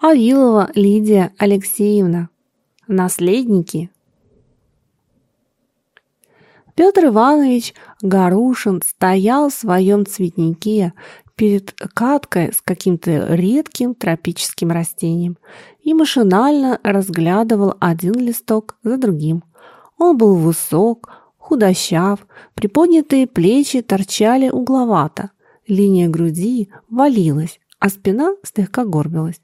Авилова Лидия Алексеевна. Наследники. Петр Иванович Гарушин стоял в своем цветнике перед каткой с каким-то редким тропическим растением и машинально разглядывал один листок за другим. Он был высок, худощав, приподнятые плечи торчали угловато, линия груди валилась, а спина слегка горбилась.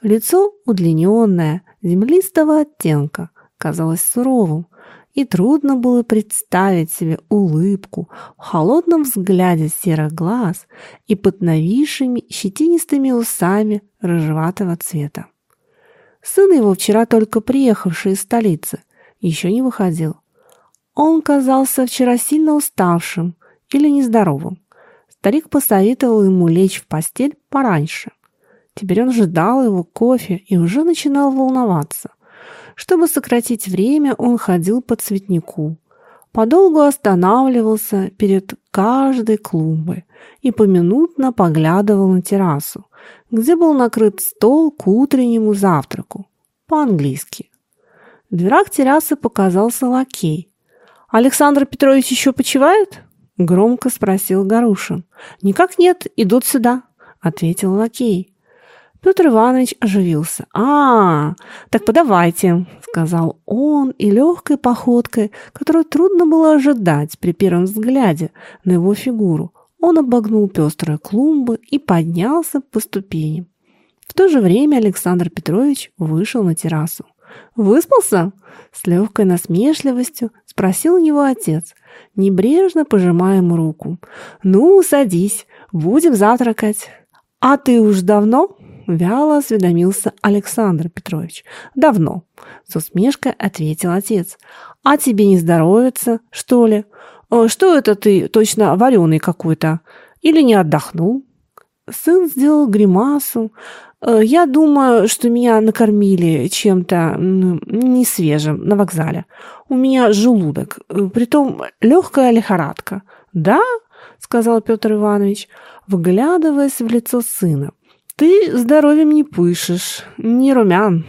Лицо удлиненное, землистого оттенка, казалось суровым, и трудно было представить себе улыбку в холодном взгляде серых глаз и под нависшими щетинистыми усами рыжеватого цвета. Сын его, вчера только приехавший из столицы, еще не выходил. Он казался вчера сильно уставшим или нездоровым. Старик посоветовал ему лечь в постель пораньше. Теперь он ждал его кофе и уже начинал волноваться. Чтобы сократить время, он ходил по цветнику. Подолгу останавливался перед каждой клумбой и поминутно поглядывал на террасу, где был накрыт стол к утреннему завтраку, по-английски. В дверях террасы показался лакей. «Александр Петрович еще почивает?» — громко спросил Гарушин. «Никак нет, идут сюда», — ответил лакей. Петр Иванович оживился. «А, так подавайте», — сказал он и легкой походкой, которую трудно было ожидать при первом взгляде на его фигуру, он обогнул пестрые клумбы и поднялся по ступеням. В то же время Александр Петрович вышел на террасу. «Выспался?» — с легкой насмешливостью спросил у него отец, небрежно пожимая ему руку. «Ну, садись, будем завтракать». «А ты уж давно?» Вяло осведомился Александр Петрович. «Давно», — с усмешкой ответил отец. «А тебе не здоровится, что ли? Э, что это ты точно вареный какой-то? Или не отдохнул?» Сын сделал гримасу. «Э, «Я думаю, что меня накормили чем-то несвежим на вокзале. У меня желудок, э, притом легкая лихорадка». «Да?» — сказал Петр Иванович, вглядываясь в лицо сына. «Ты здоровьем не пышешь, не румян».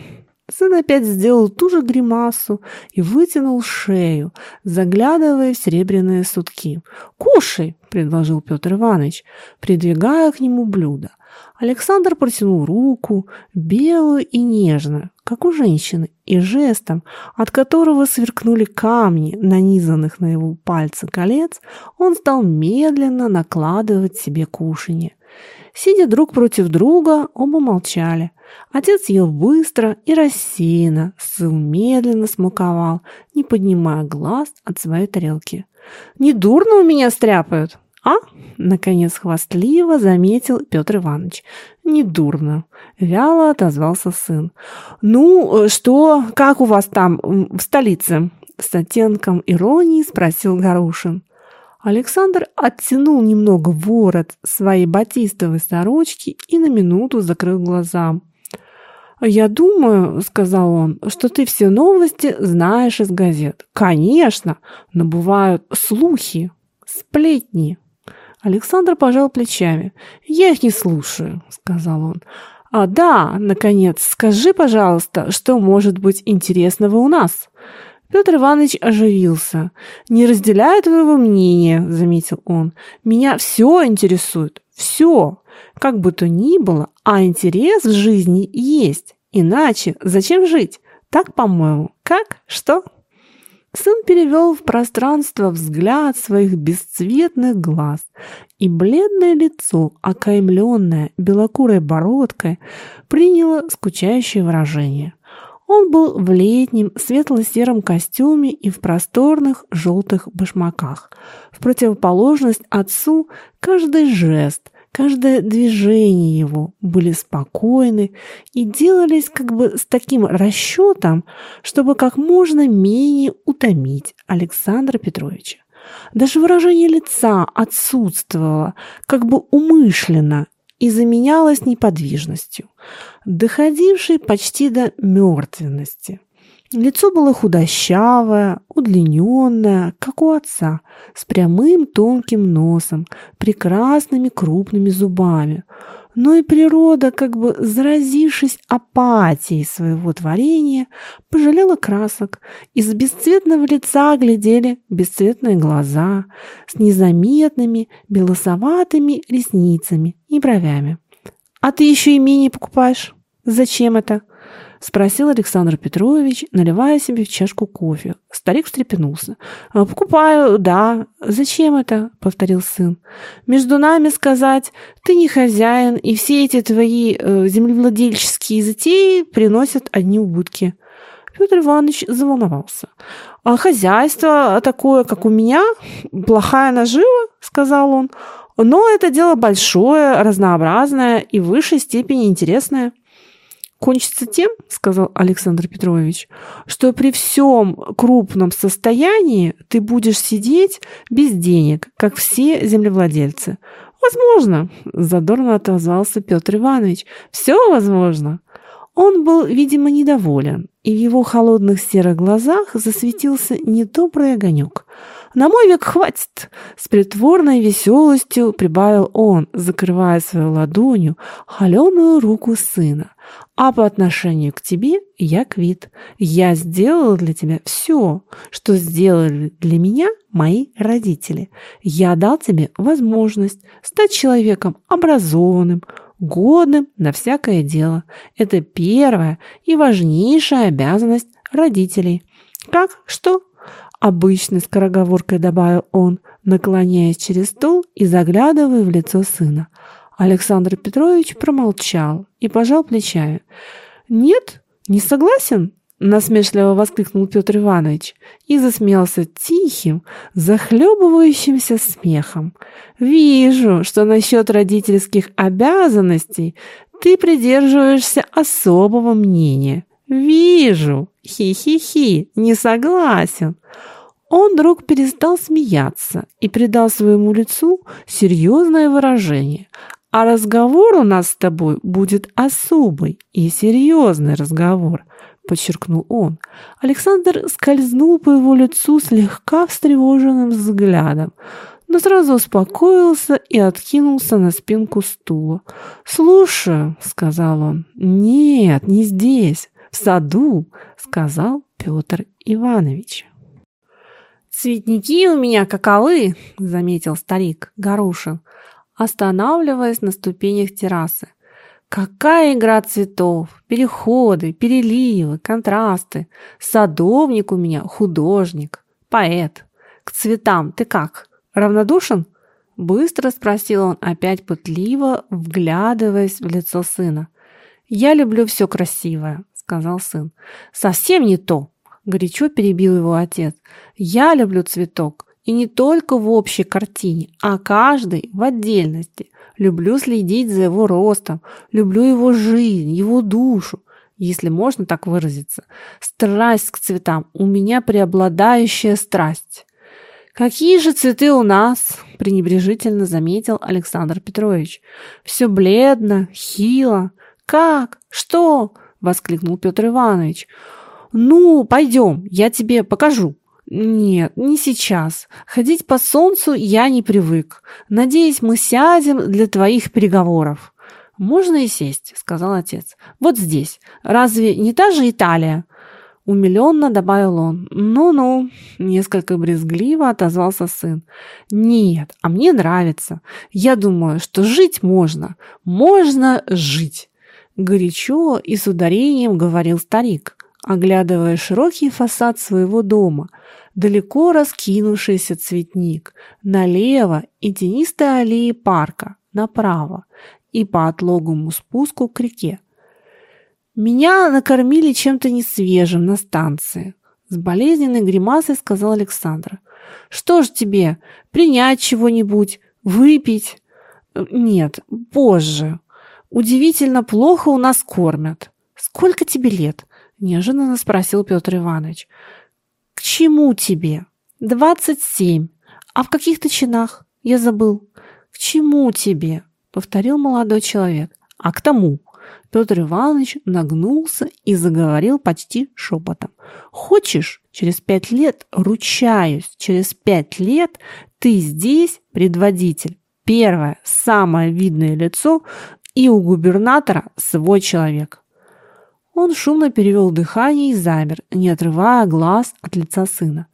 Сын опять сделал ту же гримасу и вытянул шею, заглядывая в серебряные сутки. «Кушай!» — предложил Петр Иванович, придвигая к нему блюдо. Александр протянул руку, белую и нежную, как у женщины, и жестом, от которого сверкнули камни, нанизанных на его пальцы колец, он стал медленно накладывать себе кушанье. Сидя друг против друга, оба молчали. Отец ел быстро и рассеянно, сын медленно смаковал, не поднимая глаз от своей тарелки. «Недурно у меня стряпают!» «А?» — наконец хвастливо заметил Петр Иванович. «Недурно!» — вяло отозвался сын. «Ну, что, как у вас там, в столице?» С оттенком иронии спросил Гарушин. Александр оттянул немного ворот своей батистовой сорочки и на минуту закрыл глаза. «Я думаю, — сказал он, — что ты все новости знаешь из газет. Конечно, но бывают слухи, сплетни». Александр пожал плечами. «Я их не слушаю», — сказал он. «А да, наконец, скажи, пожалуйста, что может быть интересного у нас?» Петр Иванович оживился. «Не разделяю твоего мнения», — заметил он. «Меня все интересует. Все. Как бы то ни было, а интерес в жизни есть. Иначе зачем жить? Так, по-моему. Как? Что?» Сын перевел в пространство взгляд своих бесцветных глаз, и бледное лицо, окаймленное белокурой бородкой, приняло скучающее выражение. Он был в летнем светло-сером костюме и в просторных желтых башмаках. В противоположность отцу каждый жест, каждое движение его были спокойны и делались как бы с таким расчетом, чтобы как можно менее утомить Александра Петровича. Даже выражение лица отсутствовало, как бы умышленно, и заменялась неподвижностью, доходившей почти до мертвенности. Лицо было худощавое, удлиненное, как у отца, с прямым тонким носом, прекрасными крупными зубами. Но и природа, как бы заразившись апатией своего творения, пожалела красок. Из бесцветного лица глядели бесцветные глаза с незаметными белосоватыми ресницами и бровями. «А ты еще имение покупаешь? Зачем это?» — спросил Александр Петрович, наливая себе в чашку кофе. Старик встрепенулся. «А, «Покупаю, да. Зачем это?» — повторил сын. «Между нами сказать, ты не хозяин, и все эти твои э, землевладельческие затеи приносят одни убытки». Петр Иванович заволновался. «А хозяйство такое, как у меня? Плохая нажива?» — сказал он. «Но это дело большое, разнообразное и в высшей степени интересное» кончится тем, сказал Александр Петрович, что при всем крупном состоянии ты будешь сидеть без денег, как все землевладельцы. Возможно, задорно отозвался Петр Иванович. Все возможно. Он был, видимо, недоволен, и в его холодных серых глазах засветился недобрый огонек. «На мой век хватит!» С притворной веселостью прибавил он, закрывая свою ладонью холеную руку сына. «А по отношению к тебе я квит. Я сделал для тебя все, что сделали для меня мои родители. Я дал тебе возможность стать человеком образованным, годным на всякое дело. Это первая и важнейшая обязанность родителей. Как? Что? Обычной скороговоркой добавил он, наклоняясь через стол и заглядывая в лицо сына. Александр Петрович промолчал и пожал плечами. «Нет, не согласен?» — насмешливо воскликнул Петр Иванович и засмеялся тихим, захлебывающимся смехом. «Вижу, что насчет родительских обязанностей ты придерживаешься особого мнения. Вижу! Хи-хи-хи! Не согласен!» Он вдруг перестал смеяться и придал своему лицу серьезное выражение. «А разговор у нас с тобой будет особый и серьезный разговор», — подчеркнул он. Александр скользнул по его лицу слегка встревоженным взглядом, но сразу успокоился и откинулся на спинку стула. «Слушаю», — сказал он. «Нет, не здесь в саду», — сказал Петр Иванович. «Цветники у меня каковы», — заметил старик Гарушин, останавливаясь на ступенях террасы. «Какая игра цветов! Переходы, переливы, контрасты! Садовник у меня, художник, поэт. К цветам ты как, равнодушен?» Быстро спросил он, опять пытливо, вглядываясь в лицо сына. «Я люблю все красивое», сказал сын. «Совсем не то!» — горячо перебил его отец. «Я люблю цветок, и не только в общей картине, а каждый в отдельности. Люблю следить за его ростом, люблю его жизнь, его душу, если можно так выразиться. Страсть к цветам у меня преобладающая страсть». «Какие же цветы у нас?» – пренебрежительно заметил Александр Петрович. «Все бледно, хило. Как? Что? — воскликнул Петр Иванович. «Ну, пойдем, я тебе покажу». «Нет, не сейчас. Ходить по солнцу я не привык. Надеюсь, мы сядем для твоих переговоров». «Можно и сесть», — сказал отец. «Вот здесь. Разве не та же Италия?» Умиленно добавил он. «Ну-ну», — несколько брезгливо отозвался сын. «Нет, а мне нравится. Я думаю, что жить можно. Можно жить». Горячо и с ударением говорил старик, оглядывая широкий фасад своего дома, далеко раскинувшийся цветник, налево и тенистые аллеи парка, направо, и по отлогому спуску к реке. «Меня накормили чем-то несвежим на станции», — с болезненной гримасой сказал Александр. «Что ж тебе, принять чего-нибудь, выпить?» «Нет, позже», Удивительно плохо у нас кормят. Сколько тебе лет? Неожиданно спросил Петр Иванович. К чему тебе? Двадцать семь. А в каких то чинах? Я забыл. К чему тебе? Повторил молодой человек. А к тому. Петр Иванович нагнулся и заговорил почти шепотом. «Хочешь, через пять лет, ручаюсь, через пять лет ты здесь предводитель, первое, самое видное лицо И у губернатора свой человек. Он шумно перевел дыхание и замер, не отрывая глаз от лица сына.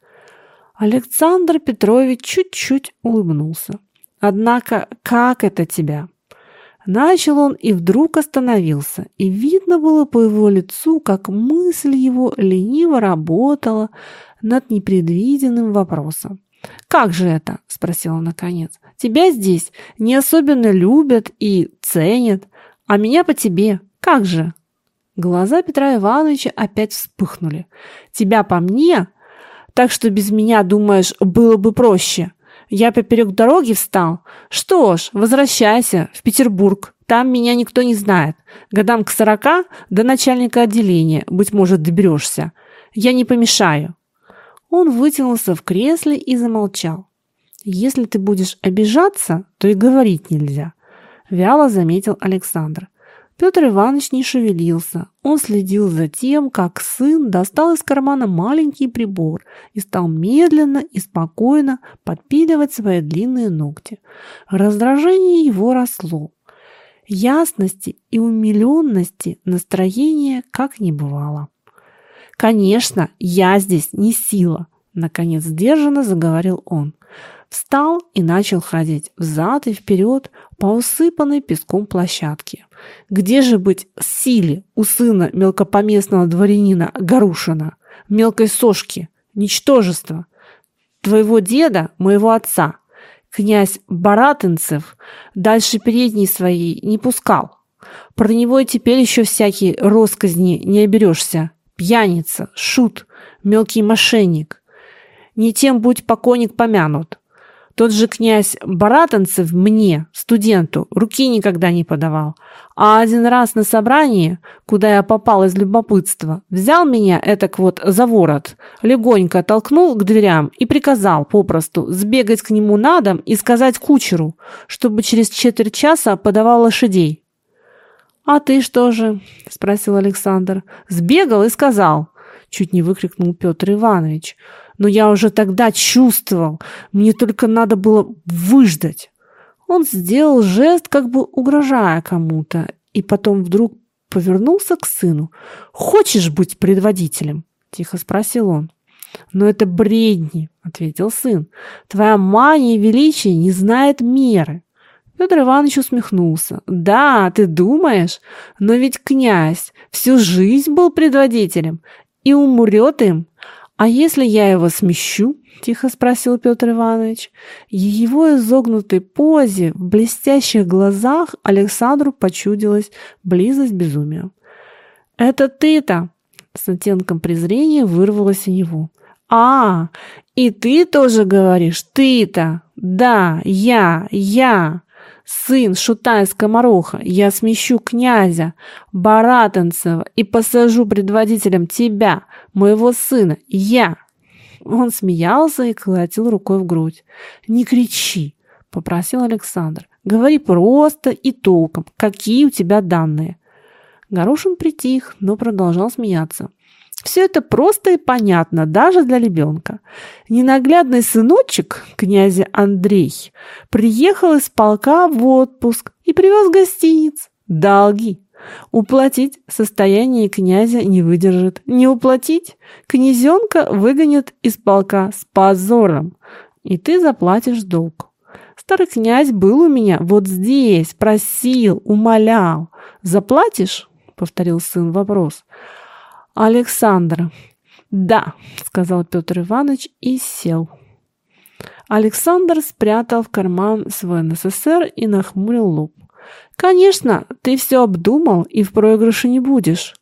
Александр Петрович чуть-чуть улыбнулся. Однако, как это тебя? Начал он и вдруг остановился, и видно было по его лицу, как мысль его лениво работала над непредвиденным вопросом. «Как же это?» – спросил он наконец. «Тебя здесь не особенно любят и ценят, а меня по тебе. Как же?» Глаза Петра Ивановича опять вспыхнули. «Тебя по мне? Так что без меня, думаешь, было бы проще?» Я поперек дороги встал. Что ж, возвращайся в Петербург. Там меня никто не знает. Годам к сорока до начальника отделения, быть может, доберешься. Я не помешаю. Он вытянулся в кресле и замолчал. Если ты будешь обижаться, то и говорить нельзя, вяло заметил Александр. Петр Иванович не шевелился. Он следил за тем, как сын достал из кармана маленький прибор и стал медленно и спокойно подпиливать свои длинные ногти. Раздражение его росло. Ясности и умиленности настроения как не бывало. «Конечно, я здесь не сила», — наконец сдержанно заговорил он. Встал и начал ходить взад и вперед по усыпанной песком площадке. Где же быть силе у сына мелкопоместного дворянина Гарушина, мелкой сошки, ничтожества, твоего деда, моего отца? Князь Баратынцев дальше передней своей не пускал. Про него и теперь еще всякие росказни не оберешься. Пьяница, шут, мелкий мошенник. Не тем будь покойник помянут. Тот же князь Баратанцев мне, студенту, руки никогда не подавал. А один раз на собрании, куда я попал из любопытства, взял меня этак вот за ворот, легонько толкнул к дверям и приказал попросту сбегать к нему на дом и сказать кучеру, чтобы через четверть часа подавал лошадей. «А ты что же?» – спросил Александр. «Сбегал и сказал», – чуть не выкрикнул Петр Иванович – но я уже тогда чувствовал, мне только надо было выждать. Он сделал жест, как бы угрожая кому-то, и потом вдруг повернулся к сыну. «Хочешь быть предводителем?» – тихо спросил он. «Но это бредни», – ответил сын. «Твоя мания величия не знает меры». Петр Иванович усмехнулся. «Да, ты думаешь? Но ведь князь всю жизнь был предводителем и умрет им. «А если я его смещу?» – тихо спросил Петр Иванович. В его изогнутой позе, в блестящих глазах Александру почудилась близость безумия. «Это ты-то!» – с оттенком презрения вырвалось у него. «А, и ты тоже говоришь, ты-то! Да, я, я!» Сын шута из Комароха, я смещу князя Баратенцева и посажу предводителем тебя, моего сына, я!» Он смеялся и колотил рукой в грудь. «Не кричи!» — попросил Александр. «Говори просто и толком, какие у тебя данные». Горошин притих, но продолжал смеяться. Все это просто и понятно, даже для ребенка. Ненаглядный сыночек князя Андрей приехал из полка в отпуск и привез гостиниц. Долги. Уплатить состояние князя не выдержит. Не уплатить князенка выгонят из полка с позором, и ты заплатишь долг. Старый князь был у меня вот здесь, просил, умолял. Заплатишь? Повторил сын вопрос. Александр. Да, сказал Петр Иванович и сел. Александр спрятал в карман свой НССР и нахмурил лоб. Конечно, ты все обдумал и в проигрыше не будешь.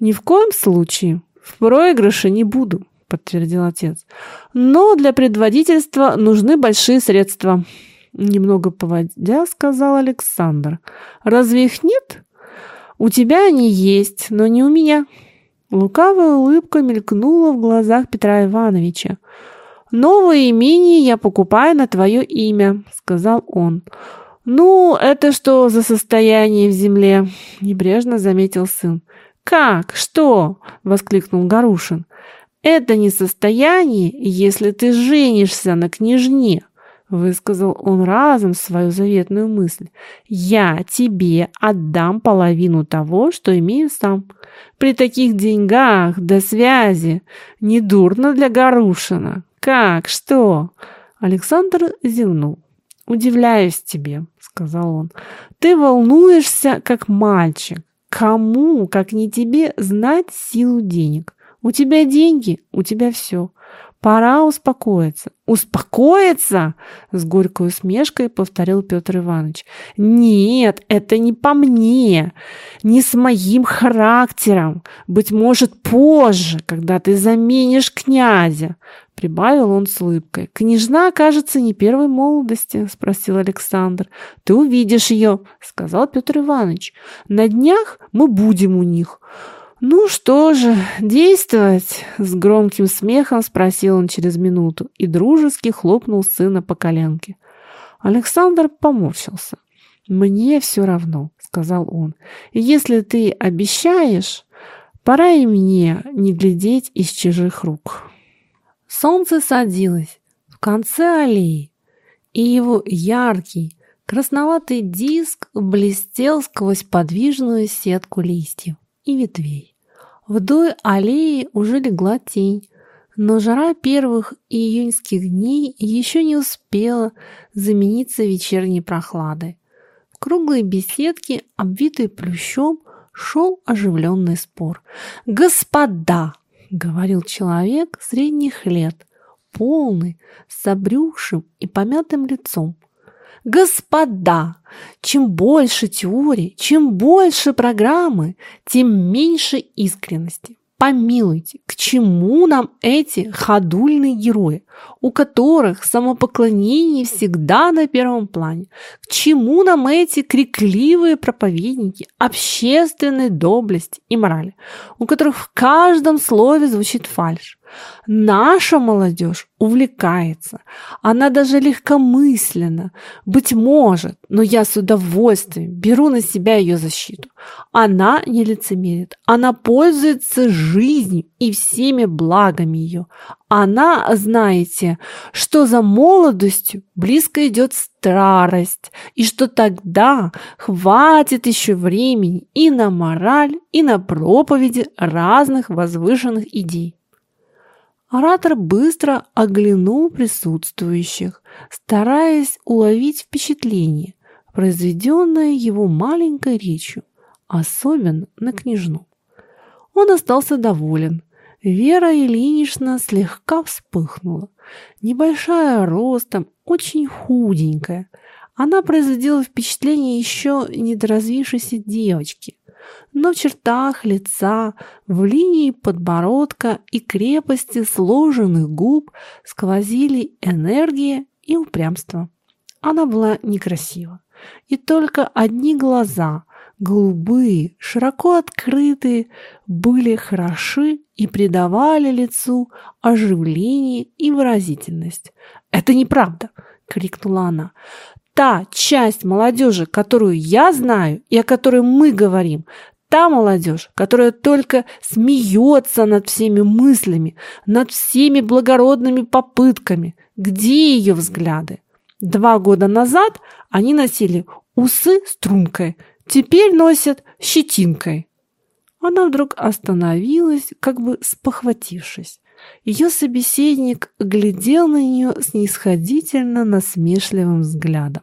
Ни в коем случае. В проигрыше не буду, подтвердил отец. Но для предводительства нужны большие средства. Немного поводя, сказал Александр. Разве их нет? У тебя они есть, но не у меня. Лукавая улыбка мелькнула в глазах Петра Ивановича. «Новое имение я покупаю на твое имя», — сказал он. «Ну, это что за состояние в земле?» — небрежно заметил сын. «Как? Что?» — воскликнул Гарушин. «Это не состояние, если ты женишься на княжне», Высказал он разом свою заветную мысль. «Я тебе отдам половину того, что имею сам. При таких деньгах, до связи, недурно для Гарушина. Как, что?» Александр зевнул. «Удивляюсь тебе», — сказал он. «Ты волнуешься, как мальчик. Кому, как не тебе, знать силу денег? У тебя деньги, у тебя все. Пора успокоиться. Успокоиться? С горькой усмешкой повторил Петр Иванович. Нет, это не по мне, не с моим характером. Быть может, позже, когда ты заменишь князя. Прибавил он с улыбкой. «Княжна, кажется, не первой молодости?» – спросил Александр. «Ты увидишь ее», – сказал Петр Иванович. «На днях мы будем у них. «Ну что же, действовать?» — с громким смехом спросил он через минуту и дружески хлопнул сына по коленке. Александр поморщился. «Мне все равно», — сказал он. «Если ты обещаешь, пора и мне не глядеть из чужих рук». Солнце садилось в конце аллеи, и его яркий, красноватый диск блестел сквозь подвижную сетку листьев и ветвей. Вдоль аллеи уже легла тень, но жара первых июньских дней еще не успела замениться вечерней прохладой. В круглой беседке, обвитой плющом, шел оживленный спор. «Господа!» — говорил человек средних лет, полный, с обрюхшим и помятым лицом. Господа, чем больше теории, чем больше программы, тем меньше искренности. Помилуйте, к чему нам эти ходульные герои, у которых самопоклонение всегда на первом плане? К чему нам эти крикливые проповедники общественной доблести и морали, у которых в каждом слове звучит фальшь? Наша молодежь увлекается, она даже легкомысленно, быть может, но я с удовольствием беру на себя ее защиту. Она не лицемерит, она пользуется жизнью и всеми благами ее. Она, знаете, что за молодостью близко идет старость, и что тогда хватит еще времени и на мораль, и на проповеди разных возвышенных идей. Оратор быстро оглянул присутствующих, стараясь уловить впечатление, произведенное его маленькой речью, особенно на княжну. Он остался доволен. Вера Ильинична слегка вспыхнула. Небольшая ростом, очень худенькая. Она производила впечатление еще недоразвившейся девочки – но в чертах лица, в линии подбородка и крепости сложенных губ сквозили энергия и упрямство. Она была некрасива, и только одни глаза, голубые, широко открытые, были хороши и придавали лицу оживление и выразительность. «Это неправда!» — крикнула она та часть молодежи, которую я знаю и о которой мы говорим, та молодежь, которая только смеется над всеми мыслями, над всеми благородными попытками. Где ее взгляды? Два года назад они носили усы стрункой, теперь носят щетинкой. Она вдруг остановилась, как бы спохватившись. Ее собеседник глядел на нее снисходительно насмешливым взглядом.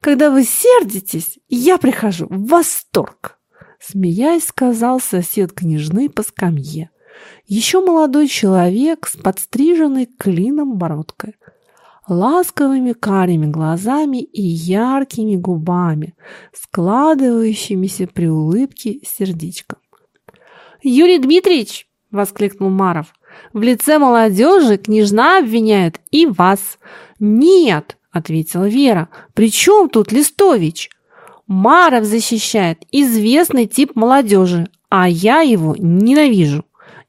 «Когда вы сердитесь, я прихожу в восторг!» Смеясь, сказал сосед княжны по скамье. Еще молодой человек с подстриженной клином бородкой, ласковыми карими глазами и яркими губами, складывающимися при улыбке сердечком. «Юрий Дмитриевич!» — воскликнул Маров. В лице молодежи княжна обвиняет и вас. Нет, ответила Вера. При чем тут Листович? Маров защищает известный тип молодежи, а я его ненавижу.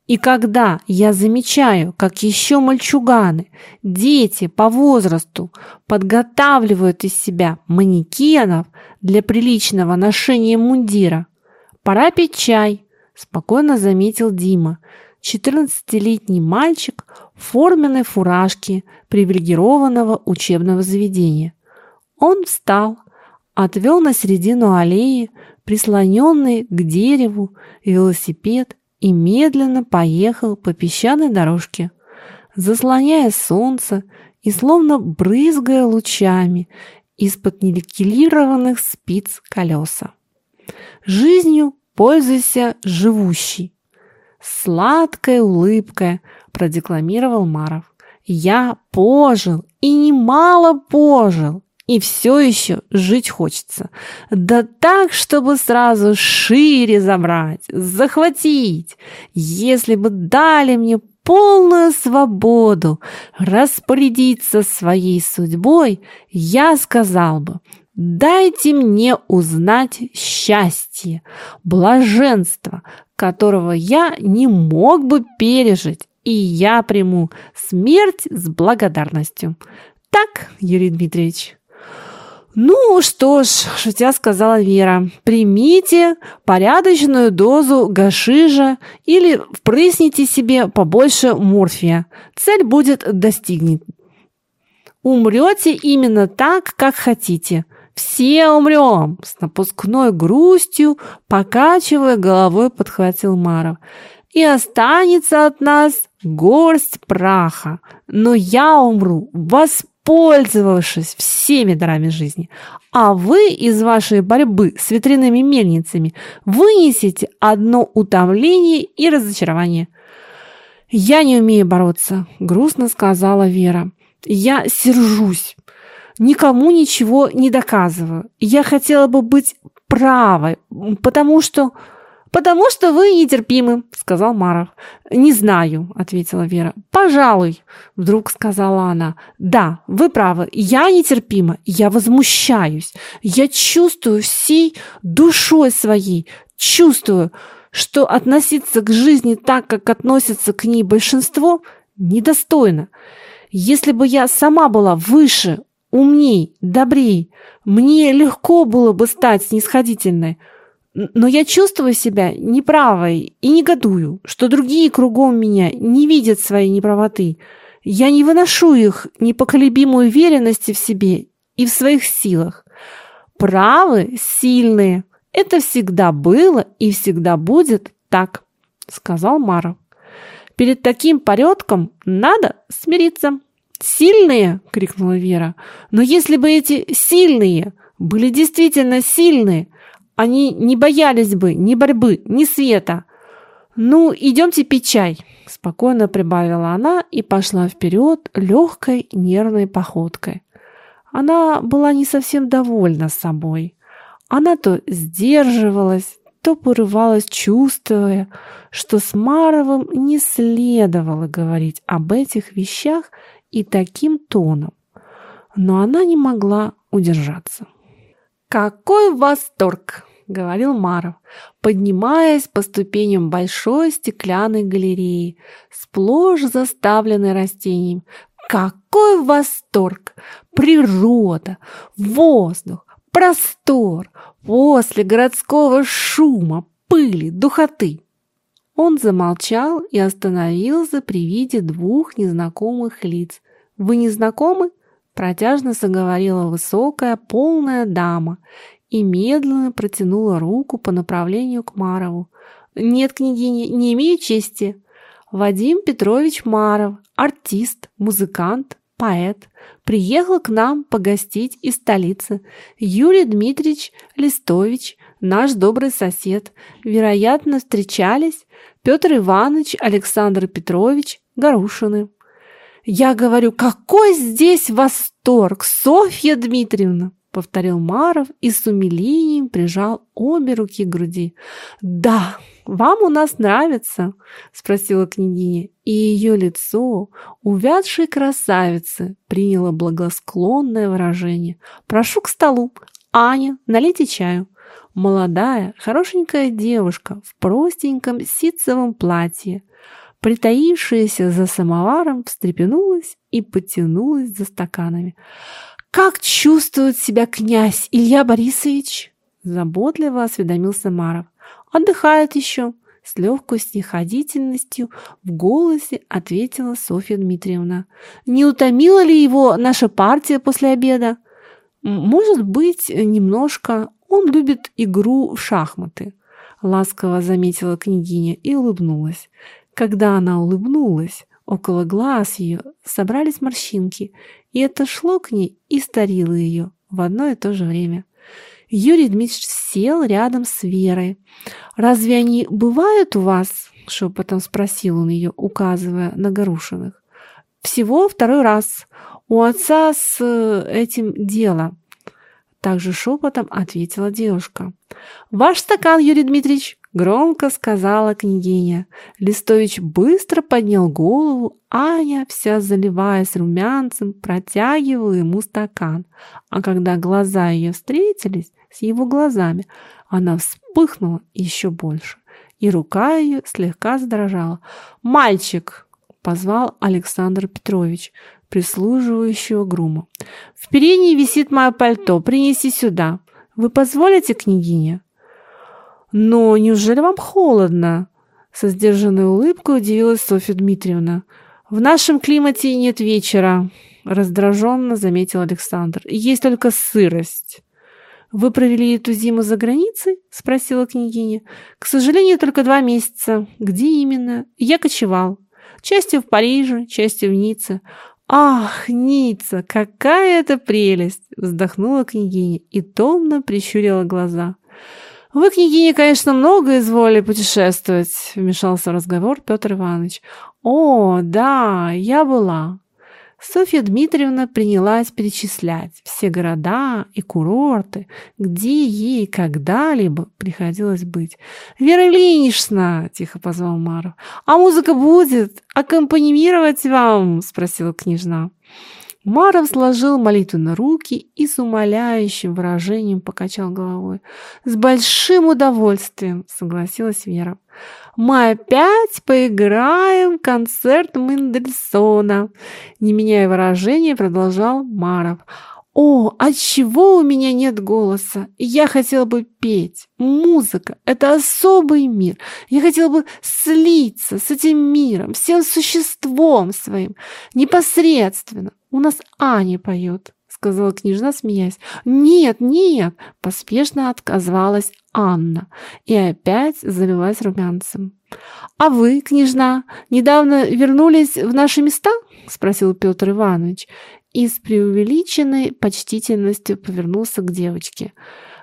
И когда я замечаю, как еще мальчуганы, дети по возрасту, подготавливают из себя манекенов для приличного ношения мундира, пора пить чай, спокойно заметил Дима, Четырнадцатилетний мальчик, форменной фуражке привилегированного учебного заведения. Он встал, отвел на середину аллеи, прислоненный к дереву, велосипед и медленно поехал по песчаной дорожке, заслоняя солнце и словно брызгая лучами из-под никелированных спиц колеса. Жизнью пользуйся живущий. Сладкая улыбка продекламировал Маров. Я пожил и немало пожил. И все еще жить хочется. Да так, чтобы сразу шире забрать, захватить. Если бы дали мне полную свободу распорядиться своей судьбой, я сказал бы, дайте мне узнать счастье, блаженство, которого я не мог бы пережить, и я приму смерть с благодарностью. Так, Юрий Дмитриевич? «Ну что ж», – шутя сказала Вера, – «примите порядочную дозу гашижа или впрысните себе побольше морфия. Цель будет достигнет. Умрете именно так, как хотите. Все умрем!» С напускной грустью, покачивая головой, подхватил Маров. «И останется от нас горсть праха. Но я умру, воспитанный воспользовавшись всеми дарами жизни, а вы из вашей борьбы с ветряными мельницами вынесете одно утомление и разочарование. «Я не умею бороться», — грустно сказала Вера. «Я сержусь, никому ничего не доказываю. Я хотела бы быть правой, потому что...» «Потому что вы нетерпимы», — сказал Маров. «Не знаю», — ответила Вера. «Пожалуй», — вдруг сказала она. «Да, вы правы, я нетерпима, я возмущаюсь. Я чувствую всей душой своей, чувствую, что относиться к жизни так, как относится к ней большинство, недостойно. Если бы я сама была выше, умней, добрей, мне легко было бы стать снисходительной». Но я чувствую себя неправой и негодую, что другие кругом меня не видят своей неправоты. Я не выношу их непоколебимой уверенности в себе и в своих силах. Правы, сильные. Это всегда было и всегда будет так, сказал Маров. Перед таким порядком надо смириться. «Сильные!» — крикнула Вера. «Но если бы эти сильные были действительно сильные, они не боялись бы ни борьбы, ни света. «Ну, идемте пить чай», – спокойно прибавила она и пошла вперед легкой нервной походкой. Она была не совсем довольна собой. Она то сдерживалась, то порывалась, чувствуя, что с Маровым не следовало говорить об этих вещах и таким тоном. Но она не могла удержаться. «Какой восторг!» — говорил Маров, поднимаясь по ступеням большой стеклянной галереи, сплошь заставленной растениями. «Какой восторг! Природа, воздух, простор после городского шума, пыли, духоты!» Он замолчал и остановился при виде двух незнакомых лиц. «Вы не знакомы?» Протяжно заговорила высокая, полная дама и медленно протянула руку по направлению к Марову. «Нет, княгиня, не имею чести. Вадим Петрович Маров, артист, музыкант, поэт, приехал к нам погостить из столицы. Юрий Дмитриевич Листович, наш добрый сосед. Вероятно, встречались Петр Иванович, Александр Петрович, Гарушины. Я говорю, какой здесь восторг, Софья Дмитриевна! Повторил Маров и с умилением прижал обе руки к груди. Да, вам у нас нравится? Спросила княгиня, и ее лицо, увядшей красавицы, приняло благосклонное выражение. Прошу к столу. Аня, налейте чаю. Молодая, хорошенькая девушка в простеньком ситцевом платье – притаившаяся за самоваром, встрепенулась и потянулась за стаканами. «Как чувствует себя князь Илья Борисович?» Заботливо осведомился Маров. «Отдыхает еще», С легкой снисходительностью в голосе ответила Софья Дмитриевна. «Не утомила ли его наша партия после обеда?» «Может быть, немножко. Он любит игру в шахматы», — ласково заметила княгиня и улыбнулась. Когда она улыбнулась, около глаз ее собрались морщинки, и это шло к ней и старило ее в одно и то же время. Юрий Дмитриевич сел рядом с Верой. «Разве они бывают у вас?» — шепотом спросил он ее, указывая на Горушиных. «Всего второй раз. У отца с э, этим дело». Также шепотом ответила девушка. «Ваш стакан, Юрий Дмитриевич!» Громко сказала княгиня. Листович быстро поднял голову, Аня, вся заливаясь румянцем, протягивала ему стакан. А когда глаза ее встретились с его глазами, она вспыхнула еще больше, и рука ее слегка задрожала. «Мальчик!» — позвал Александр Петрович, прислуживающего грума. «В передней висит мое пальто, принеси сюда. Вы позволите, княгиня?» «Но неужели вам холодно?» Со сдержанной улыбкой удивилась Софья Дмитриевна. «В нашем климате нет вечера», — раздраженно заметил Александр. «Есть только сырость». «Вы провели эту зиму за границей?» — спросила княгиня. «К сожалению, только два месяца. Где именно?» «Я кочевал. Частью в Париже, частью в Ницце. «Ах, Ницца, какая это прелесть!» — вздохнула княгиня и томно прищурила глаза. «Вы, княгиня, конечно, много изволили путешествовать», — вмешался в разговор Петр Иванович. «О, да, я была». Софья Дмитриевна принялась перечислять все города и курорты, где ей когда-либо приходилось быть. «Вера Ильинична!» — тихо позвал Маров. «А музыка будет аккомпанимировать вам?» — спросила княжна. Маров сложил молитву на руки и с умоляющим выражением покачал головой. «С большим удовольствием!» — согласилась Вера. «Мы опять поиграем концерт Мендельсона!» Не меняя выражения, продолжал Маров. «О, отчего у меня нет голоса? Я хотела бы петь. Музыка — это особый мир. Я хотела бы слиться с этим миром, всем существом своим, непосредственно. У нас Аня поет, сказала княжна, смеясь. Нет, нет, поспешно отказалась Анна и опять залилась румянцем. «А вы, княжна, недавно вернулись в наши места?» — спросил Петр Иванович и с преувеличенной почтительностью повернулся к девочке.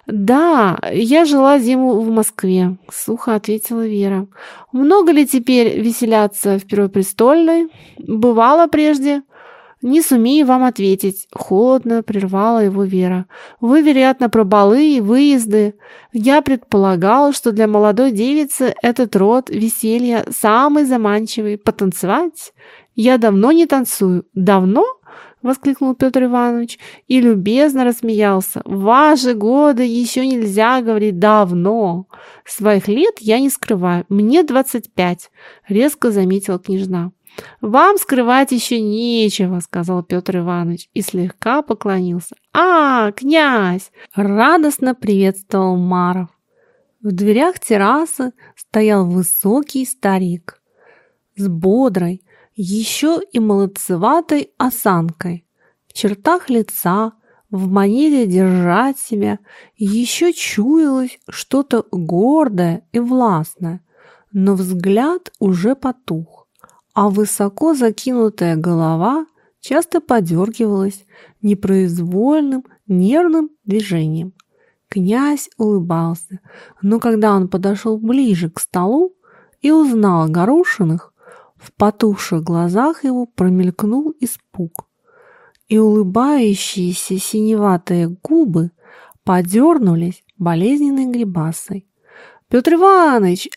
«Да, я жила зиму в Москве», — сухо ответила Вера. «Много ли теперь веселяться в Первопрестольной? Бывало прежде?» «Не сумею вам ответить», — холодно прервала его Вера. «Вы, вероятно, про балы и выезды. Я предполагал, что для молодой девицы этот род веселья самый заманчивый. Потанцевать? Я давно не танцую. Давно?» — воскликнул Петр Иванович и любезно рассмеялся. «В ваши годы еще нельзя говорить «давно». Своих лет я не скрываю. Мне двадцать пять», — резко заметила княжна. «Вам скрывать еще нечего», — сказал Петр Иванович и слегка поклонился. «А, князь!» — радостно приветствовал Маров. В дверях террасы стоял высокий старик с бодрой, еще и молодцеватой осанкой. В чертах лица, в манере держать себя еще чуялось что-то гордое и властное, но взгляд уже потух а высоко закинутая голова часто подергивалась непроизвольным нервным движением. Князь улыбался, но когда он подошел ближе к столу и узнал Горошиных, в потухших глазах его промелькнул испуг, и улыбающиеся синеватые губы подернулись болезненной грибасой. «Петр Иванович,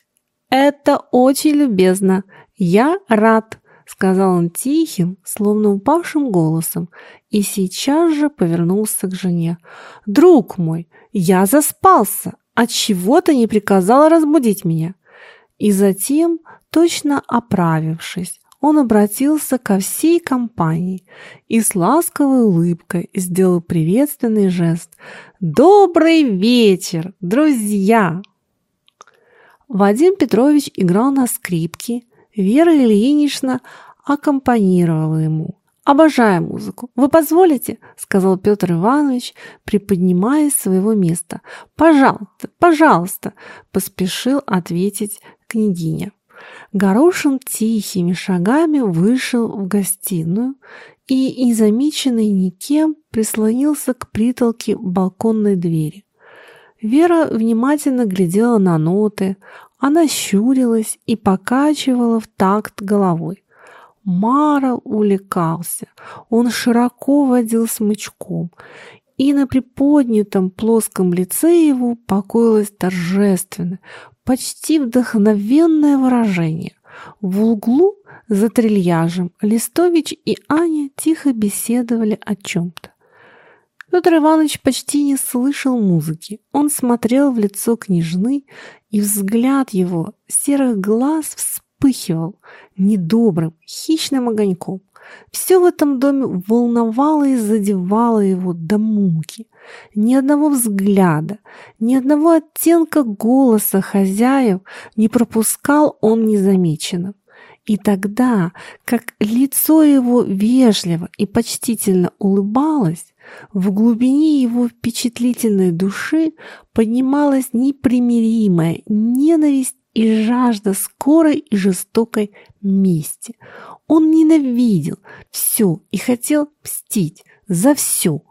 это очень любезно. «Я рад», — сказал он тихим, словно упавшим голосом, и сейчас же повернулся к жене. «Друг мой, я заспался, отчего ты не приказала разбудить меня?» И затем, точно оправившись, он обратился ко всей компании и с ласковой улыбкой сделал приветственный жест. «Добрый вечер, друзья!» Вадим Петрович играл на скрипке, Вера Ильинична аккомпанировала ему. «Обожаю музыку. Вы позволите?» — сказал Петр Иванович, приподнимаясь своего места. «Пожалуйста, пожалуйста!» — поспешил ответить княгиня. Горошин тихими шагами вышел в гостиную и, незамеченный никем, прислонился к притолке балконной двери. Вера внимательно глядела на ноты, она щурилась и покачивала в такт головой. Мара увлекался. Он широко водил смычком, и на приподнятом плоском лице его покоилось торжественное, почти вдохновенное выражение. В углу за трильяжем Листович и Аня тихо беседовали о чем-то. Петр Иванович почти не слышал музыки. Он смотрел в лицо княжны, и взгляд его серых глаз вспыхивал недобрым, хищным огоньком. Все в этом доме волновало и задевало его до муки. Ни одного взгляда, ни одного оттенка голоса хозяев не пропускал он незамеченным. И тогда, как лицо его вежливо и почтительно улыбалось, в глубине его впечатлительной души поднималась непримиримая ненависть и жажда скорой и жестокой мести. Он ненавидел все и хотел мстить за все.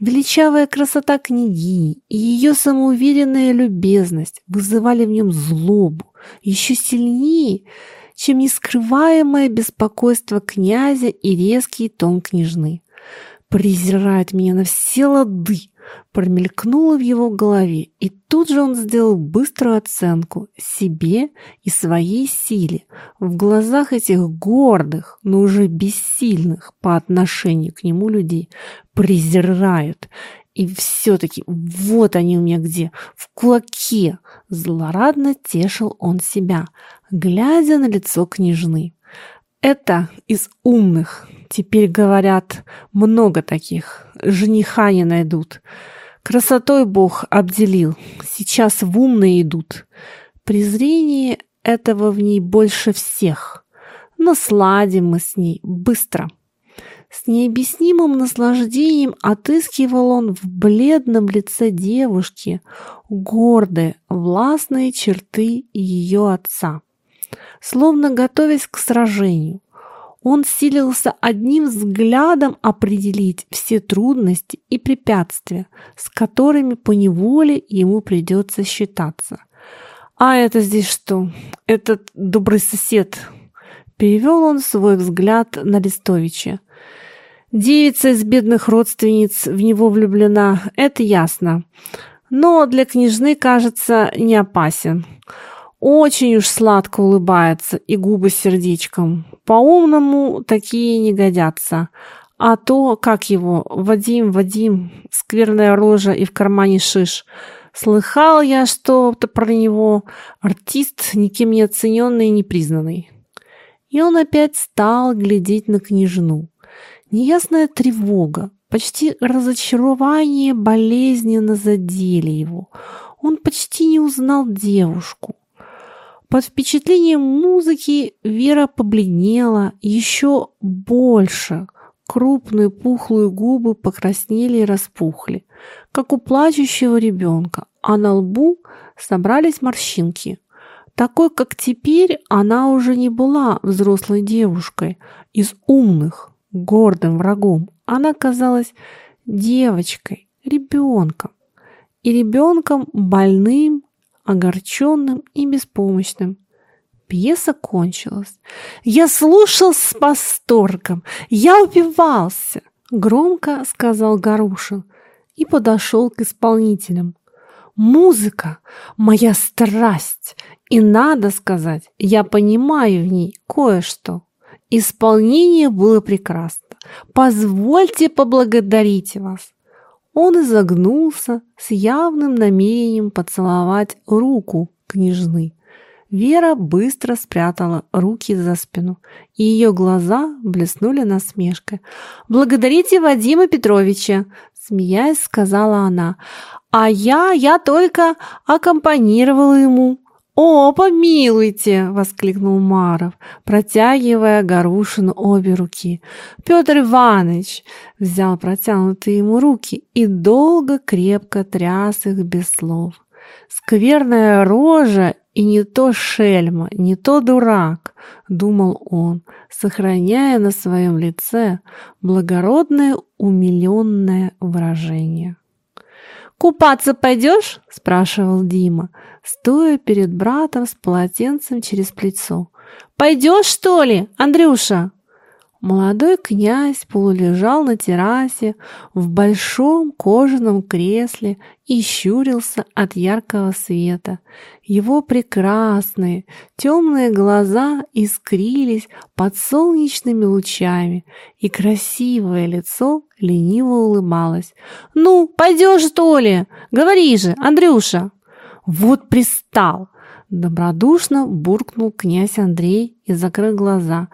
Величавая красота княгини и ее самоуверенная любезность вызывали в нем злобу еще сильнее, чем нескрываемое беспокойство князя и резкий тон княжны. «Презирает меня на все лады!» Промелькнуло в его голове, и тут же он сделал быструю оценку себе и своей силе в глазах этих гордых, но уже бессильных по отношению к нему людей. Презирают. И все-таки вот они у меня где, в кулаке. Злорадно тешил он себя, глядя на лицо княжны. Это из умных. Теперь, говорят, много таких. Жениха не найдут. Красотой Бог обделил. Сейчас в умные идут. Презрение этого в ней больше всех. Но сладим мы с ней быстро. С необъяснимым наслаждением отыскивал он в бледном лице девушки гордые, властные черты ее отца. Словно готовясь к сражению, он силился одним взглядом определить все трудности и препятствия, с которыми по неволе ему придется считаться. «А это здесь что? Этот добрый сосед?» Перевел он свой взгляд на Листовича. Девица из бедных родственниц в него влюблена, это ясно. Но для княжны, кажется, не опасен. Очень уж сладко улыбается и губы сердечком. По-умному такие не годятся. А то, как его, Вадим, Вадим, скверная рожа и в кармане шиш. Слыхал я что-то про него. Артист, никем не оцененный и непризнанный. И он опять стал глядеть на княжну. Неясная тревога, почти разочарование болезненно задели его. Он почти не узнал девушку. Под впечатлением музыки Вера побледнела еще больше. Крупные пухлые губы покраснели и распухли, как у плачущего ребенка, а на лбу собрались морщинки. Такой, как теперь, она уже не была взрослой девушкой из умных, гордым врагом. Она казалась девочкой, ребенком. И ребенком больным, огорченным и беспомощным. Пьеса кончилась. Я слушал с восторгом. Я упивался, громко сказал Гарушин и подошел к исполнителям. Музыка – моя страсть, и надо сказать, я понимаю в ней кое-что. Исполнение было прекрасно. Позвольте поблагодарить вас. Он изогнулся с явным намерением поцеловать руку княжны. Вера быстро спрятала руки за спину, и ее глаза блеснули насмешкой. «Благодарите Вадима Петровича!» – смеясь, сказала она. «А я, я только аккомпанировала ему!» «О, помилуйте!» — воскликнул Маров, протягивая Гарушину обе руки. Петр Иванович взял протянутые ему руки и долго крепко тряс их без слов. Скверная рожа и не то шельма, не то дурак, думал он, сохраняя на своем лице благородное умиленное выражение. «Купаться пойдешь?» – спрашивал Дима, стоя перед братом с полотенцем через плечо. «Пойдешь, что ли, Андрюша?» Молодой князь полулежал на террасе в большом кожаном кресле и щурился от яркого света. Его прекрасные темные глаза искрились под солнечными лучами, и красивое лицо лениво улыбалось. «Ну, пойдешь, что ли? Говори же, Андрюша!» «Вот пристал!» Добродушно буркнул князь Андрей и закрыл глаза.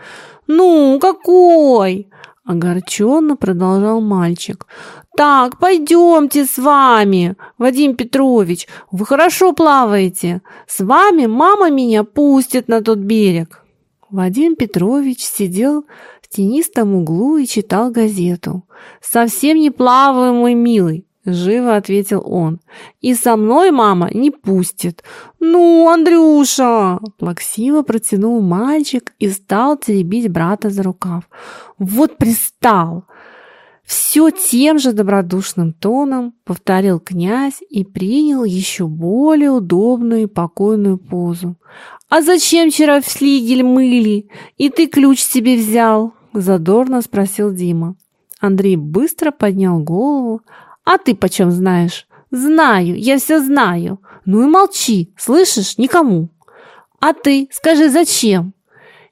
«Ну, какой?» Огорченно продолжал мальчик. «Так, пойдемте с вами, Вадим Петрович, вы хорошо плаваете. С вами мама меня пустит на тот берег». Вадим Петрович сидел в тенистом углу и читал газету. «Совсем не плаваю, мой милый. Живо ответил он. «И со мной мама не пустит». «Ну, Андрюша!» Плаксиво протянул мальчик и стал теребить брата за рукав. «Вот пристал!» Все тем же добродушным тоном повторил князь и принял еще более удобную и покойную позу. «А зачем вчера флигель мыли? И ты ключ себе взял?» Задорно спросил Дима. Андрей быстро поднял голову, а ты почем знаешь? Знаю, я все знаю. Ну и молчи, слышишь, никому. А ты скажи, зачем?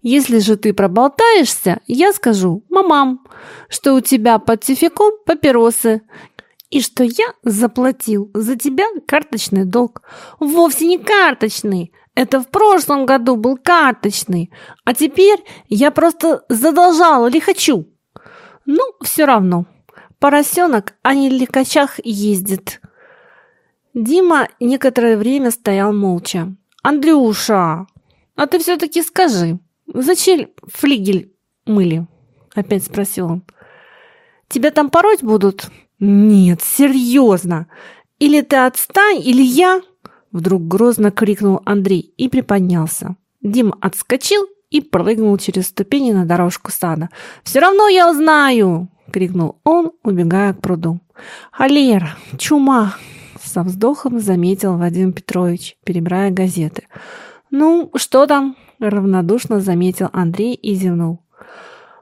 Если же ты проболтаешься, я скажу мамам, что у тебя под тюфяком папиросы, и что я заплатил за тебя карточный долг. Вовсе не карточный, это в прошлом году был карточный, а теперь я просто задолжал или хочу. Ну, все равно, Поросенок, а не ликачах ездит. Дима некоторое время стоял молча. «Андрюша, а ты все-таки скажи, зачем флигель мыли?» Опять спросил он. «Тебя там пороть будут?» «Нет, серьезно! Или ты отстань, или я...» Вдруг грозно крикнул Андрей и приподнялся. Дима отскочил и прыгнул через ступени на дорожку сада. «Все равно я узнаю!» — крикнул он, убегая к пруду. «Холера! Чума!» — со вздохом заметил Вадим Петрович, перебирая газеты. «Ну, что там?» — равнодушно заметил Андрей и зевнул.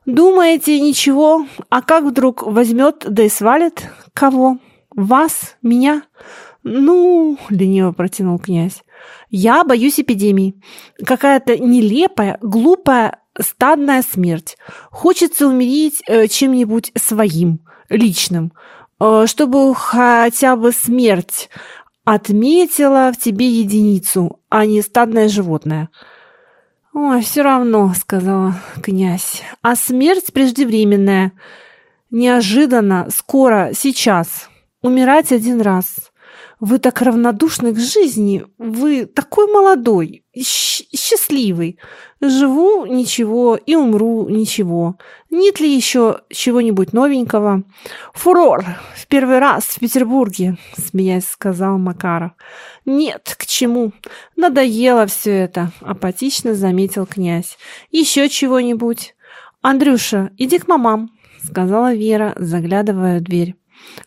«Думаете, ничего? А как вдруг возьмет да и свалит? Кого? Вас? Меня?» «Ну...» — лениво протянул князь. «Я боюсь эпидемии. Какая-то нелепая, глупая стадная смерть. Хочется умереть э, чем-нибудь своим, личным, э, чтобы хотя бы смерть отметила в тебе единицу, а не стадное животное. «Ой, все равно», — сказала князь, — «а смерть преждевременная, неожиданно, скоро, сейчас, умирать один раз». Вы так равнодушны к жизни, вы такой молодой, счастливый. Живу ничего и умру ничего. Нет ли еще чего-нибудь новенького? Фурор! В первый раз в Петербурге, смеясь, сказал Макаров. Нет, к чему? Надоело все это, апатично заметил князь. Еще чего-нибудь? Андрюша, иди к мамам, сказала Вера, заглядывая в дверь.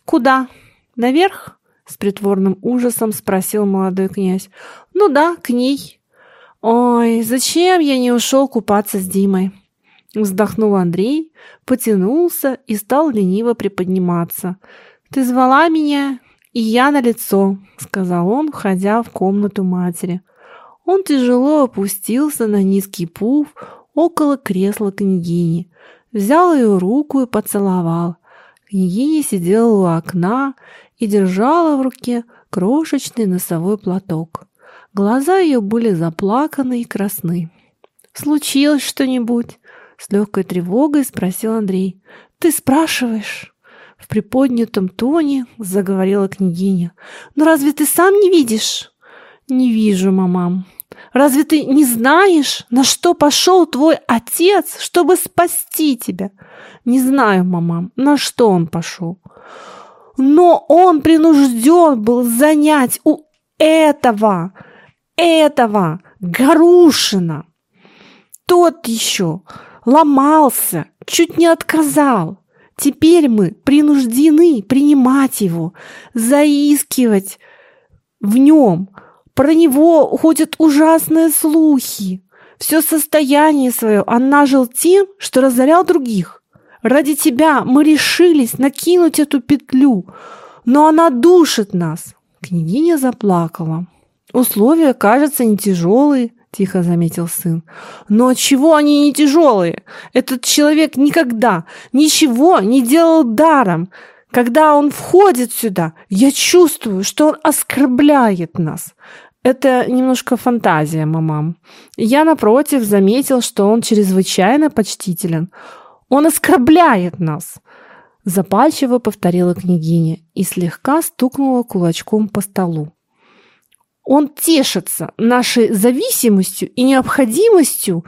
Куда? Наверх? С притворным ужасом спросил молодой князь. «Ну да, к ней». «Ой, зачем я не ушел купаться с Димой?» Вздохнул Андрей, потянулся и стал лениво приподниматься. «Ты звала меня, и я на лицо, сказал он, входя в комнату матери. Он тяжело опустился на низкий пуф около кресла княгини, взял ее руку и поцеловал. Княгиня сидела у окна и держала в руке крошечный носовой платок. Глаза ее были заплаканы и красны. «Случилось что-нибудь?» — с легкой тревогой спросил Андрей. «Ты спрашиваешь?» В приподнятом тоне заговорила княгиня. «Но разве ты сам не видишь?» «Не вижу, мамам». Разве ты не знаешь, на что пошел твой отец, чтобы спасти тебя? Не знаю, мама, на что он пошел. Но он принужден был занять у этого, этого Гарушина. Тот еще ломался, чуть не отказал. Теперь мы принуждены принимать его, заискивать в нем. Про него ходят ужасные слухи. Все состояние свое он нажил тем, что разорял других. Ради тебя мы решились накинуть эту петлю, но она душит нас. Княгиня заплакала. Условия, кажется, не тяжелые, тихо заметил сын. Но чего они не тяжелые? Этот человек никогда ничего не делал даром. Когда он входит сюда, я чувствую, что он оскорбляет нас. Это немножко фантазия, мамам. Я, напротив, заметил, что он чрезвычайно почтителен. Он оскорбляет нас!» Запальчиво повторила княгиня и слегка стукнула кулачком по столу. Он тешится нашей зависимостью и необходимостью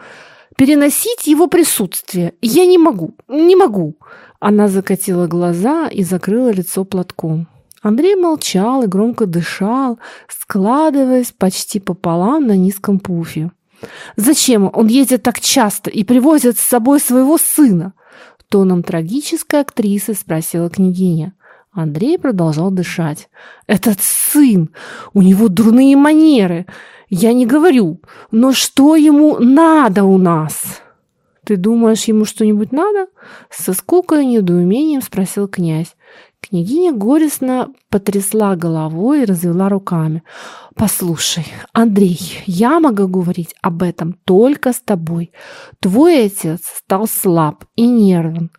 переносить его присутствие. Я не могу, не могу. Она закатила глаза и закрыла лицо платком. Андрей молчал и громко дышал, складываясь почти пополам на низком пуфе. Зачем он ездит так часто и привозит с собой своего сына? Тоном трагической актрисы спросила княгиня. Андрей продолжал дышать. «Этот сын! У него дурные манеры! Я не говорю, но что ему надо у нас?» «Ты думаешь, ему что-нибудь надо?» Со скукой и недоумением спросил князь. Княгиня горестно потрясла головой и развела руками. «Послушай, Андрей, я могу говорить об этом только с тобой. Твой отец стал слаб и нервен.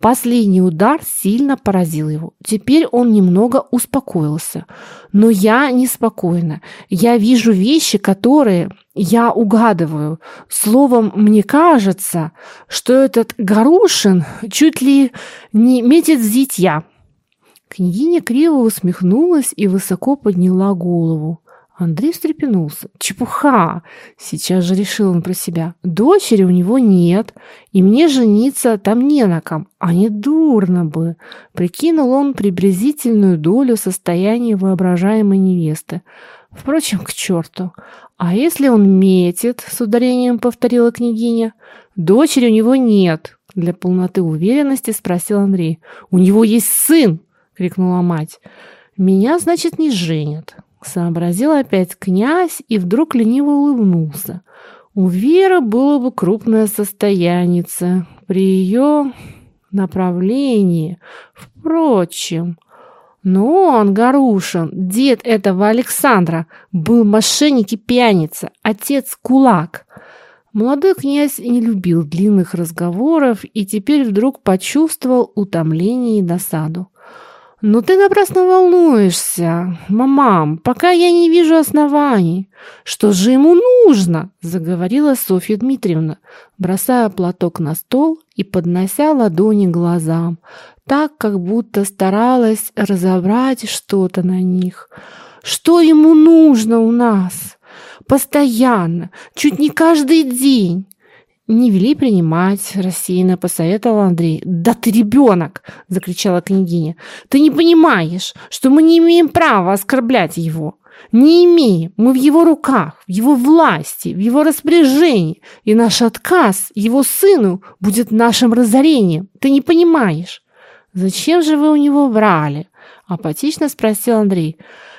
Последний удар сильно поразил его. Теперь он немного успокоился. Но я неспокойна. Я вижу вещи, которые я угадываю. Словом, мне кажется, что этот Гарушин чуть ли не метит зитья. Княгиня криво усмехнулась и высоко подняла голову. Андрей встрепенулся. «Чепуха!» Сейчас же решил он про себя. «Дочери у него нет, и мне жениться там не на ком, а не дурно бы!» Прикинул он приблизительную долю состояния воображаемой невесты. Впрочем, к черту. «А если он метит?» — с ударением повторила княгиня. «Дочери у него нет!» Для полноты уверенности спросил Андрей. «У него есть сын!» — крикнула мать. «Меня, значит, не женят!» Сообразил опять князь и вдруг лениво улыбнулся. У Веры было бы крупное состоянице при ее направлении. Впрочем, но он, Гарушин, дед этого Александра, был мошенник и пьяница, отец кулак. Молодой князь не любил длинных разговоров и теперь вдруг почувствовал утомление и досаду. «Ну ты напрасно волнуешься, мамам, пока я не вижу оснований. Что же ему нужно?» — заговорила Софья Дмитриевна, бросая платок на стол и поднося ладони глазам, так, как будто старалась разобрать что-то на них. «Что ему нужно у нас? Постоянно, чуть не каждый день. «Не вели принимать», — рассеянно посоветовал Андрей. «Да ты ребенок!» — закричала княгиня. «Ты не понимаешь, что мы не имеем права оскорблять его. Не имеем. Мы в его руках, в его власти, в его распоряжении. И наш отказ его сыну будет нашим разорением. Ты не понимаешь». «Зачем же вы у него брали?» — апатично спросил Андрей.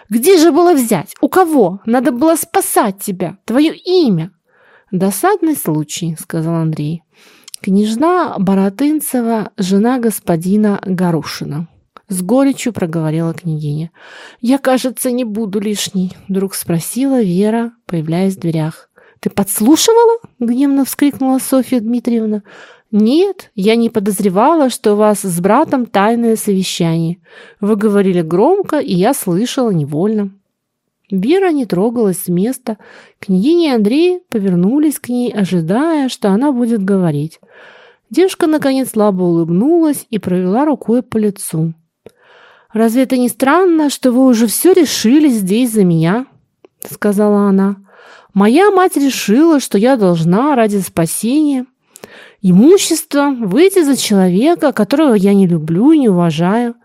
«Где же было взять? У кого? Надо было спасать тебя, твое имя». «Досадный случай», — сказал Андрей. «Княжна Боротынцева, жена господина Гарушина». С горечью проговорила княгиня. «Я, кажется, не буду лишней», — вдруг спросила Вера, появляясь в дверях. «Ты подслушивала?» — гневно вскрикнула Софья Дмитриевна. «Нет, я не подозревала, что у вас с братом тайное совещание. Вы говорили громко, и я слышала невольно». Вера не трогалась с места. Княгиня и Андрей повернулись к ней, ожидая, что она будет говорить. Девушка, наконец, слабо улыбнулась и провела рукой по лицу. «Разве это не странно, что вы уже все решили здесь за меня?» — сказала она. Моя мать решила, что я должна ради спасения имущества выйти за человека, которого я не люблю и не уважаю.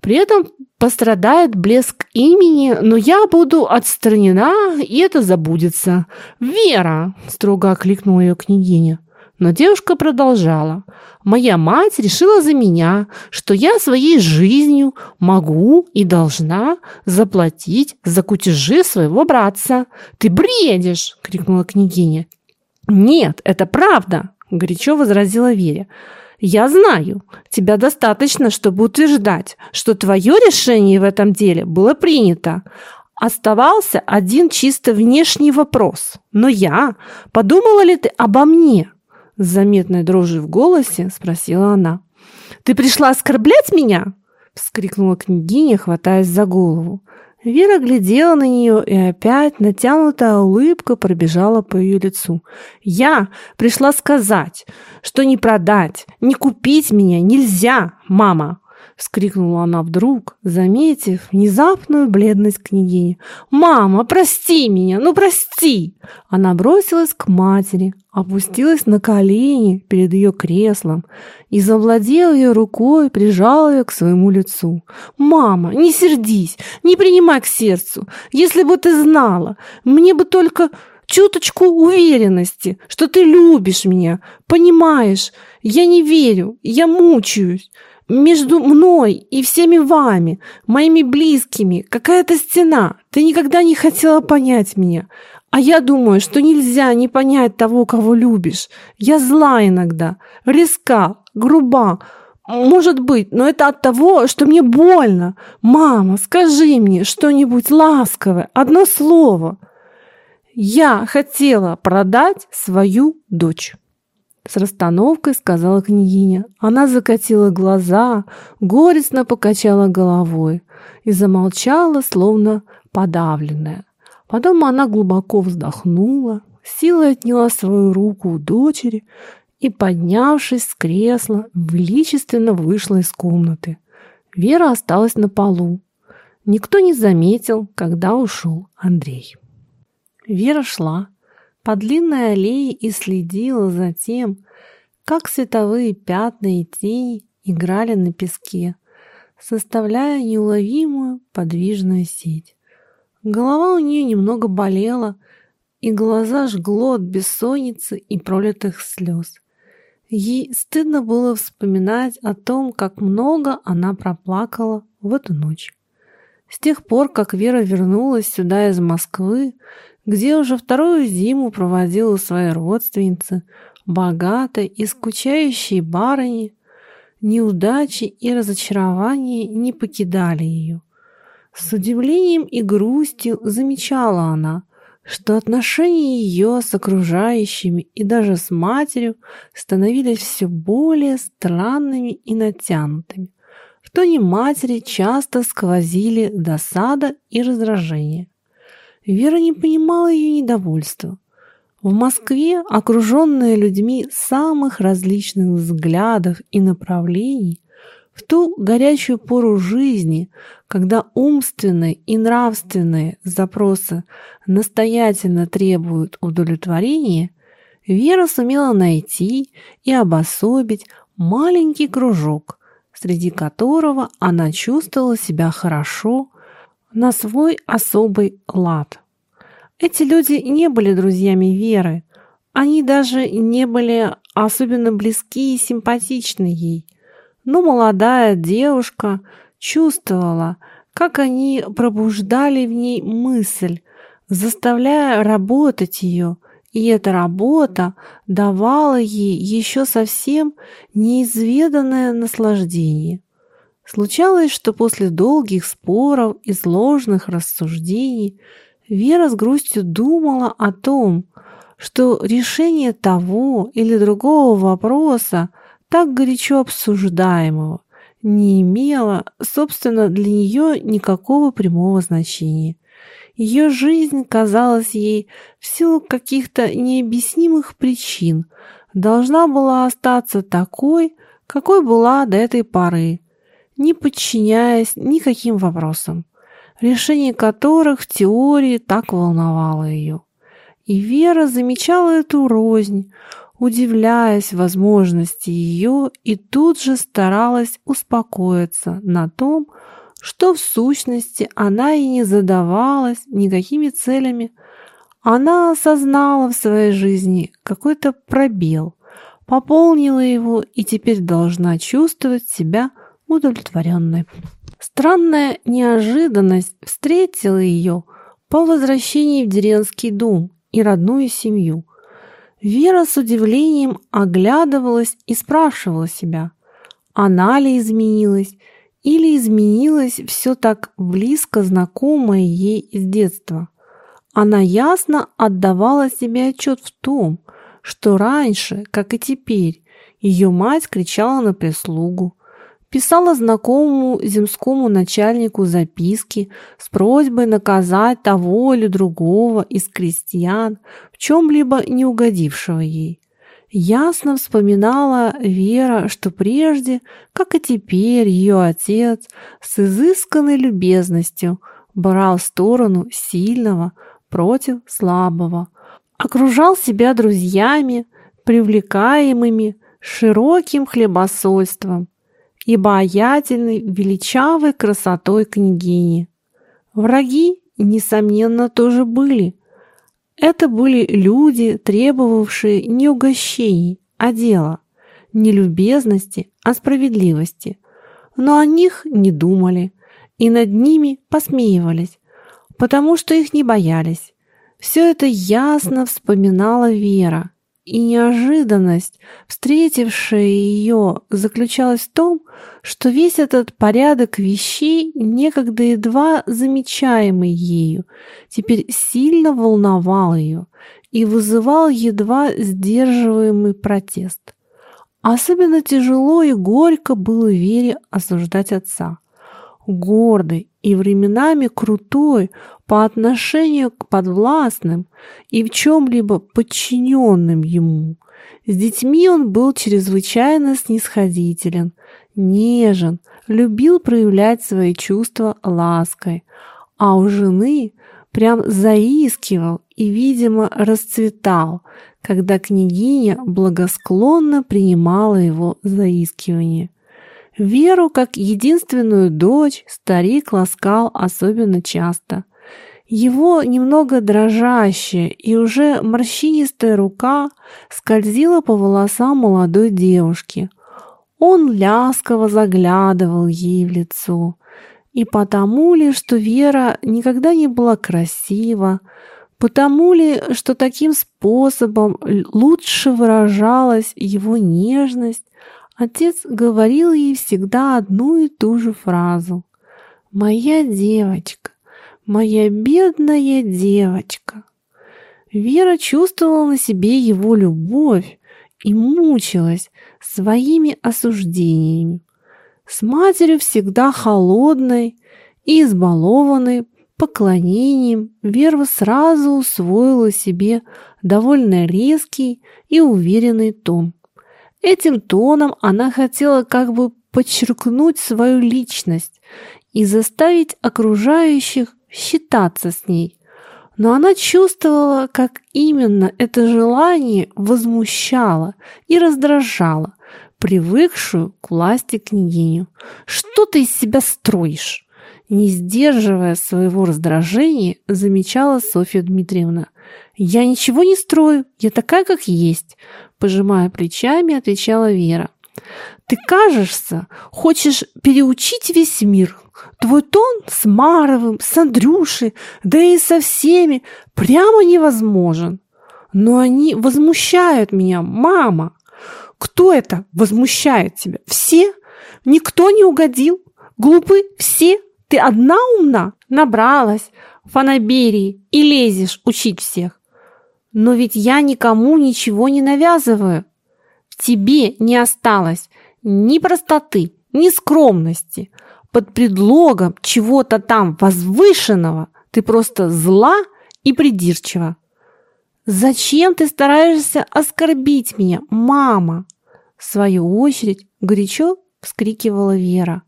При этом пострадает блеск имени, но я буду отстранена, и это забудется. «Вера!» – строго окликнула ее княгиня. Но девушка продолжала. «Моя мать решила за меня, что я своей жизнью могу и должна заплатить за кутежи своего братца. Ты бредишь!» – крикнула княгиня. «Нет, это правда!» – горячо возразила Веря. «Я знаю, тебя достаточно, чтобы утверждать, что твое решение в этом деле было принято. Оставался один чисто внешний вопрос. Но я, подумала ли ты обо мне?» С заметной дрожью в голосе спросила она. «Ты пришла оскорблять меня?» вскрикнула княгиня, хватаясь за голову. Вера глядела на нее, и опять натянутая улыбка пробежала по ее лицу. «Я пришла сказать, что не продать, не купить меня нельзя, мама!» Вскрикнула она вдруг, заметив внезапную бледность княгини. «Мама, прости меня, ну прости!» Она бросилась к матери, опустилась на колени перед ее креслом и завладел ее рукой, прижал ее к своему лицу. «Мама, не сердись, не принимай к сердцу. Если бы ты знала, мне бы только чуточку уверенности, что ты любишь меня, понимаешь. Я не верю, я мучаюсь. Между мной и всеми вами, моими близкими, какая-то стена. Ты никогда не хотела понять меня. А я думаю, что нельзя не понять того, кого любишь. Я зла иногда, резка, груба. Может быть, но это от того, что мне больно. Мама, скажи мне что-нибудь ласковое, одно слово. Я хотела продать свою дочь. С расстановкой сказала княгиня. Она закатила глаза, горестно покачала головой и замолчала, словно подавленная. Потом она глубоко вздохнула, силой отняла свою руку у дочери и, поднявшись с кресла, величественно вышла из комнаты. Вера осталась на полу. Никто не заметил, когда ушел Андрей. Вера шла, по длинной аллее и следила за тем, как световые пятна и тени играли на песке, составляя неуловимую подвижную сеть. Голова у нее немного болела, и глаза жгло от бессонницы и пролитых слез. Ей стыдно было вспоминать о том, как много она проплакала в эту ночь. С тех пор, как Вера вернулась сюда из Москвы, где уже вторую зиму проводила свои родственницы, богатой и скучающей барыни, неудачи и разочарования не покидали ее. С удивлением и грустью замечала она, что отношения ее с окружающими и даже с матерью становились все более странными и натянутыми. В тоне матери часто сквозили досада и раздражение. Вера не понимала ее недовольства. В Москве, окруженная людьми самых различных взглядов и направлений, в ту горячую пору жизни, когда умственные и нравственные запросы настоятельно требуют удовлетворения, Вера сумела найти и обособить маленький кружок, среди которого она чувствовала себя хорошо на свой особый лад. Эти люди не были друзьями Веры, они даже не были особенно близки и симпатичны ей. Но молодая девушка чувствовала, как они пробуждали в ней мысль, заставляя работать ее, и эта работа давала ей еще совсем неизведанное наслаждение. Случалось, что после долгих споров и сложных рассуждений Вера с грустью думала о том, что решение того или другого вопроса, так горячо обсуждаемого, не имело, собственно, для нее никакого прямого значения. Ее жизнь казалась ей в силу каких-то необъяснимых причин должна была остаться такой, какой была до этой поры, не подчиняясь никаким вопросам, решение которых в теории так волновало ее. И Вера замечала эту рознь, удивляясь возможности ее, и тут же старалась успокоиться на том, что в сущности она и не задавалась никакими целями. Она осознала в своей жизни какой-то пробел, пополнила его и теперь должна чувствовать себя удовлетворенной. Странная неожиданность встретила ее по возвращении в деревенский дом и родную семью. Вера с удивлением оглядывалась и спрашивала себя, она ли изменилась или изменилось все так близко знакомое ей с детства. Она ясно отдавала себе отчет в том, что раньше, как и теперь, ее мать кричала на прислугу, писала знакомому земскому начальнику записки с просьбой наказать того или другого из крестьян, в чем-либо не угодившего ей. Ясно вспоминала Вера, что прежде, как и теперь, ее отец с изысканной любезностью брал сторону сильного против слабого, окружал себя друзьями, привлекаемыми широким хлебосольством и обаятельной величавой красотой княгини. Враги, несомненно, тоже были. Это были люди, требовавшие не угощений, а дела, не любезности, а справедливости. Но о них не думали и над ними посмеивались, потому что их не боялись. Все это ясно вспоминала Вера, и неожиданность, встретившая ее, заключалась в том, что весь этот порядок вещей, некогда едва замечаемый ею, теперь сильно волновал ее и вызывал едва сдерживаемый протест. Особенно тяжело и горько было Вере осуждать отца. Гордый и временами крутой, по отношению к подвластным и в чем-либо подчиненным ему. С детьми он был чрезвычайно снисходителен, нежен, любил проявлять свои чувства лаской, а у жены прям заискивал и, видимо, расцветал, когда княгиня благосклонно принимала его заискивание. Веру, как единственную дочь, старик ласкал особенно часто – его немного дрожащая и уже морщинистая рука скользила по волосам молодой девушки. Он ласково заглядывал ей в лицо. И потому ли, что Вера никогда не была красива, потому ли, что таким способом лучше выражалась его нежность, отец говорил ей всегда одну и ту же фразу «Моя девочка, Моя бедная девочка. Вера чувствовала на себе его любовь и мучилась своими осуждениями. С матерью всегда холодной и избалованной поклонением Вера сразу усвоила себе довольно резкий и уверенный тон. Этим тоном она хотела как бы подчеркнуть свою личность и заставить окружающих считаться с ней. Но она чувствовала, как именно это желание возмущало и раздражало привыкшую к власти княгиню. «Что ты из себя строишь?» Не сдерживая своего раздражения, замечала Софья Дмитриевна. «Я ничего не строю, я такая, как есть», пожимая плечами, отвечала Вера. «Ты, кажешься, хочешь переучить весь мир, Твой тон с Маровым, с Андрюшей, да и со всеми прямо невозможен. Но они возмущают меня, мама. Кто это возмущает тебя? Все? Никто не угодил? Глупы все? Ты одна умна? Набралась фанаберии и лезешь учить всех. Но ведь я никому ничего не навязываю. В тебе не осталось ни простоты, ни скромности – под предлогом чего-то там возвышенного ты просто зла и придирчива. Зачем ты стараешься оскорбить меня, мама? В свою очередь горячо вскрикивала Вера.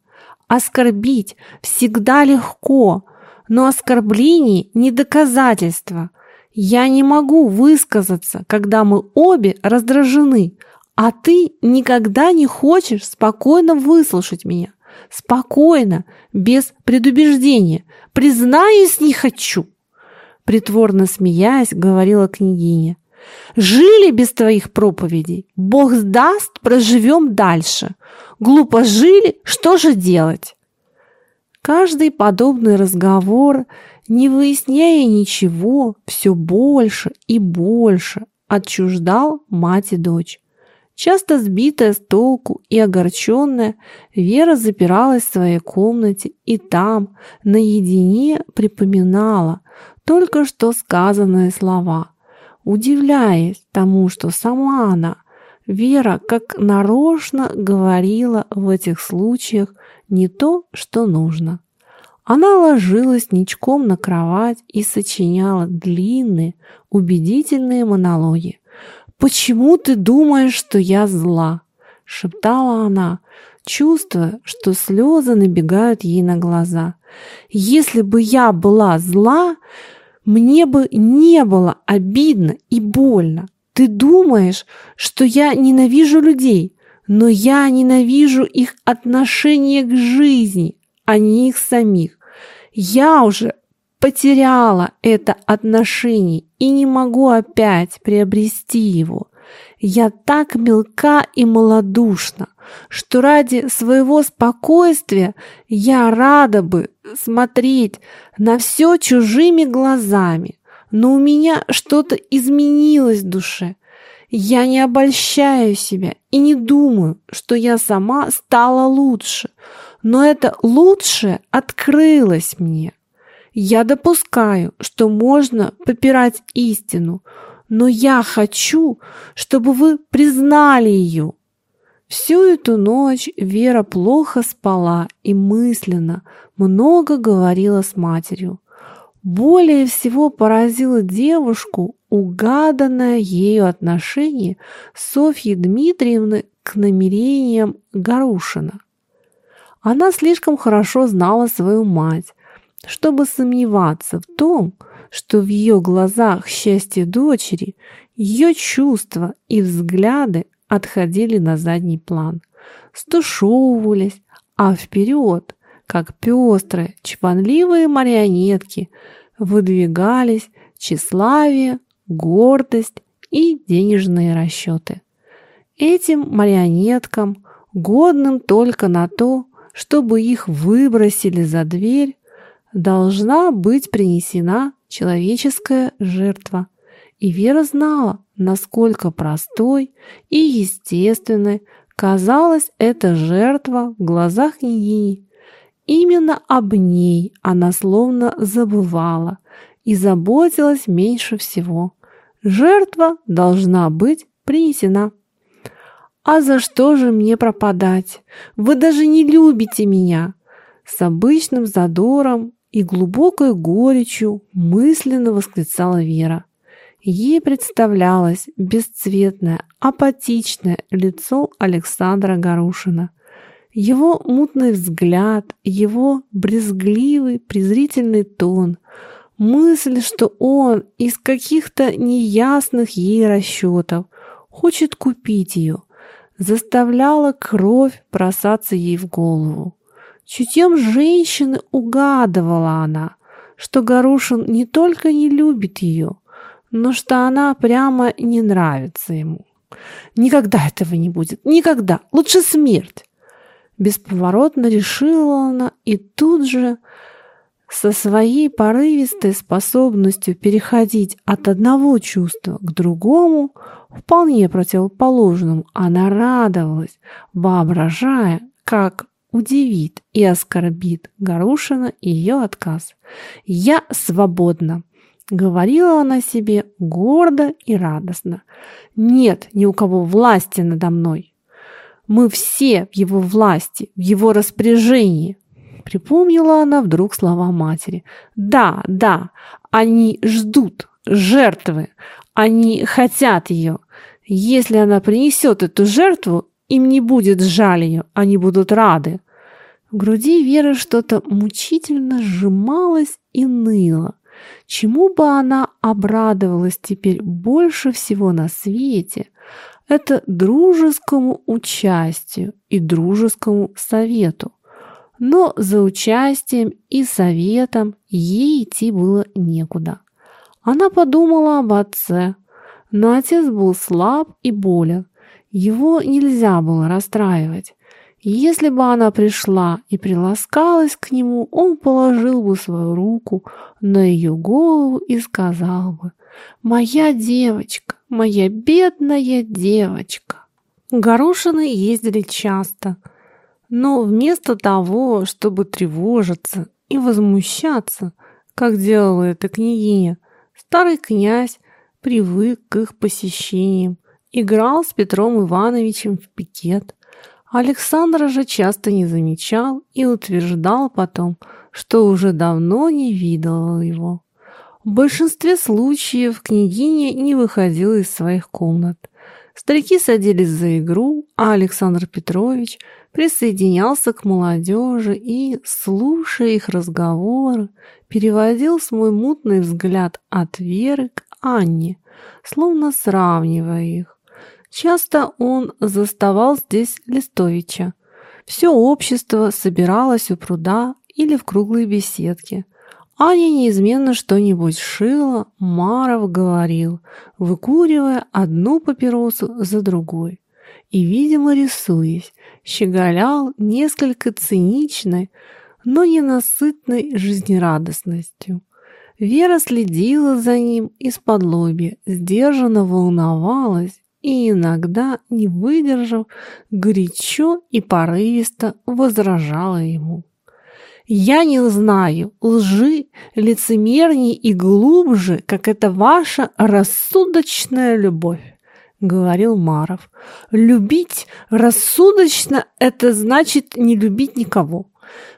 Оскорбить всегда легко, но оскорбление не доказательство. Я не могу высказаться, когда мы обе раздражены, а ты никогда не хочешь спокойно выслушать меня. Спокойно, без предубеждения. Признаюсь, не хочу. Притворно смеясь, говорила княгиня. Жили без твоих проповедей. Бог сдаст, проживем дальше. Глупо жили, что же делать? Каждый подобный разговор, не выясняя ничего, все больше и больше отчуждал мать и дочь. Часто сбитая с толку и огорченная, Вера запиралась в своей комнате и там, наедине, припоминала только что сказанные слова, удивляясь тому, что сама она, Вера, как нарочно говорила в этих случаях не то, что нужно. Она ложилась ничком на кровать и сочиняла длинные, убедительные монологи, «Почему ты думаешь, что я зла?» — шептала она, чувствуя, что слезы набегают ей на глаза. «Если бы я была зла, мне бы не было обидно и больно. Ты думаешь, что я ненавижу людей, но я ненавижу их отношение к жизни, а не их самих. Я уже потеряла это отношение и не могу опять приобрести его. Я так мелка и малодушна, что ради своего спокойствия я рада бы смотреть на все чужими глазами, но у меня что-то изменилось в душе. Я не обольщаю себя и не думаю, что я сама стала лучше, но это лучшее открылось мне. Я допускаю, что можно попирать истину, но я хочу, чтобы вы признали ее. Всю эту ночь Вера плохо спала и мысленно много говорила с матерью. Более всего поразило девушку угаданное ею отношение Софьи Дмитриевны к намерениям Гарушина. Она слишком хорошо знала свою мать, чтобы сомневаться в том, что в ее глазах счастье дочери, ее чувства и взгляды отходили на задний план, стушевывались, а вперед, как пестрые, чванливые марионетки, выдвигались тщеславие, гордость и денежные расчеты. Этим марионеткам, годным только на то, чтобы их выбросили за дверь, должна быть принесена человеческая жертва. И Вера знала, насколько простой и естественной казалась эта жертва в глазах княгини. Именно об ней она словно забывала и заботилась меньше всего. Жертва должна быть принесена. «А за что же мне пропадать? Вы даже не любите меня!» С обычным задором и глубокой горечью мысленно восклицала Вера. Ей представлялось бесцветное, апатичное лицо Александра Гарушина. Его мутный взгляд, его брезгливый, презрительный тон, мысль, что он из каких-то неясных ей расчетов хочет купить ее, заставляла кровь бросаться ей в голову. Чутьем женщины угадывала она, что Гарушин не только не любит ее, но что она прямо не нравится ему. Никогда этого не будет, никогда, лучше смерть. Бесповоротно решила она и тут же со своей порывистой способностью переходить от одного чувства к другому, вполне противоположному, она радовалась, воображая, как удивит и оскорбит Гарушина ее отказ. «Я свободна», — говорила она себе гордо и радостно. «Нет ни у кого власти надо мной. Мы все в его власти, в его распоряжении». Припомнила она вдруг слова матери. «Да, да, они ждут жертвы, они хотят ее. Если она принесет эту жертву, им не будет жаль ее, они будут рады. В груди Веры что-то мучительно сжималось и ныло. Чему бы она обрадовалась теперь больше всего на свете, это дружескому участию и дружескому совету. Но за участием и советом ей идти было некуда. Она подумала об отце, но отец был слаб и болен. Его нельзя было расстраивать. Если бы она пришла и приласкалась к нему, он положил бы свою руку на ее голову и сказал бы «Моя девочка, моя бедная девочка». Горошины ездили часто, но вместо того, чтобы тревожиться и возмущаться, как делала эта княгиня, старый князь привык к их посещениям, играл с Петром Ивановичем в пикет, Александра же часто не замечал и утверждал потом, что уже давно не видел его. В большинстве случаев княгиня не выходила из своих комнат. Старики садились за игру, а Александр Петрович присоединялся к молодежи и, слушая их разговоры, переводил свой мутный взгляд от Веры к Анне, словно сравнивая их. Часто он заставал здесь Листовича. Все общество собиралось у пруда или в круглой беседке. Аня неизменно что-нибудь шила, Маров говорил, выкуривая одну папиросу за другой. И, видимо, рисуясь, щеголял несколько циничной, но ненасытной жизнерадостностью. Вера следила за ним из-под лобья, сдержанно волновалась и иногда, не выдержав, горячо и порывисто возражала ему. «Я не знаю лжи лицемерней и глубже, как это ваша рассудочная любовь», — говорил Маров. «Любить рассудочно — это значит не любить никого.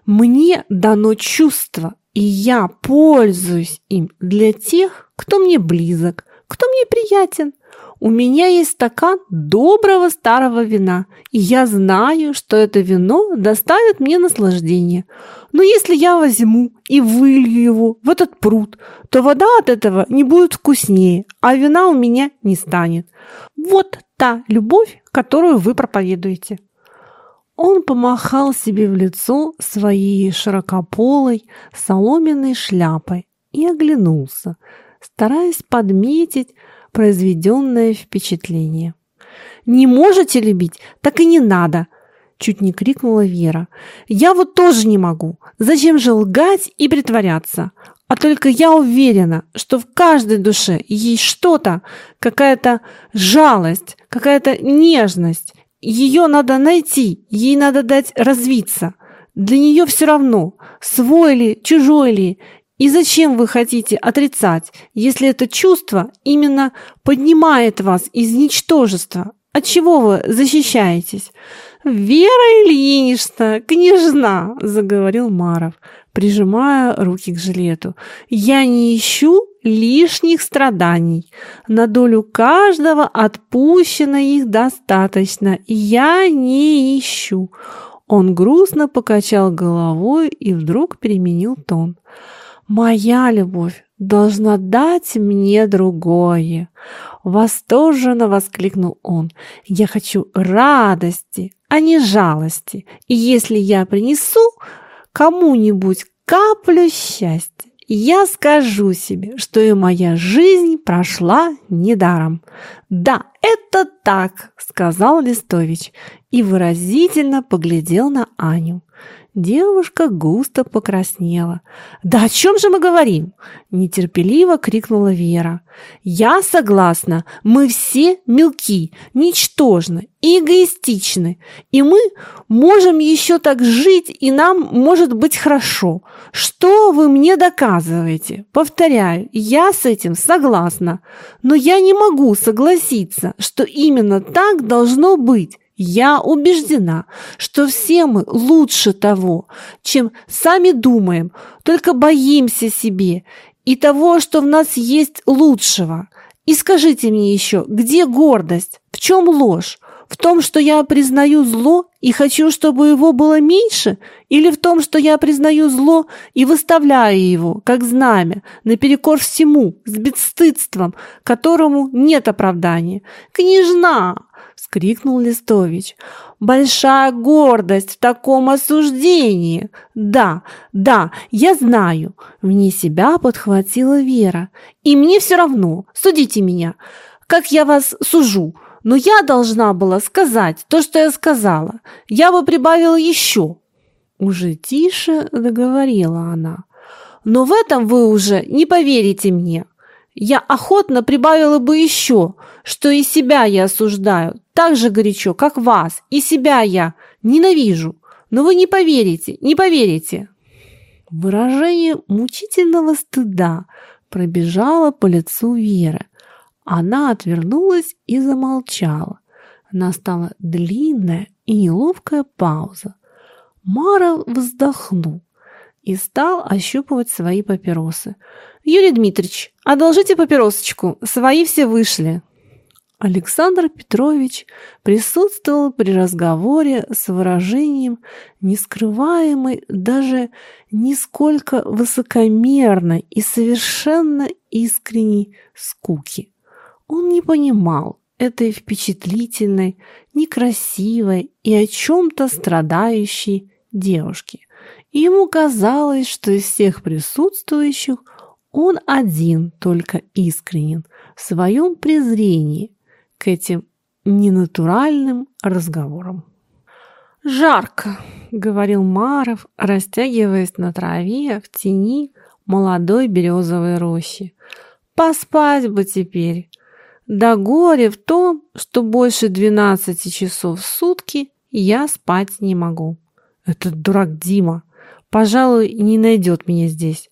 Мне дано чувство, и я пользуюсь им для тех, кто мне близок, кто мне приятен. У меня есть стакан доброго старого вина, и я знаю, что это вино доставит мне наслаждение. Но если я возьму и вылью его в этот пруд, то вода от этого не будет вкуснее, а вина у меня не станет. Вот та любовь, которую вы проповедуете. Он помахал себе в лицо своей широкополой соломенной шляпой и оглянулся, стараясь подметить, произведенное впечатление. «Не можете любить? Так и не надо!» Чуть не крикнула Вера. «Я вот тоже не могу. Зачем же лгать и притворяться? А только я уверена, что в каждой душе есть что-то, какая-то жалость, какая-то нежность. Ее надо найти, ей надо дать развиться. Для нее все равно, свой ли, чужой ли, и зачем вы хотите отрицать, если это чувство именно поднимает вас из ничтожества? От чего вы защищаетесь? Вера Ильинична, княжна, заговорил Маров, прижимая руки к жилету. Я не ищу лишних страданий. На долю каждого отпущено их достаточно. Я не ищу. Он грустно покачал головой и вдруг переменил тон. Моя любовь должна дать мне другое. Восторженно воскликнул он. Я хочу радости, а не жалости. И если я принесу кому-нибудь каплю счастья, я скажу себе, что и моя жизнь прошла недаром. Да, это так, сказал Листович и выразительно поглядел на Аню. Девушка густо покраснела. «Да о чем же мы говорим?» – нетерпеливо крикнула Вера. «Я согласна, мы все мелки, ничтожны и эгоистичны, и мы можем еще так жить, и нам может быть хорошо. Что вы мне доказываете? Повторяю, я с этим согласна, но я не могу согласиться, что именно так должно быть. Я убеждена, что все мы лучше того, чем сами думаем, только боимся себе и того, что в нас есть лучшего. И скажите мне еще, где гордость, в чем ложь, В том, что я признаю зло и хочу, чтобы его было меньше, или в том, что я признаю зло и выставляю его, как знамя, наперекор всему, с бесстыдством, которому нет оправдания? Княжна! — вскрикнул Листович. «Большая гордость в таком осуждении! Да, да, я знаю!» Вне себя подхватила Вера. «И мне все равно, судите меня, как я вас сужу!» Но я должна была сказать то, что я сказала. Я бы прибавила еще. Уже тише договорила она. Но в этом вы уже не поверите мне. Я охотно прибавила бы еще, что и себя я осуждаю так же горячо, как вас, и себя я ненавижу. Но вы не поверите, не поверите. Выражение мучительного стыда пробежало по лицу Веры. Она отвернулась и замолчала. Настала длинная и неловкая пауза. Мара вздохнул и стал ощупывать свои папиросы. «Юрий Дмитриевич, одолжите папиросочку, свои все вышли». Александр Петрович присутствовал при разговоре с выражением нескрываемой, даже нисколько высокомерной и совершенно искренней скуки. Он не понимал этой впечатлительной, некрасивой и о чем-то страдающей девушки. Ему казалось, что из всех присутствующих он один только искренен в своем презрении к этим ненатуральным разговорам. «Жарко», — говорил Маров, растягиваясь на траве в тени молодой березовой рощи. «Поспать бы теперь, да горе в том, что больше двенадцати часов в сутки я спать не могу. Этот дурак Дима, пожалуй, не найдет меня здесь.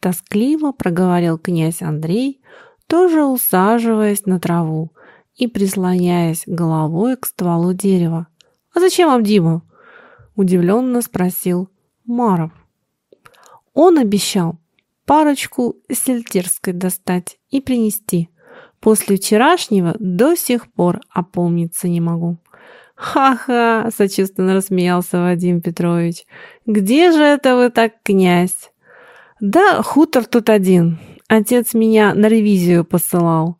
Тоскливо проговорил князь Андрей, тоже усаживаясь на траву и прислоняясь головой к стволу дерева. «А зачем вам Дима?» – удивленно спросил Маров. Он обещал парочку сельтерской достать и принести. После вчерашнего до сих пор опомниться не могу. «Ха-ха!» – сочувственно рассмеялся Вадим Петрович. «Где же это вы так, князь?» «Да хутор тут один. Отец меня на ревизию посылал.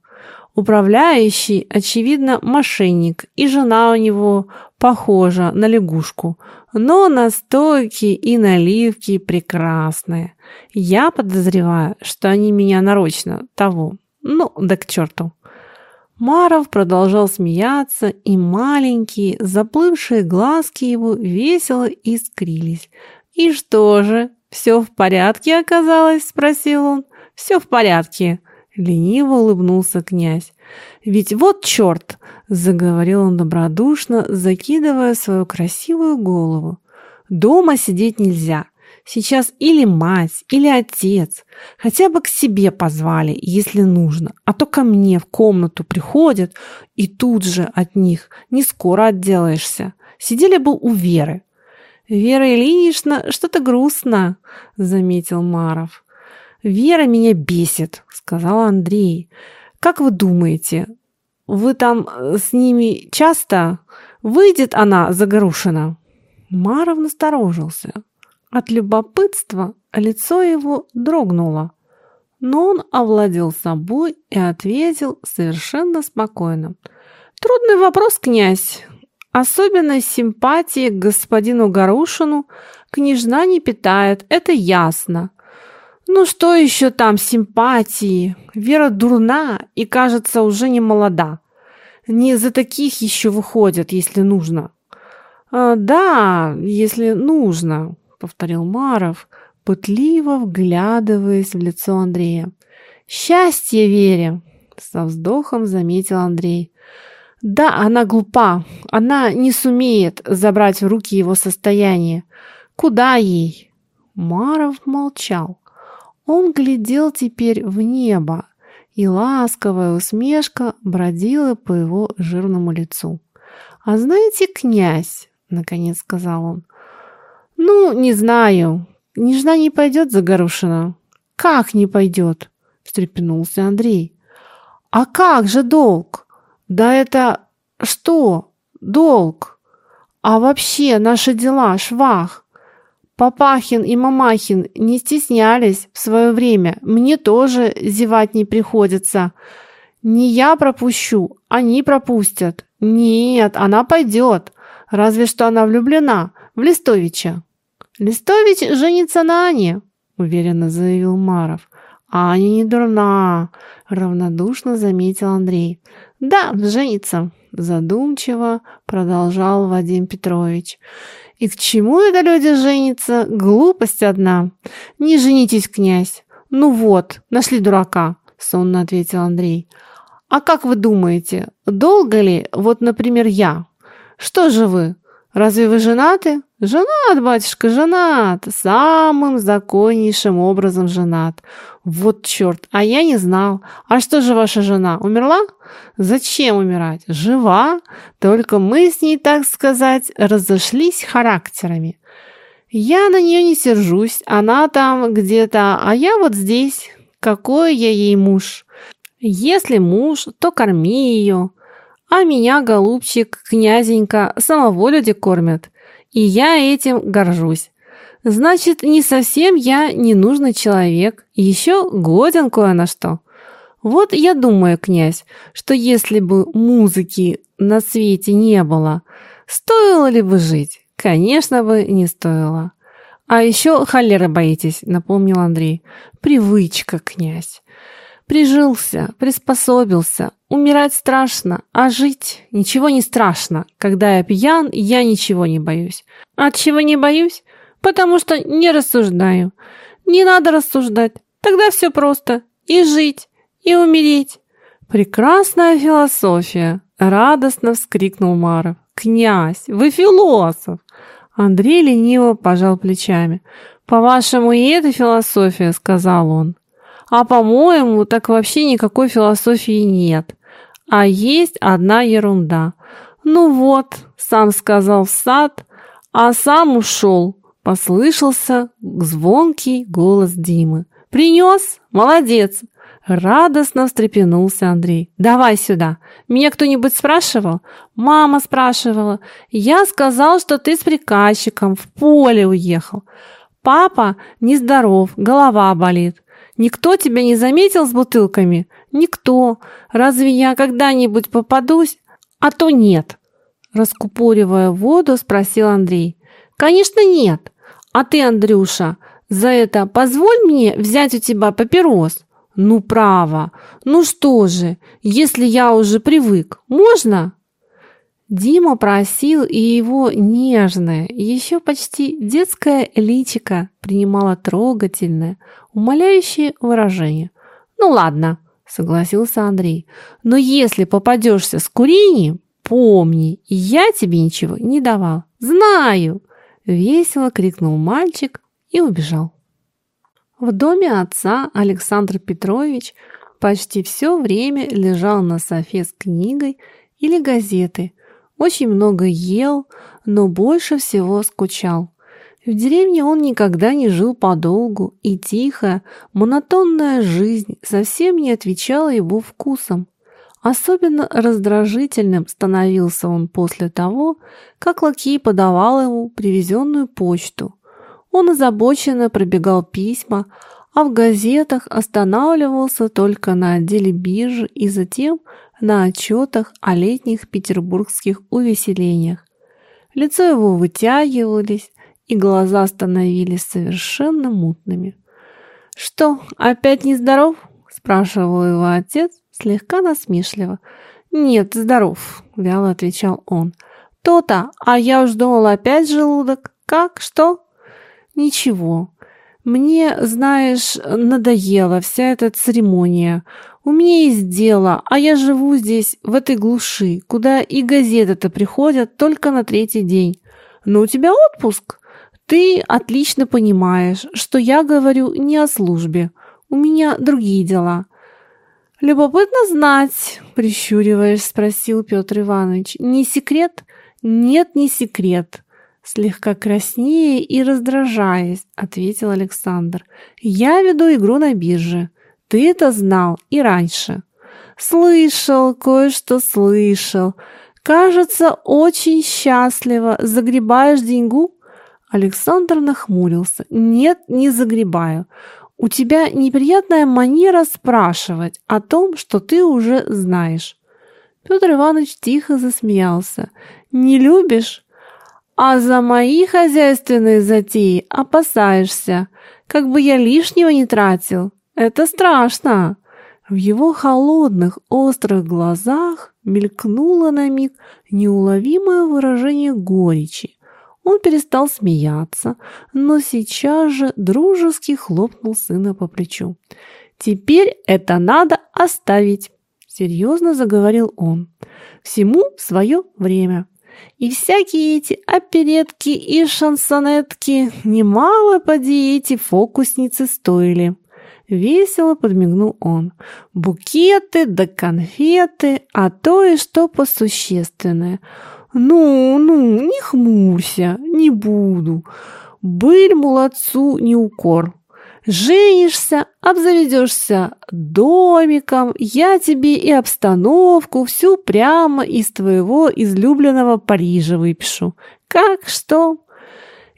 Управляющий, очевидно, мошенник, и жена у него похожа на лягушку, но настойки и наливки прекрасные. Я подозреваю, что они меня нарочно того ну, да к черту. Маров продолжал смеяться, и маленькие, заплывшие глазки его весело искрились. «И что же, все в порядке оказалось?» – спросил он. «Все в порядке», – лениво улыбнулся князь. «Ведь вот черт!» – заговорил он добродушно, закидывая свою красивую голову. «Дома сидеть нельзя. Сейчас или мать, или отец, хотя бы к себе позвали, если нужно, а то ко мне в комнату приходят, и тут же от них не скоро отделаешься. Сидели бы у Веры. «Вера Ильинична, что-то грустно», — заметил Маров. «Вера меня бесит», — сказал Андрей. «Как вы думаете, вы там э, с ними часто? Выйдет она загорушена?» Маров насторожился. От любопытства лицо его дрогнуло, но он овладел собой и ответил совершенно спокойно. «Трудный вопрос, князь. Особенной симпатии к господину Гарушину княжна не питает, это ясно. Ну что еще там симпатии? Вера дурна и, кажется, уже не молода. Не за таких еще выходят, если нужно. А, да, если нужно повторил Маров, пытливо вглядываясь в лицо Андрея. «Счастье вере!» — со вздохом заметил Андрей. «Да, она глупа. Она не сумеет забрать в руки его состояние. Куда ей?» Маров молчал. Он глядел теперь в небо, и ласковая усмешка бродила по его жирному лицу. «А знаете, князь, — наконец сказал он, «Ну, не знаю. Нежна не пойдет за Горошина». «Как не пойдет?» – встрепенулся Андрей. «А как же долг? Да это что? долг. А вообще наши дела, швах. Папахин и Мамахин не стеснялись в свое время. Мне тоже зевать не приходится. Не я пропущу, они пропустят. Нет, она пойдет. Разве что она влюблена в Листовича. Листович женится на Ане, уверенно заявил Маров. А Аня не дурна, равнодушно заметил Андрей. Да, женится, задумчиво продолжал Вадим Петрович. И к чему это люди женятся? Глупость одна. Не женитесь, князь. Ну вот, нашли дурака, сонно ответил Андрей. А как вы думаете, долго ли, вот, например, я? Что же вы? Разве вы женаты? Женат, батюшка, женат. Самым законнейшим образом женат. Вот черт, а я не знал. А что же ваша жена, умерла? Зачем умирать? Жива. Только мы с ней, так сказать, разошлись характерами. Я на нее не сержусь. Она там где-то, а я вот здесь. Какой я ей муж? Если муж, то корми ее. А меня, голубчик, князенька, самого люди кормят. И я этим горжусь. Значит, не совсем я ненужный человек, еще годен кое на что. Вот я думаю, князь, что если бы музыки на свете не было, стоило ли бы жить? Конечно бы не стоило. А еще холеры боитесь, напомнил Андрей. Привычка, князь. Прижился, приспособился. Умирать страшно, а жить ничего не страшно. Когда я пьян, я ничего не боюсь. От чего не боюсь? Потому что не рассуждаю. Не надо рассуждать. Тогда все просто. И жить, и умереть. Прекрасная философия, радостно вскрикнул Маров. Князь, вы философ. Андрей лениво пожал плечами. По-вашему, и это философия, сказал он. А по-моему, так вообще никакой философии нет. А есть одна ерунда. Ну вот, сам сказал в сад, а сам ушел. Послышался звонкий голос Димы. «Принес? Молодец!» Радостно встрепенулся Андрей. «Давай сюда. Меня кто-нибудь спрашивал?» «Мама спрашивала. Я сказал, что ты с приказчиком в поле уехал. Папа нездоров, голова болит. Никто тебя не заметил с бутылками? Никто. Разве я когда-нибудь попадусь? А то нет. Раскупоривая воду, спросил Андрей. Конечно, нет. А ты, Андрюша, за это позволь мне взять у тебя папирос. Ну, право. Ну что же, если я уже привык, можно? Дима просил, и его нежное, еще почти детское личико принимало трогательное, умоляющее выражение. «Ну ладно», — согласился Андрей, «но если попадешься с курением, помни, я тебе ничего не давал». «Знаю!» — весело крикнул мальчик и убежал. В доме отца Александр Петрович почти все время лежал на софе с книгой или газетой, очень много ел, но больше всего скучал. В деревне он никогда не жил подолгу, и тихая, монотонная жизнь совсем не отвечала его вкусам. Особенно раздражительным становился он после того, как лакей подавал ему привезенную почту. Он озабоченно пробегал письма, а в газетах останавливался только на отделе биржи и затем на отчетах о летних петербургских увеселениях. Лицо его вытягивались, и глаза становились совершенно мутными. «Что, опять нездоров?» – спрашивал его отец слегка насмешливо. «Нет, здоров», – вяло отвечал он. «То-то, а я уж думал опять желудок. Как? Что?» «Ничего. Мне, знаешь, надоела вся эта церемония. У меня есть дело, а я живу здесь, в этой глуши, куда и газеты-то приходят только на третий день. Но у тебя отпуск. Ты отлично понимаешь, что я говорю не о службе. У меня другие дела. Любопытно знать, прищуриваясь, спросил Петр Иванович. Не секрет? Нет, не секрет. Слегка краснее и раздражаясь, ответил Александр. Я веду игру на бирже. Ты это знал и раньше. Слышал, кое-что слышал. Кажется, очень счастливо. Загребаешь деньгу? Александр нахмурился. Нет, не загребаю. У тебя неприятная манера спрашивать о том, что ты уже знаешь. Петр Иванович тихо засмеялся. Не любишь? А за мои хозяйственные затеи опасаешься, как бы я лишнего не тратил. Это страшно. В его холодных, острых глазах мелькнуло на миг неуловимое выражение горечи. Он перестал смеяться, но сейчас же дружески хлопнул сына по плечу. «Теперь это надо оставить», — серьезно заговорил он. «Всему свое время. И всякие эти оперетки и шансонетки немало поди эти фокусницы стоили. Весело подмигнул он. Букеты да конфеты, а то и что посущественное. Ну, ну, не хмурься, не буду. Быль молодцу не укор. Женишься, обзаведешься домиком, я тебе и обстановку всю прямо из твоего излюбленного Парижа выпишу. Как что?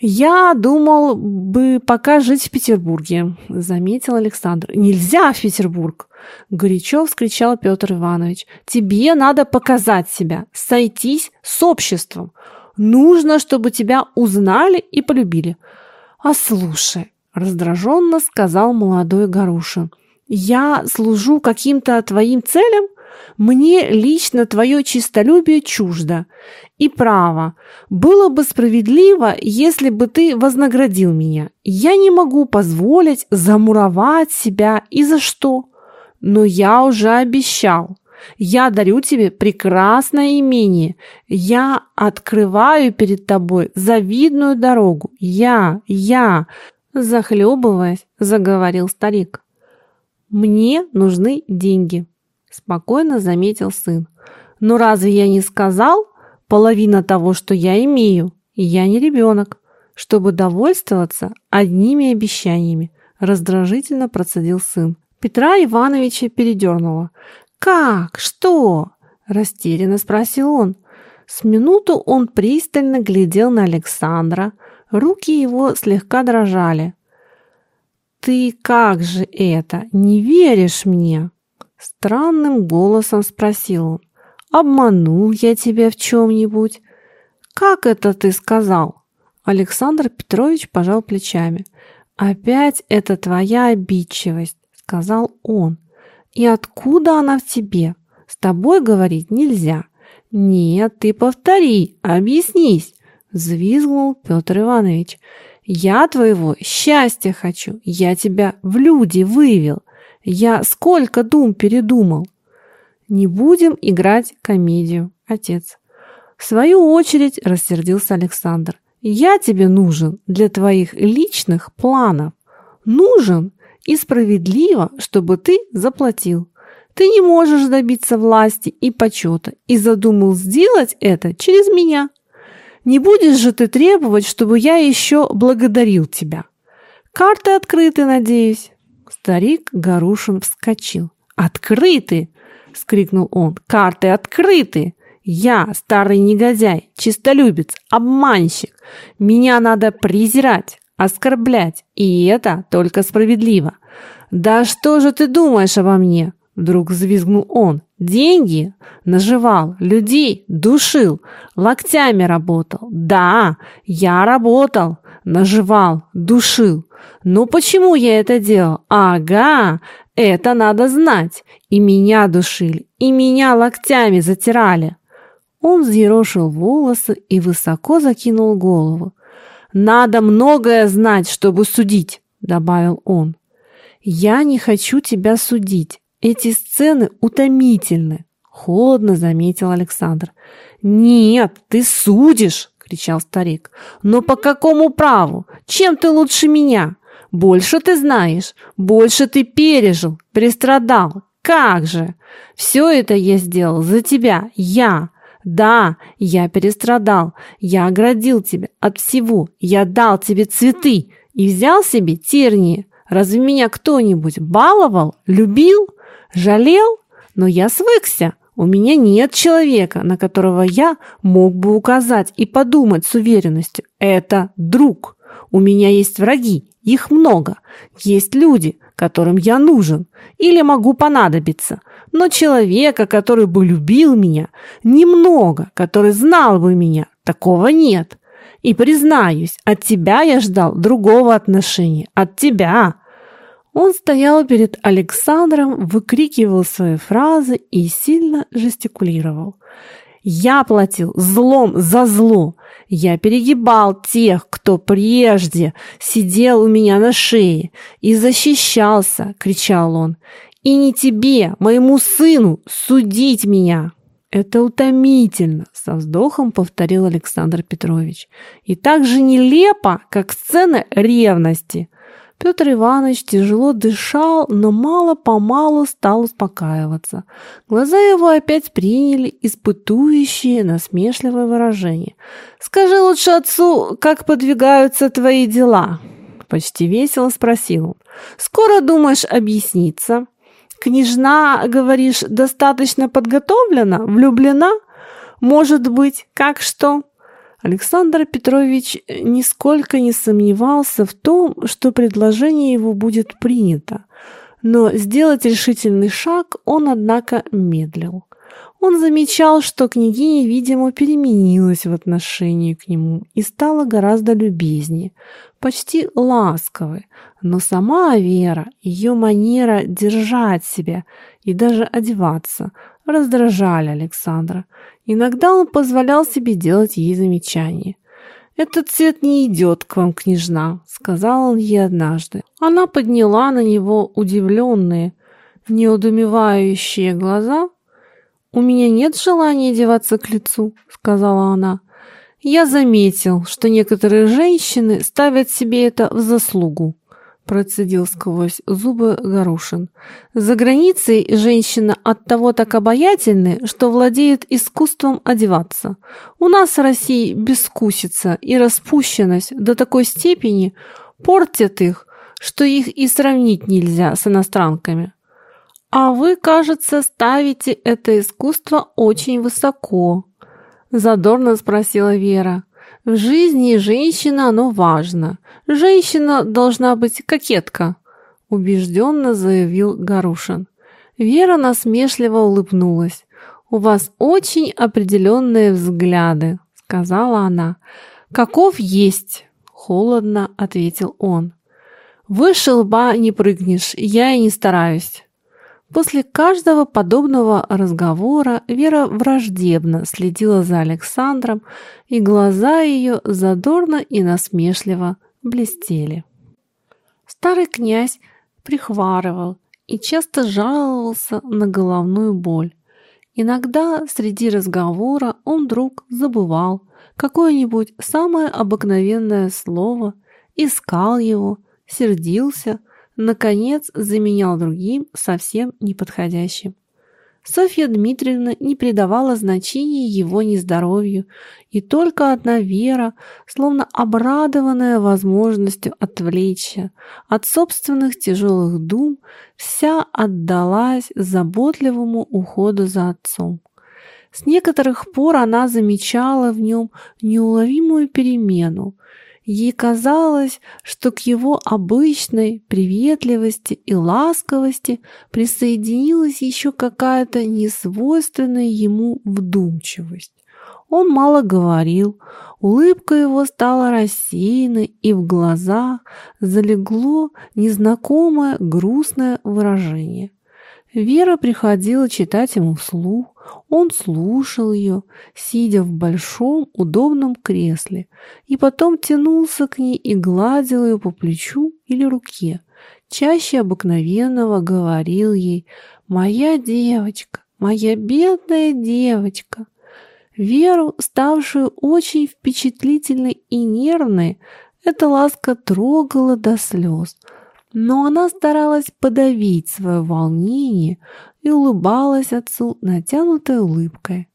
«Я думал бы пока жить в Петербурге», — заметил Александр. «Нельзя в Петербург!» — горячо вскричал Петр Иванович. «Тебе надо показать себя, сойтись с обществом. Нужно, чтобы тебя узнали и полюбили». «А слушай», — раздраженно сказал молодой Гарушин, «я служу каким-то твоим целям? Мне лично твое чистолюбие чуждо. И право, было бы справедливо, если бы ты вознаградил меня. Я не могу позволить замуровать себя и за что. Но я уже обещал. Я дарю тебе прекрасное имение. Я открываю перед тобой завидную дорогу. Я, я, захлебываясь, заговорил старик. Мне нужны деньги спокойно заметил сын. Но разве я не сказал половина того, что я имею, и я не ребенок, чтобы довольствоваться одними обещаниями, раздражительно процедил сын. Петра Ивановича передернуло. «Как? Что?» – растерянно спросил он. С минуту он пристально глядел на Александра, руки его слегка дрожали. «Ты как же это? Не веришь мне?» Странным голосом спросил он. «Обманул я тебя в чем-нибудь?» «Как это ты сказал?» Александр Петрович пожал плечами. «Опять это твоя обидчивость», — сказал он. «И откуда она в тебе? С тобой говорить нельзя». «Нет, ты повтори, объяснись», — взвизгнул Петр Иванович. «Я твоего счастья хочу, я тебя в люди вывел. Я сколько дум передумал. Не будем играть комедию, отец. В свою очередь рассердился Александр. Я тебе нужен для твоих личных планов. Нужен и справедливо, чтобы ты заплатил. Ты не можешь добиться власти и почета и задумал сделать это через меня. Не будешь же ты требовать, чтобы я еще благодарил тебя. Карты открыты, надеюсь. Старик Гарушин вскочил. «Открыты!» — скрикнул он. «Карты открыты! Я, старый негодяй, чистолюбец, обманщик. Меня надо презирать, оскорблять, и это только справедливо. Да что же ты думаешь обо мне?» Вдруг взвизгнул он. «Деньги? Наживал, людей душил, локтями работал. Да, я работал, наживал, душил. Ну почему я это делал? Ага, это надо знать. И меня душили, и меня локтями затирали. Он взъерошил волосы и высоко закинул голову. «Надо многое знать, чтобы судить», — добавил он. «Я не хочу тебя судить. Эти сцены утомительны», — холодно заметил Александр. «Нет, ты судишь!» — кричал старик. «Но по какому праву? Чем ты лучше меня? Больше ты знаешь, больше ты пережил, перестрадал. Как же? Все это я сделал за тебя, я. Да, я перестрадал, я оградил тебя от всего, я дал тебе цветы и взял себе тернии. Разве меня кто-нибудь баловал, любил, жалел? Но я свыкся, У меня нет человека, на которого я мог бы указать и подумать с уверенностью. Это друг. У меня есть враги, их много. Есть люди, которым я нужен или могу понадобиться. Но человека, который бы любил меня, немного, который знал бы меня, такого нет. И признаюсь, от тебя я ждал другого отношения. От тебя. Он стоял перед Александром, выкрикивал свои фразы и сильно жестикулировал. Я платил злом за зло. Я перегибал тех, кто прежде сидел у меня на шее и защищался, кричал он. И не тебе, моему сыну, судить меня. Это утомительно, со вздохом повторил Александр Петрович. И так же нелепо, как сцена ревности. Петр Иванович тяжело дышал, но мало-помалу стал успокаиваться. Глаза его опять приняли испытующие, насмешливое выражение. «Скажи лучше отцу, как подвигаются твои дела?» Почти весело спросил он. «Скоро думаешь объясниться?» «Княжна, говоришь, достаточно подготовлена, влюблена? Может быть, как что?» Александр Петрович нисколько не сомневался в том, что предложение его будет принято, но сделать решительный шаг он, однако, медлил. Он замечал, что княгиня, видимо, переменилась в отношении к нему и стала гораздо любезнее, почти ласковой, но сама Вера, ее манера держать себя и даже одеваться раздражали Александра. Иногда он позволял себе делать ей замечания. «Этот цвет не идет к вам, княжна», — сказал он ей однажды. Она подняла на него удивленные, неудумевающие глаза. «У меня нет желания одеваться к лицу», — сказала она. «Я заметил, что некоторые женщины ставят себе это в заслугу процедил сквозь зубы Гарушин. За границей женщина от того так обаятельны, что владеет искусством одеваться. У нас в России бескусица и распущенность до такой степени портят их, что их и сравнить нельзя с иностранками. А вы, кажется, ставите это искусство очень высоко, задорно спросила Вера. В жизни женщины оно важно. Женщина должна быть кокетка, убежденно заявил Гарушин. Вера насмешливо улыбнулась. «У вас очень определенные взгляды», — сказала она. «Каков есть?» — холодно ответил он. «Выше лба не прыгнешь, я и не стараюсь». После каждого подобного разговора Вера враждебно следила за Александром, и глаза ее задорно и насмешливо блестели. Старый князь прихварывал и часто жаловался на головную боль. Иногда среди разговора он вдруг забывал какое-нибудь самое обыкновенное слово, искал его, сердился – наконец заменял другим, совсем неподходящим. Софья Дмитриевна не придавала значения его нездоровью, и только одна Вера, словно обрадованная возможностью отвлечься от собственных тяжелых дум, вся отдалась заботливому уходу за отцом. С некоторых пор она замечала в нем неуловимую перемену, Ей казалось, что к его обычной приветливости и ласковости присоединилась еще какая-то несвойственная ему вдумчивость. Он мало говорил, улыбка его стала рассеянной, и в глазах залегло незнакомое грустное выражение. Вера приходила читать ему вслух, он слушал ее, сидя в большом удобном кресле, и потом тянулся к ней и гладил ее по плечу или руке. Чаще обыкновенного говорил ей «Моя девочка, моя бедная девочка». Веру, ставшую очень впечатлительной и нервной, эта ласка трогала до слез – но она старалась подавить свое волнение и улыбалась отцу натянутой улыбкой.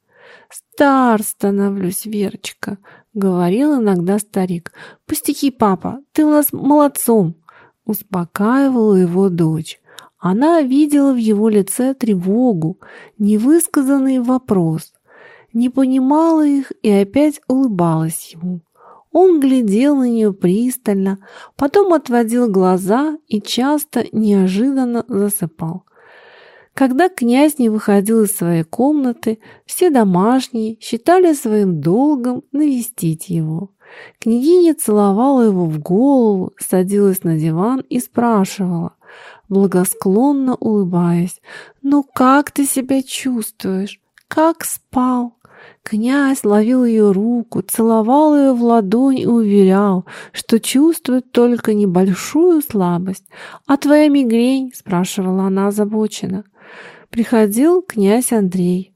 «Стар становлюсь, Верочка», — говорил иногда старик. «Пустяки, папа, ты у нас молодцом», — успокаивала его дочь. Она видела в его лице тревогу, невысказанный вопрос, не понимала их и опять улыбалась ему. Он глядел на нее пристально, потом отводил глаза и часто неожиданно засыпал. Когда князь не выходил из своей комнаты, все домашние считали своим долгом навестить его. Княгиня целовала его в голову, садилась на диван и спрашивала, благосклонно улыбаясь, «Ну как ты себя чувствуешь? Как спал?» Князь ловил ее руку, целовал ее в ладонь и уверял, что чувствует только небольшую слабость. «А твоя мигрень?» – спрашивала она озабоченно. Приходил князь Андрей.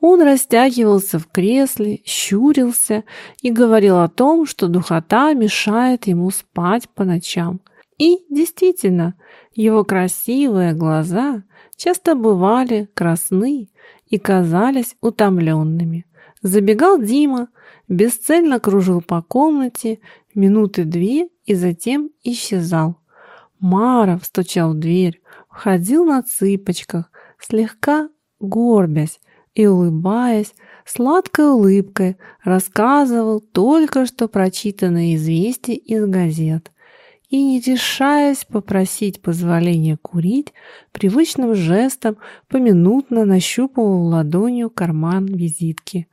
Он растягивался в кресле, щурился и говорил о том, что духота мешает ему спать по ночам. И действительно, его красивые глаза часто бывали красны и казались утомленными. Забегал Дима, бесцельно кружил по комнате минуты две и затем исчезал. Маров стучал в дверь, входил на цыпочках, слегка горбясь и улыбаясь, сладкой улыбкой рассказывал только что прочитанное известие из газет и, не решаясь попросить позволения курить, привычным жестом поминутно нащупывал ладонью карман визитки.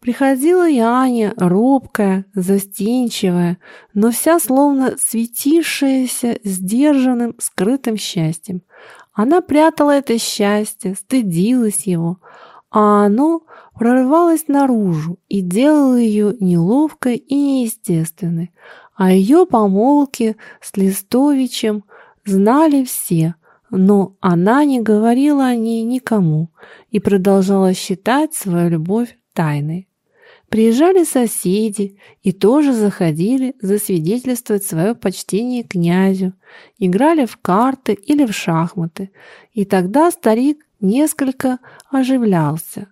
Приходила и Аня, робкая, застенчивая, но вся словно светившаяся сдержанным, скрытым счастьем. Она прятала это счастье, стыдилась его, а оно прорывалось наружу и делало ее неловкой и неестественной. А ее помолвки с Листовичем знали все, но она не говорила о ней никому и продолжала считать свою любовь тайной. Приезжали соседи и тоже заходили засвидетельствовать свое почтение князю, играли в карты или в шахматы, и тогда старик несколько оживлялся.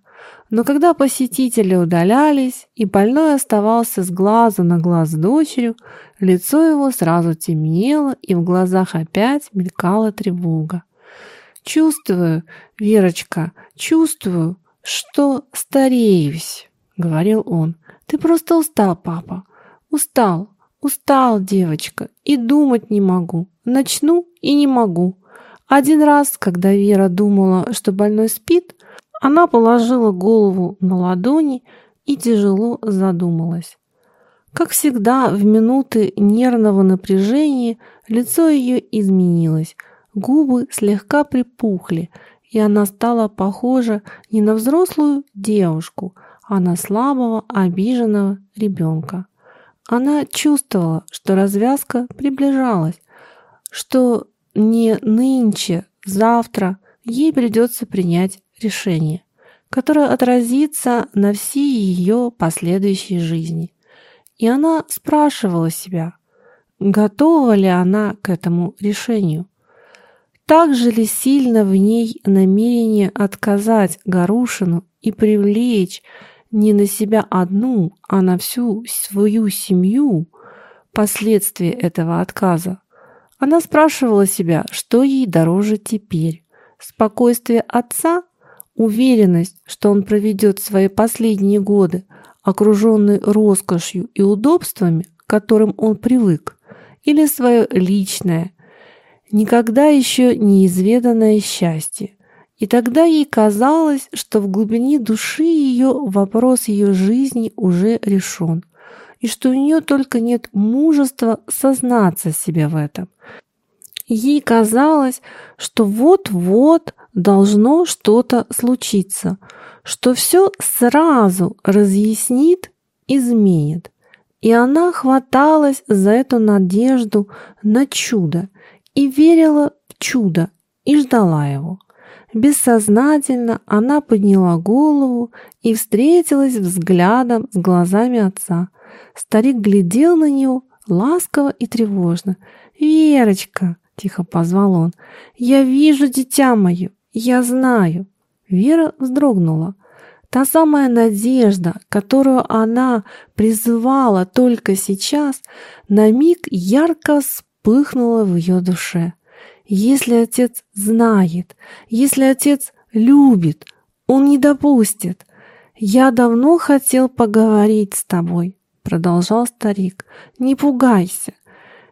Но когда посетители удалялись, и больной оставался с глазу на глаз дочерью, лицо его сразу темнело, и в глазах опять мелькала тревога. «Чувствую, Верочка, чувствую, что стареюсь» говорил он. Ты просто устал, папа. Устал, устал, девочка, и думать не могу. Начну и не могу. Один раз, когда Вера думала, что больной спит, она положила голову на ладони и тяжело задумалась. Как всегда, в минуты нервного напряжения лицо ее изменилось, губы слегка припухли, и она стала похожа не на взрослую девушку, а на слабого, обиженного ребенка. Она чувствовала, что развязка приближалась, что не нынче, завтра ей придется принять решение, которое отразится на всей ее последующей жизни. И она спрашивала себя, готова ли она к этому решению. Так же ли сильно в ней намерение отказать Гарушину и привлечь не на себя одну, а на всю свою семью последствия этого отказа. Она спрашивала себя, что ей дороже теперь. Спокойствие отца, уверенность, что он проведет свои последние годы, окруженный роскошью и удобствами, к которым он привык, или свое личное, никогда еще неизведанное счастье. И тогда ей казалось, что в глубине души ее вопрос ее жизни уже решен, и что у нее только нет мужества сознаться себе в этом. Ей казалось, что вот-вот должно что-то случиться, что все сразу разъяснит, изменит. И она хваталась за эту надежду на чудо и верила в чудо и ждала его. Бессознательно она подняла голову и встретилась взглядом с глазами отца. Старик глядел на нее ласково и тревожно. «Верочка!» — тихо позвал он. «Я вижу дитя мое, я знаю!» Вера вздрогнула. Та самая надежда, которую она призывала только сейчас, на миг ярко вспыхнула в ее душе. Если отец знает, если отец любит, он не допустит. Я давно хотел поговорить с тобой, продолжал старик. Не пугайся,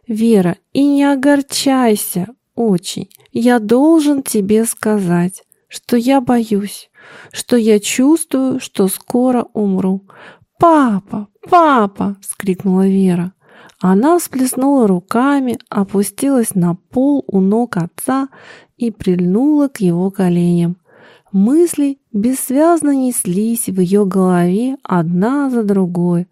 Вера, и не огорчайся очень. Я должен тебе сказать, что я боюсь, что я чувствую, что скоро умру. «Папа! Папа!» — вскрикнула Вера. Она всплеснула руками, опустилась на пол у ног отца и прильнула к его коленям. Мысли бессвязно неслись в ее голове одна за другой,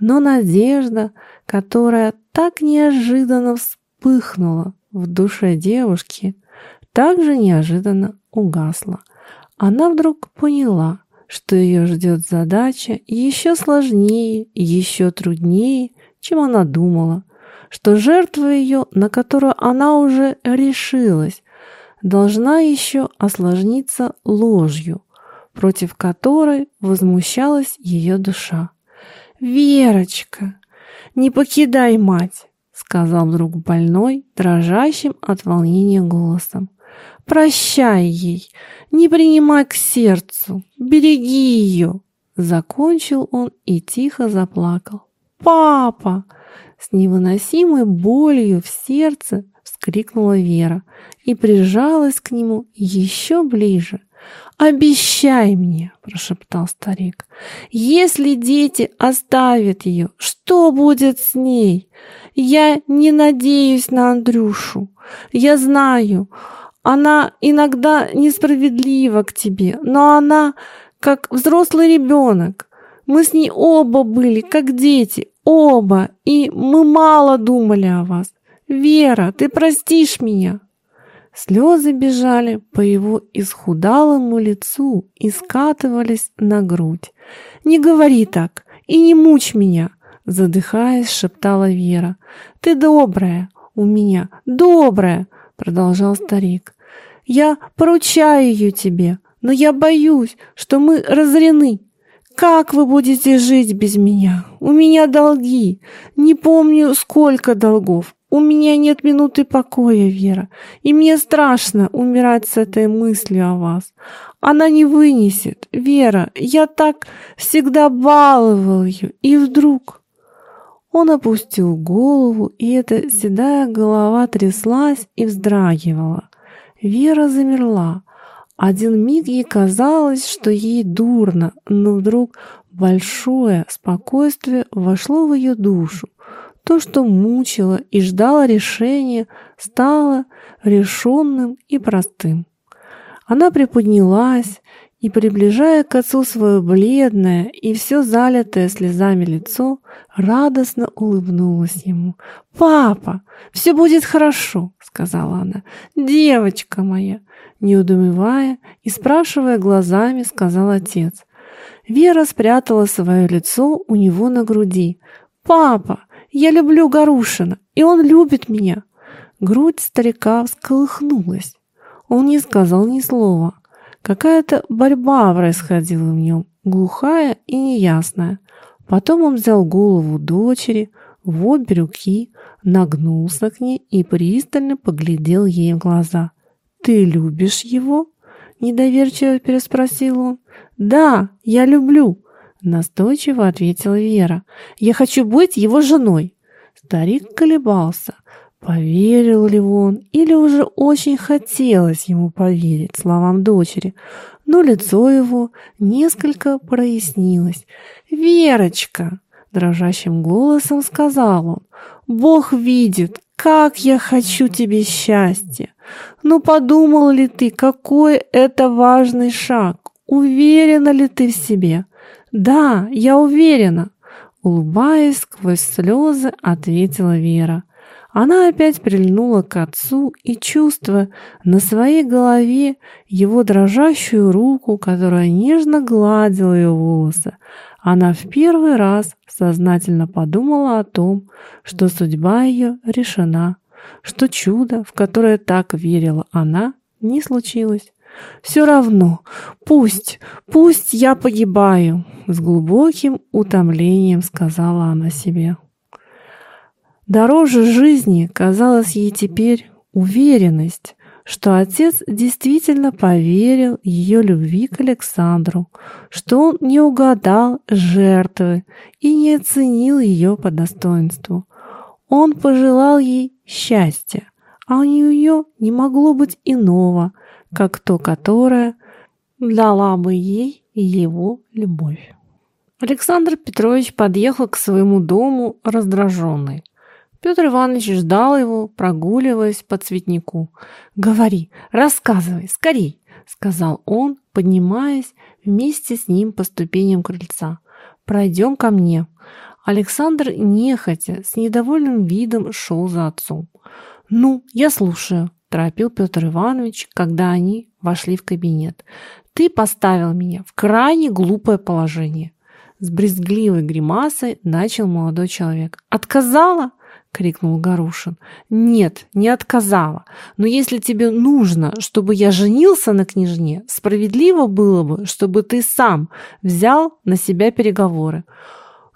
но надежда, которая так неожиданно вспыхнула в душе девушки, также неожиданно угасла. Она вдруг поняла, что ее ждет задача еще сложнее, еще труднее, чем она думала, что жертва ее, на которую она уже решилась, должна еще осложниться ложью, против которой возмущалась ее душа. «Верочка, не покидай мать!» — сказал вдруг больной, дрожащим от волнения голосом. «Прощай ей, не принимай к сердцу, береги ее!» Закончил он и тихо заплакал. «Папа!» С невыносимой болью в сердце вскрикнула Вера и прижалась к нему еще ближе. «Обещай мне!» – прошептал старик. «Если дети оставят ее, что будет с ней? Я не надеюсь на Андрюшу. Я знаю, она иногда несправедлива к тебе, но она как взрослый ребенок. Мы с ней оба были, как дети, оба, и мы мало думали о вас. Вера, ты простишь меня?» Слезы бежали по его исхудалому лицу и скатывались на грудь. «Не говори так и не мучь меня!» Задыхаясь, шептала Вера. «Ты добрая у меня, добрая!» Продолжал старик. «Я поручаю ее тебе, но я боюсь, что мы разорены. Как вы будете жить без меня? У меня долги. Не помню, сколько долгов. У меня нет минуты покоя, Вера, и мне страшно умирать с этой мыслью о вас. Она не вынесет. Вера, я так всегда баловал ее, и вдруг... Он опустил голову, и эта седая голова тряслась и вздрагивала. Вера замерла. Один миг ей казалось, что ей дурно, но вдруг большое спокойствие вошло в ее душу. То, что мучило и ждало решения, стало решенным и простым. Она приподнялась и, приближая к отцу свое бледное и все залитое слезами лицо, радостно улыбнулась ему. «Папа, все будет хорошо», — сказала она. «Девочка моя», не удумевая и спрашивая глазами, сказал отец. Вера спрятала свое лицо у него на груди. «Папа, я люблю Гарушина, и он любит меня. Грудь старика всколыхнулась. Он не сказал ни слова. Какая-то борьба происходила в нем, глухая и неясная. Потом он взял голову дочери в обе руки, нагнулся к ней и пристально поглядел ей в глаза. «Ты любишь его?» — недоверчиво переспросил он. «Да, я люблю», Настойчиво ответила Вера. «Я хочу быть его женой». Старик колебался, поверил ли он или уже очень хотелось ему поверить словам дочери, но лицо его несколько прояснилось. «Верочка!» — дрожащим голосом сказал он. «Бог видит, как я хочу тебе счастья! Ну подумал ли ты, какой это важный шаг? Уверена ли ты в себе?» «Да, я уверена», — улыбаясь сквозь слезы, ответила Вера. Она опять прильнула к отцу и, чувствуя на своей голове его дрожащую руку, которая нежно гладила ее волосы, она в первый раз сознательно подумала о том, что судьба ее решена, что чудо, в которое так верила она, не случилось. Все равно, пусть, пусть я погибаю, с глубоким утомлением сказала она себе. Дороже жизни казалось ей теперь уверенность, что отец действительно поверил ее любви к Александру, что он не угадал жертвы и не оценил ее по достоинству. Он пожелал ей счастья, а у нее не могло быть иного, как то, которое дала бы ей его любовь. Александр Петрович подъехал к своему дому раздраженный. Петр Иванович ждал его, прогуливаясь по цветнику. «Говори, рассказывай, скорей!» — сказал он, поднимаясь вместе с ним по ступеням крыльца. «Пройдем ко мне». Александр нехотя, с недовольным видом шел за отцом. «Ну, я слушаю», – торопил Петр Иванович, когда они вошли в кабинет. «Ты поставил меня в крайне глупое положение». С брезгливой гримасой начал молодой человек. «Отказала?» — крикнул Гарушин. «Нет, не отказала. Но если тебе нужно, чтобы я женился на княжне, справедливо было бы, чтобы ты сам взял на себя переговоры.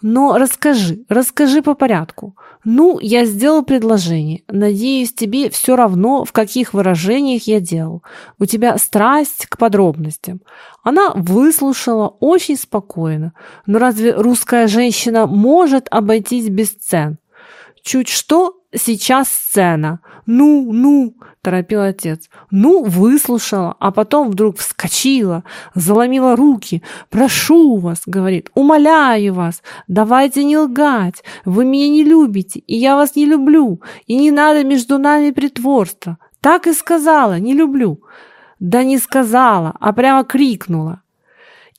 Но расскажи, расскажи по порядку. Ну, я сделал предложение. Надеюсь, тебе все равно, в каких выражениях я делал. У тебя страсть к подробностям. Она выслушала очень спокойно. Но разве русская женщина может обойтись без сцен? Чуть что, сейчас сцена. Ну, ну, торопил отец. Ну, выслушала, а потом вдруг вскочила, заломила руки. Прошу вас, говорит, умоляю вас, давайте не лгать. Вы меня не любите, и я вас не люблю, и не надо между нами притворства. Так и сказала, не люблю. Да не сказала, а прямо крикнула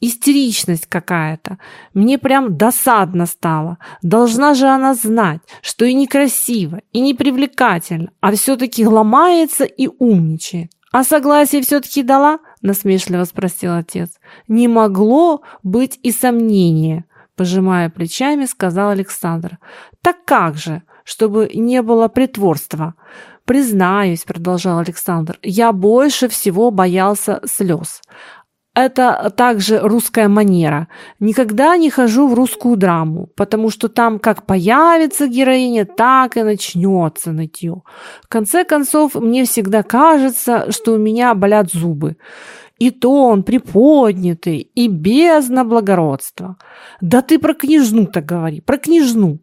истеричность какая-то. Мне прям досадно стало. Должна же она знать, что и некрасиво, и непривлекательно, а все-таки ломается и умничает. «А согласие все-таки дала?» – насмешливо спросил отец. «Не могло быть и сомнения», – пожимая плечами, сказал Александр. «Так как же, чтобы не было притворства?» «Признаюсь», – продолжал Александр, – «я больше всего боялся слез. Это также русская манера. Никогда не хожу в русскую драму, потому что там как появится героиня, так и начнется нытье. В конце концов, мне всегда кажется, что у меня болят зубы. И тон приподнятый, и бездна благородства. Да ты про княжну-то говори, про княжну.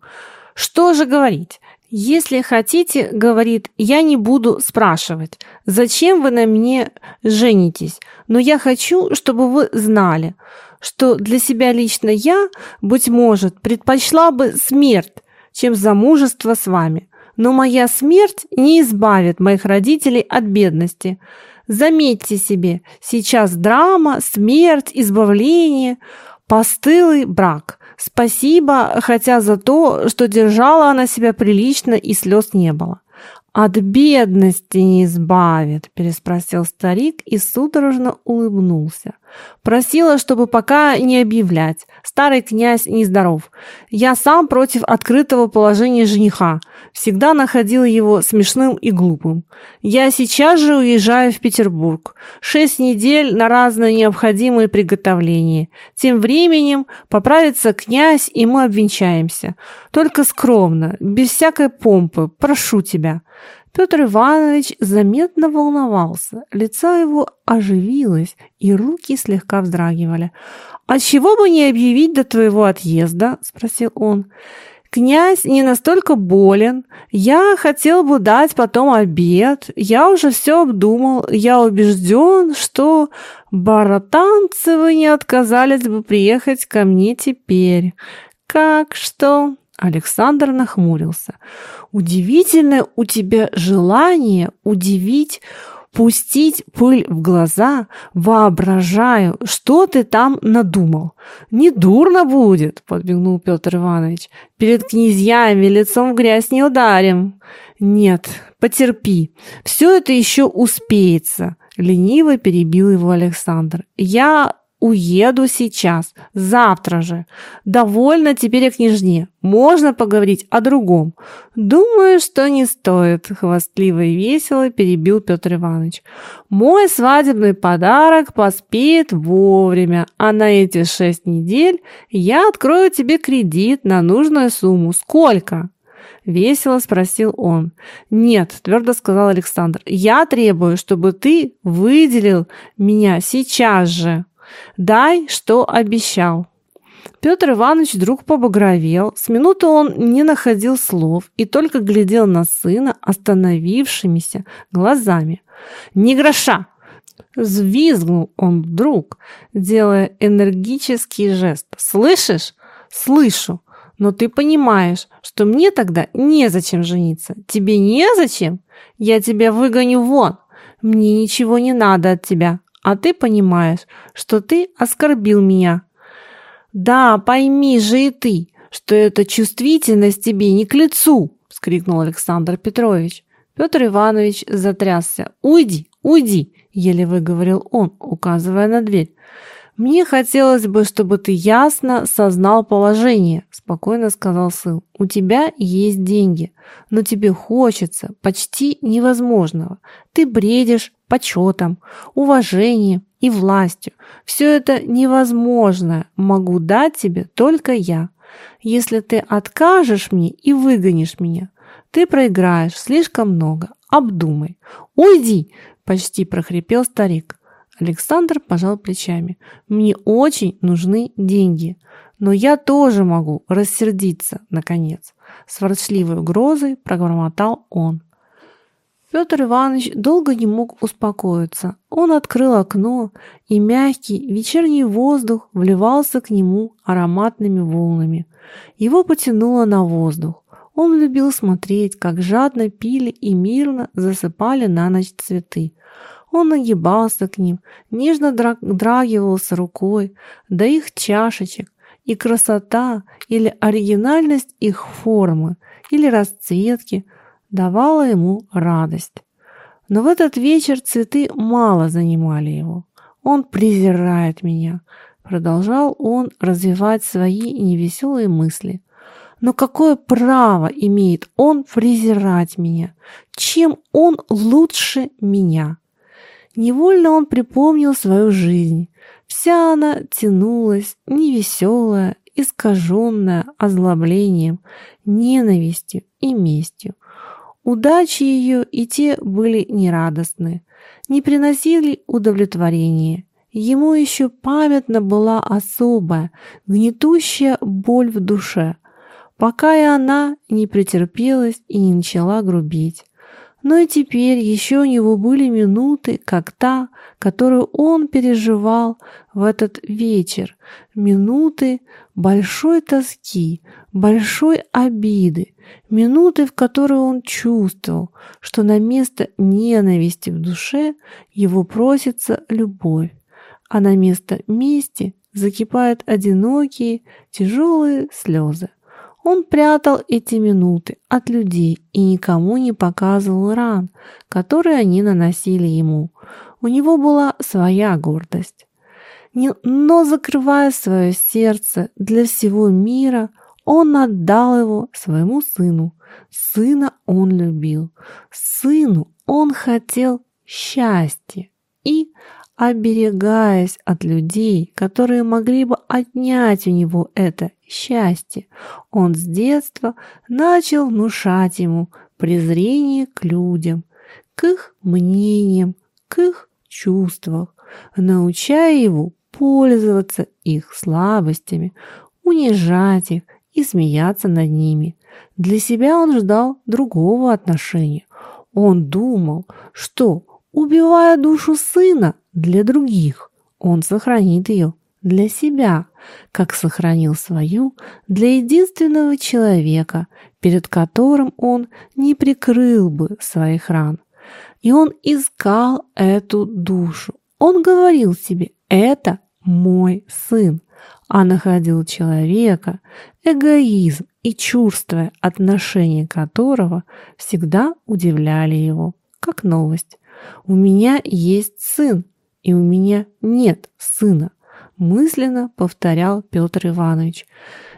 Что же говорить? «Если хотите, — говорит, — я не буду спрашивать, зачем вы на мне женитесь, но я хочу, чтобы вы знали, что для себя лично я, быть может, предпочла бы смерть, чем замужество с вами. Но моя смерть не избавит моих родителей от бедности. Заметьте себе, сейчас драма, смерть, избавление, постылый брак. Спасибо, хотя за то, что держала она себя прилично и слез не было. «От бедности не избавит», – переспросил старик и судорожно улыбнулся. Просила, чтобы пока не объявлять. Старый князь нездоров. Я сам против открытого положения жениха. Всегда находил его смешным и глупым. Я сейчас же уезжаю в Петербург. Шесть недель на разные необходимые приготовления. Тем временем поправится князь, и мы обвенчаемся. Только скромно, без всякой помпы, прошу тебя. Петр Иванович заметно волновался, лицо его оживилось, и руки слегка вздрагивали. «А чего бы не объявить до твоего отъезда?» – спросил он. «Князь не настолько болен. Я хотел бы дать потом обед. Я уже все обдумал. Я убежден, что баратанцевы не отказались бы приехать ко мне теперь. Как что?» Александр нахмурился. «Удивительное у тебя желание удивить, пустить пыль в глаза. Воображаю, что ты там надумал. Не дурно будет, подмигнул Петр Иванович. Перед князьями лицом в грязь не ударим. Нет, потерпи, все это еще успеется. Лениво перебил его Александр. Я Уеду сейчас, завтра же. Довольно теперь о княжне. Можно поговорить о другом. Думаю, что не стоит, хвастливо и весело перебил Петр Иванович. Мой свадебный подарок поспеет вовремя, а на эти шесть недель я открою тебе кредит на нужную сумму. Сколько? – весело спросил он. «Нет», – твердо сказал Александр, – «я требую, чтобы ты выделил меня сейчас же. Дай, что обещал». Петр Иванович вдруг побагровел. С минуты он не находил слов и только глядел на сына остановившимися глазами. «Ни гроша!» Взвизгнул он вдруг, делая энергический жест. «Слышишь?» «Слышу. Но ты понимаешь, что мне тогда незачем жениться. Тебе незачем? Я тебя выгоню вон. Мне ничего не надо от тебя. А ты понимаешь, что ты оскорбил меня. Да, пойми же и ты, что эта чувствительность тебе не к лицу, вскрикнул Александр Петрович. Петр Иванович затрясся. «Уйди, уйди!» – еле выговорил он, указывая на дверь. «Мне хотелось бы, чтобы ты ясно сознал положение», – спокойно сказал сын. «У тебя есть деньги, но тебе хочется почти невозможного. Ты бредишь почетом, уважением и властью. Все это невозможное могу дать тебе только я. Если ты откажешь мне и выгонишь меня, ты проиграешь слишком много. Обдумай. Уйди!» – почти прохрипел старик. Александр пожал плечами. «Мне очень нужны деньги, но я тоже могу рассердиться, наконец!» С ворчливой угрозой прогормотал он. Петр Иванович долго не мог успокоиться. Он открыл окно, и мягкий вечерний воздух вливался к нему ароматными волнами. Его потянуло на воздух. Он любил смотреть, как жадно пили и мирно засыпали на ночь цветы. Он нагибался к ним, нежно драгивался рукой до их чашечек, и красота или оригинальность их формы или расцветки давала ему радость. Но в этот вечер цветы мало занимали его. «Он презирает меня», — продолжал он развивать свои невеселые мысли. «Но какое право имеет он презирать меня? Чем он лучше меня?» Невольно он припомнил свою жизнь. Вся она тянулась, невеселая, искаженная озлоблением, ненавистью и местью. Удачи ее и те были нерадостны, не приносили удовлетворения. Ему еще памятна была особая, гнетущая боль в душе, пока и она не претерпелась и не начала грубить. Но и теперь еще у него были минуты, как та, которую он переживал в этот вечер. Минуты большой тоски, большой обиды. Минуты, в которые он чувствовал, что на место ненависти в душе его просится любовь, а на место мести закипают одинокие, тяжелые слезы. Он прятал эти минуты от людей и никому не показывал ран, которые они наносили ему. У него была своя гордость. Но, закрывая свое сердце для всего мира, он отдал его своему сыну. Сына он любил. Сыну он хотел счастья. И, оберегаясь от людей, которые могли бы отнять у него это счастье. Он с детства начал внушать ему презрение к людям, к их мнениям, к их чувствам, научая его пользоваться их слабостями, унижать их и смеяться над ними. Для себя он ждал другого отношения. Он думал, что, убивая душу сына для других, он сохранит ее для себя, как сохранил свою для единственного человека, перед которым он не прикрыл бы своих ран. И он искал эту душу. Он говорил себе «это мой сын», а находил человека, эгоизм и чувство, отношения которого всегда удивляли его, как новость. «У меня есть сын, и у меня нет сына» мысленно повторял Петр Иванович.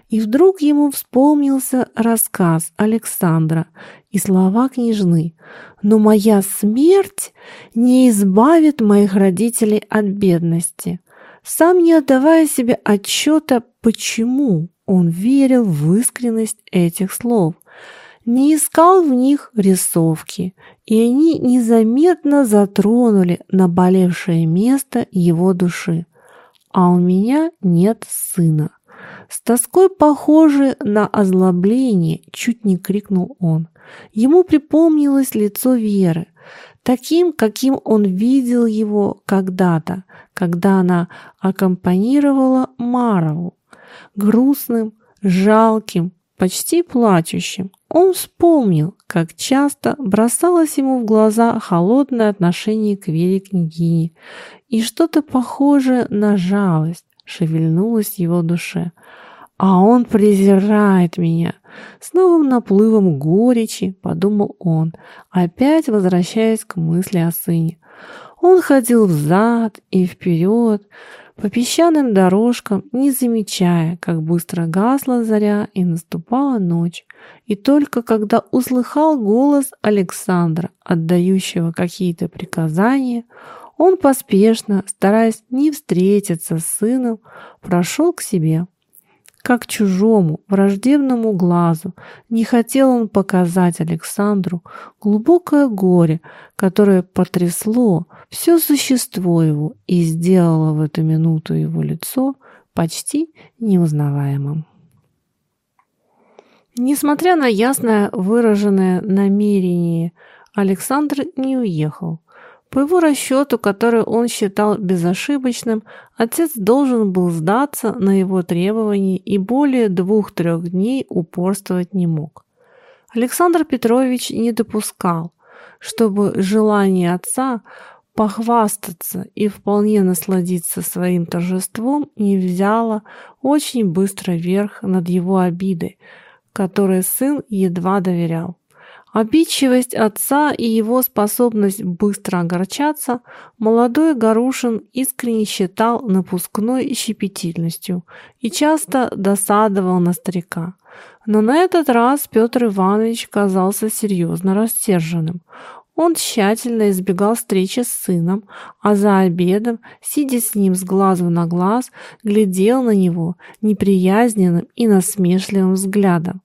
И вдруг ему вспомнился рассказ Александра и слова княжны. «Но моя смерть не избавит моих родителей от бедности». Сам не отдавая себе отчета, почему он верил в искренность этих слов. не искал в них рисовки, и они незаметно затронули наболевшее место его души. А у меня нет сына. С тоской похожей на озлобление, чуть не крикнул он. Ему припомнилось лицо Веры, таким, каким он видел его когда-то, когда она аккомпанировала Марову, грустным, жалким, почти плачущим. Он вспомнил, как часто бросалось ему в глаза холодное отношение к Вере княгине, и что-то похожее на жалость шевельнулось в его душе. А он презирает меня. С новым наплывом горечи, подумал он, опять возвращаясь к мысли о сыне. Он ходил взад и вперед, по песчаным дорожкам, не замечая, как быстро гасла заря и наступала ночь. И только когда услыхал голос Александра, отдающего какие-то приказания, он поспешно, стараясь не встретиться с сыном, прошел к себе как чужому, враждебному глазу. Не хотел он показать Александру глубокое горе, которое потрясло все существо его и сделало в эту минуту его лицо почти неузнаваемым. Несмотря на ясное выраженное намерение, Александр не уехал. По его расчету, который он считал безошибочным, отец должен был сдаться на его требования и более двух-трех дней упорствовать не мог. Александр Петрович не допускал, чтобы желание отца похвастаться и вполне насладиться своим торжеством не взяло очень быстро верх над его обидой, которой сын едва доверял. Обидчивость отца и его способность быстро огорчаться молодой Гарушин искренне считал напускной щепетильностью и часто досадовал на старика. Но на этот раз Петр Иванович казался серьезно растерженным. Он тщательно избегал встречи с сыном, а за обедом, сидя с ним с глазу на глаз, глядел на него неприязненным и насмешливым взглядом.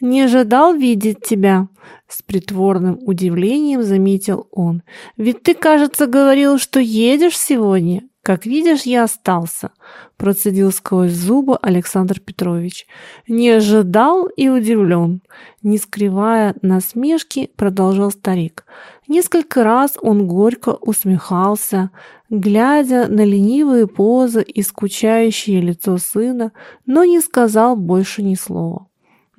«Не ожидал видеть тебя», — с притворным удивлением заметил он. «Ведь ты, кажется, говорил, что едешь сегодня. Как видишь, я остался», — процедил сквозь зубы Александр Петрович. «Не ожидал и удивлен». Не скрывая насмешки, продолжал старик. Несколько раз он горько усмехался, глядя на ленивые позы и скучающее лицо сына, но не сказал больше ни слова.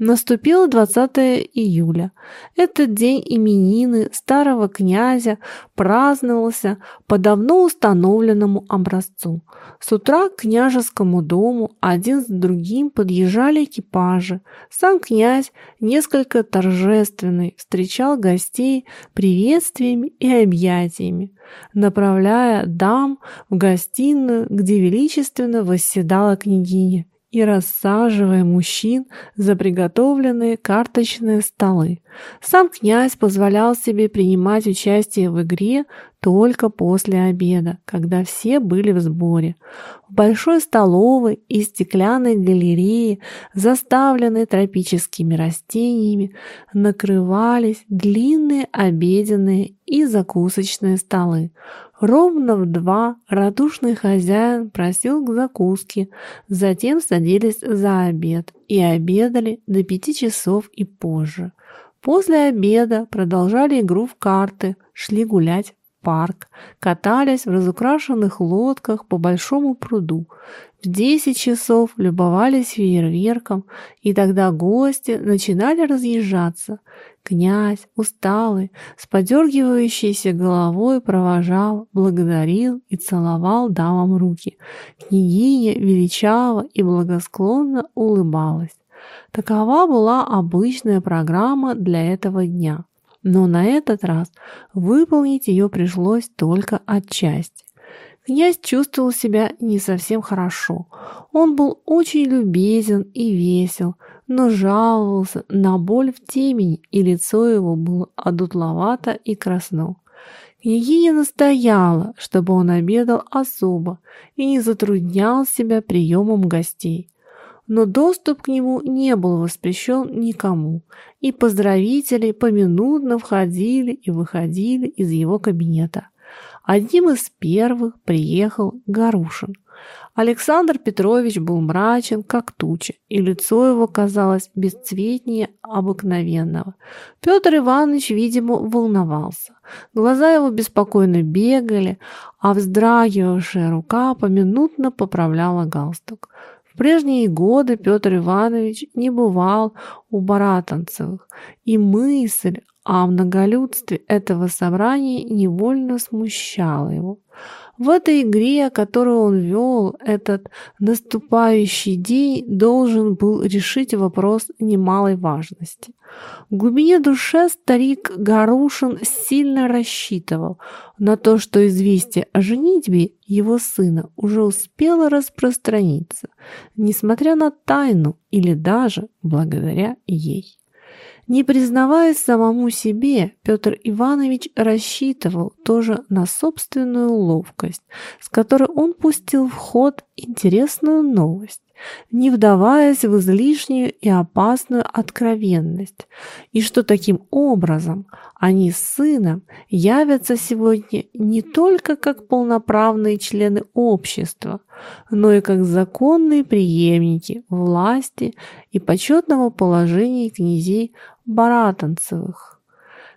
Наступило 20 июля. Этот день именины старого князя праздновался по давно установленному образцу. С утра к княжескому дому один с другим подъезжали экипажи. Сам князь, несколько торжественный, встречал гостей приветствиями и объятиями, направляя дам в гостиную, где величественно восседала княгиня и рассаживая мужчин за приготовленные карточные столы. Сам князь позволял себе принимать участие в игре только после обеда, когда все были в сборе. В большой столовой и стеклянной галерее, заставленной тропическими растениями, накрывались длинные обеденные и закусочные столы. Ровно в два радушный хозяин просил к закуске, затем садились за обед и обедали до пяти часов и позже. После обеда продолжали игру в карты, шли гулять в парк, катались в разукрашенных лодках по большому пруду. В десять часов любовались фейерверком, и тогда гости начинали разъезжаться. Князь, усталый, с подергивающейся головой провожал, благодарил и целовал дамам руки. Княгиня величаво и благосклонно улыбалась. Такова была обычная программа для этого дня. Но на этот раз выполнить ее пришлось только отчасти. Князь чувствовал себя не совсем хорошо. Он был очень любезен и весел, но жаловался на боль в темени, и лицо его было одутловато и красно. Княгиня настояла, чтобы он обедал особо и не затруднял себя приемом гостей. но доступ к нему не был воспрещен никому, и поздравители поминутно входили и выходили из его кабинета. Одним из первых приехал Гарушин – Александр Петрович был мрачен, как туча, и лицо его казалось бесцветнее обыкновенного. Петр Иванович, видимо, волновался. Глаза его беспокойно бегали, а вздрагивавшая рука поминутно поправляла галстук. В прежние годы Петр Иванович не бывал у Баратанцевых, и мысль о многолюдстве этого собрания невольно смущала его. В этой игре, которую он вел, этот наступающий день должен был решить вопрос немалой важности. В глубине души старик Гарушин сильно рассчитывал на то, что известие о женитьбе его сына уже успело распространиться, несмотря на тайну или даже благодаря ей. Не признаваясь самому себе, Петр Иванович рассчитывал тоже на собственную ловкость, с которой он пустил в ход интересную новость не вдаваясь в излишнюю и опасную откровенность, и что таким образом они с сыном явятся сегодня не только как полноправные члены общества, но и как законные преемники власти и почетного положения князей Баратанцевых.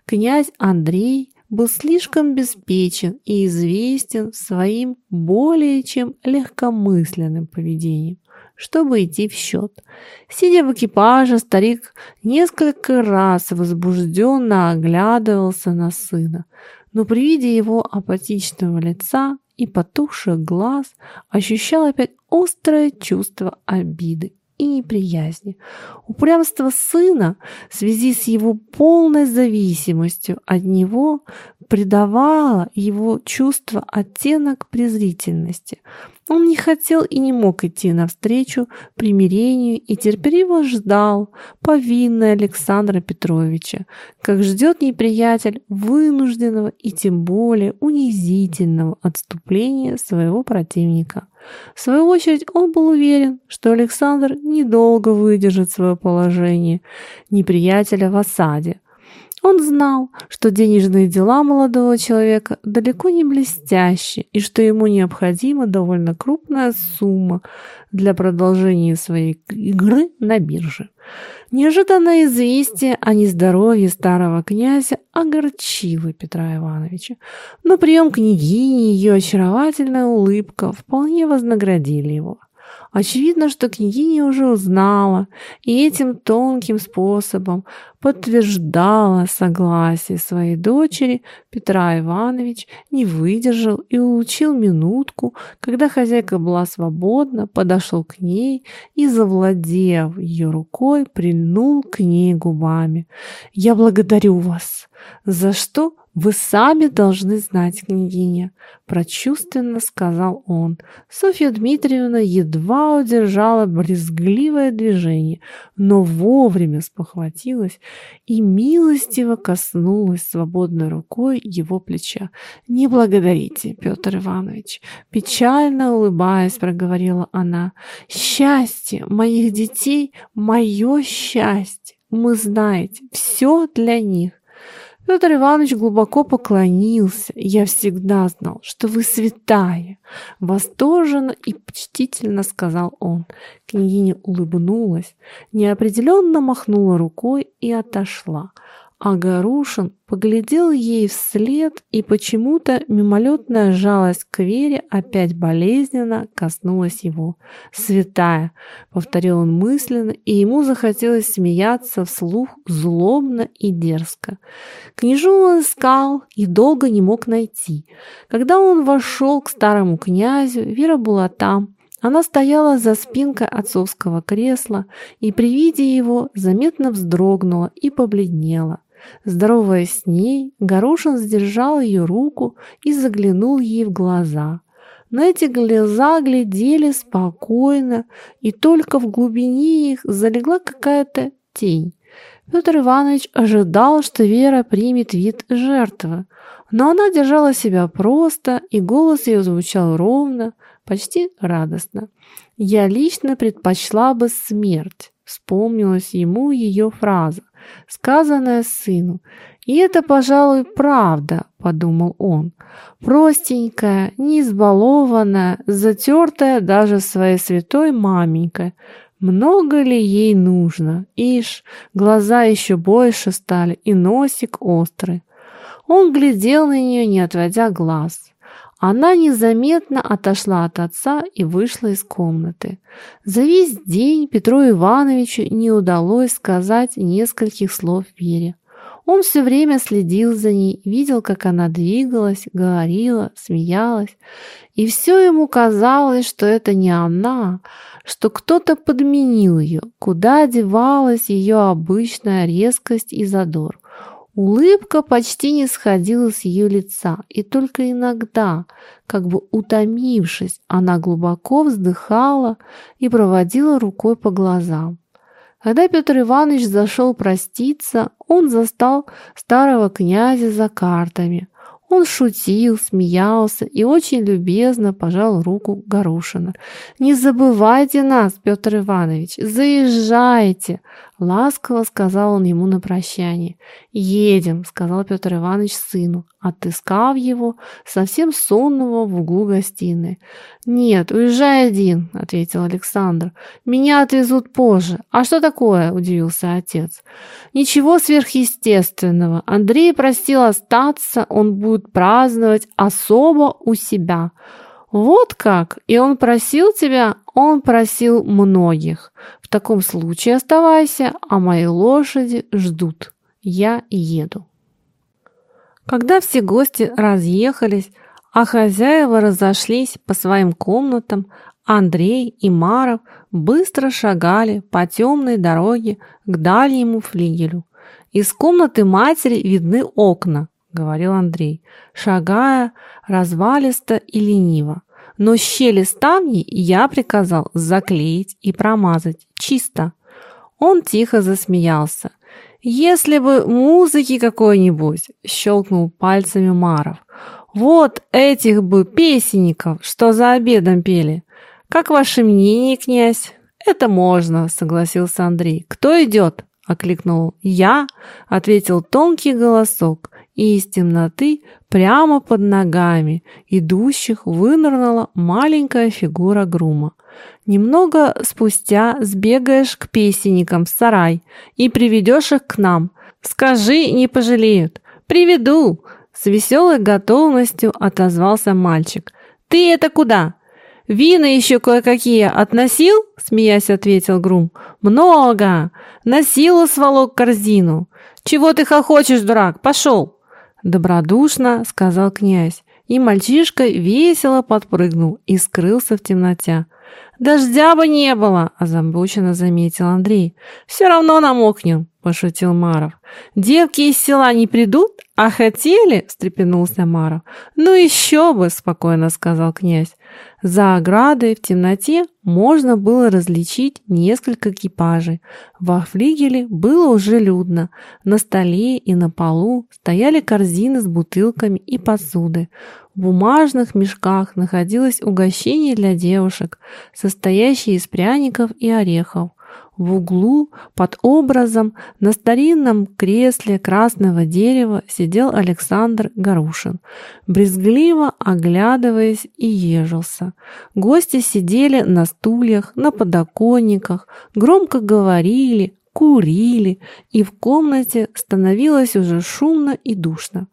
Князь Андрей был слишком беспечен и известен своим более чем легкомысленным поведением чтобы идти в счет. Сидя в экипаже, старик несколько раз возбужденно оглядывался на сына, но при виде его апатичного лица и потухших глаз ощущал опять острое чувство обиды и неприязни. Упрямство сына в связи с его полной зависимостью от него придавало его чувство оттенок презрительности – он не хотел и не мог идти навстречу примирению и терпеливо ждал повинной Александра Петровича, как ждет неприятель вынужденного и тем более унизительного отступления своего противника. В свою очередь он был уверен, что Александр недолго выдержит свое положение неприятеля в осаде, он знал, что денежные дела молодого человека далеко не блестящие и что ему необходима довольно крупная сумма для продолжения своей игры на бирже. Неожиданное известие о нездоровье старого князя огорчило Петра Ивановича, но прием княгини и ее очаровательная улыбка вполне вознаградили его. Очевидно, что княгиня уже узнала и этим тонким способом подтверждала согласие своей дочери. Петра Иванович не выдержал и улучил минутку, когда хозяйка была свободна, подошел к ней и, завладев ее рукой, прильнул к ней губами. «Я благодарю вас, за что «Вы сами должны знать, княгиня», — прочувственно сказал он. Софья Дмитриевна едва удержала брезгливое движение, но вовремя спохватилась и милостиво коснулась свободной рукой его плеча. «Не благодарите, Петр Иванович», — печально улыбаясь, проговорила она. «Счастье моих детей — мое счастье. Мы знаете, все для них. Петр Иванович глубоко поклонился. Я всегда знал, что вы святая. Восторженно и почтительно сказал он. Княгиня улыбнулась, неопределенно махнула рукой и отошла. А Гарушин поглядел ей вслед, и почему-то мимолетная жалость к Вере опять болезненно коснулась его. «Святая!» — повторил он мысленно, и ему захотелось смеяться вслух злобно и дерзко. Княжу он искал и долго не мог найти. Когда он вошел к старому князю, Вера была там, она стояла за спинкой отцовского кресла и при виде его заметно вздрогнула и побледнела. Здороваясь с ней, Горошин сдержал ее руку и заглянул ей в глаза. На эти глаза глядели спокойно, и только в глубине их залегла какая-то тень. Петр Иванович ожидал, что Вера примет вид жертвы, но она держала себя просто, и голос ее звучал ровно, почти радостно. «Я лично предпочла бы смерть», — вспомнилась ему ее фраза, сказанная сыну. «И это, пожалуй, правда», — подумал он. «Простенькая, не избалованная, затертая даже своей святой маменькой. Много ли ей нужно? Ишь, глаза еще больше стали, и носик острый». Он глядел на нее, не отводя глаз. Она незаметно отошла от отца и вышла из комнаты. За весь день Петру Ивановичу не удалось сказать нескольких слов Вере. Он все время следил за ней, видел, как она двигалась, говорила, смеялась. И все ему казалось, что это не она, что кто-то подменил ее, куда девалась ее обычная резкость и задор. Улыбка почти не сходила с ее лица, и только иногда, как бы утомившись, она глубоко вздыхала и проводила рукой по глазам. Когда Петр Иванович зашел проститься, он застал старого князя за картами. Он шутил, смеялся и очень любезно пожал руку Гарушина. «Не забывайте нас, Петр Иванович, заезжайте!» Ласково сказал он ему на прощание. «Едем», — сказал Петр Иванович сыну, отыскав его, совсем сонного в углу гостиной. «Нет, уезжай один», — ответил Александр. «Меня отвезут позже». «А что такое?» — удивился отец. «Ничего сверхъестественного. Андрей просил остаться, он будет праздновать особо у себя». «Вот как! И он просил тебя?» «Он просил многих. В таком случае оставайся, а мои лошади ждут. Я еду». Когда все гости разъехались, а хозяева разошлись по своим комнатам, Андрей и Маров быстро шагали по темной дороге к дальнему флигелю. Из комнаты матери видны окна, — говорил Андрей, шагая развалисто и лениво. «Но щели ставни я приказал заклеить и промазать чисто». Он тихо засмеялся. «Если бы музыки какой-нибудь!» — щелкнул пальцами Маров. «Вот этих бы песенников, что за обедом пели! Как ваше мнение, князь?» «Это можно», — согласился Андрей. «Кто идет?» — окликнул «Я», — ответил тонкий голосок и из темноты прямо под ногами идущих вынырнула маленькая фигура грума. Немного спустя сбегаешь к песенникам в сарай и приведешь их к нам. Скажи, не пожалеют. Приведу. С веселой готовностью отозвался мальчик. Ты это куда? Вина еще кое-какие относил? Смеясь, ответил Грум. Много. Носил сволок корзину. Чего ты хохочешь, дурак? Пошел. Добродушно сказал князь, и мальчишка весело подпрыгнул и скрылся в темноте. «Дождя бы не было!» – озабоченно заметил Андрей. «Все равно намокнем!» – пошутил Маров. «Девки из села не придут, а хотели?» – встрепенулся Маров. «Ну еще бы!» – спокойно сказал князь. За оградой в темноте можно было различить несколько экипажей. Во флигеле было уже людно. На столе и на полу стояли корзины с бутылками и посудой. В бумажных мешках находилось угощение для девушек, состоящее из пряников и орехов. В углу под образом на старинном кресле красного дерева сидел Александр Гарушин, брезгливо оглядываясь и ежился. Гости сидели на стульях, на подоконниках, громко говорили, курили, и в комнате становилось уже шумно и душно.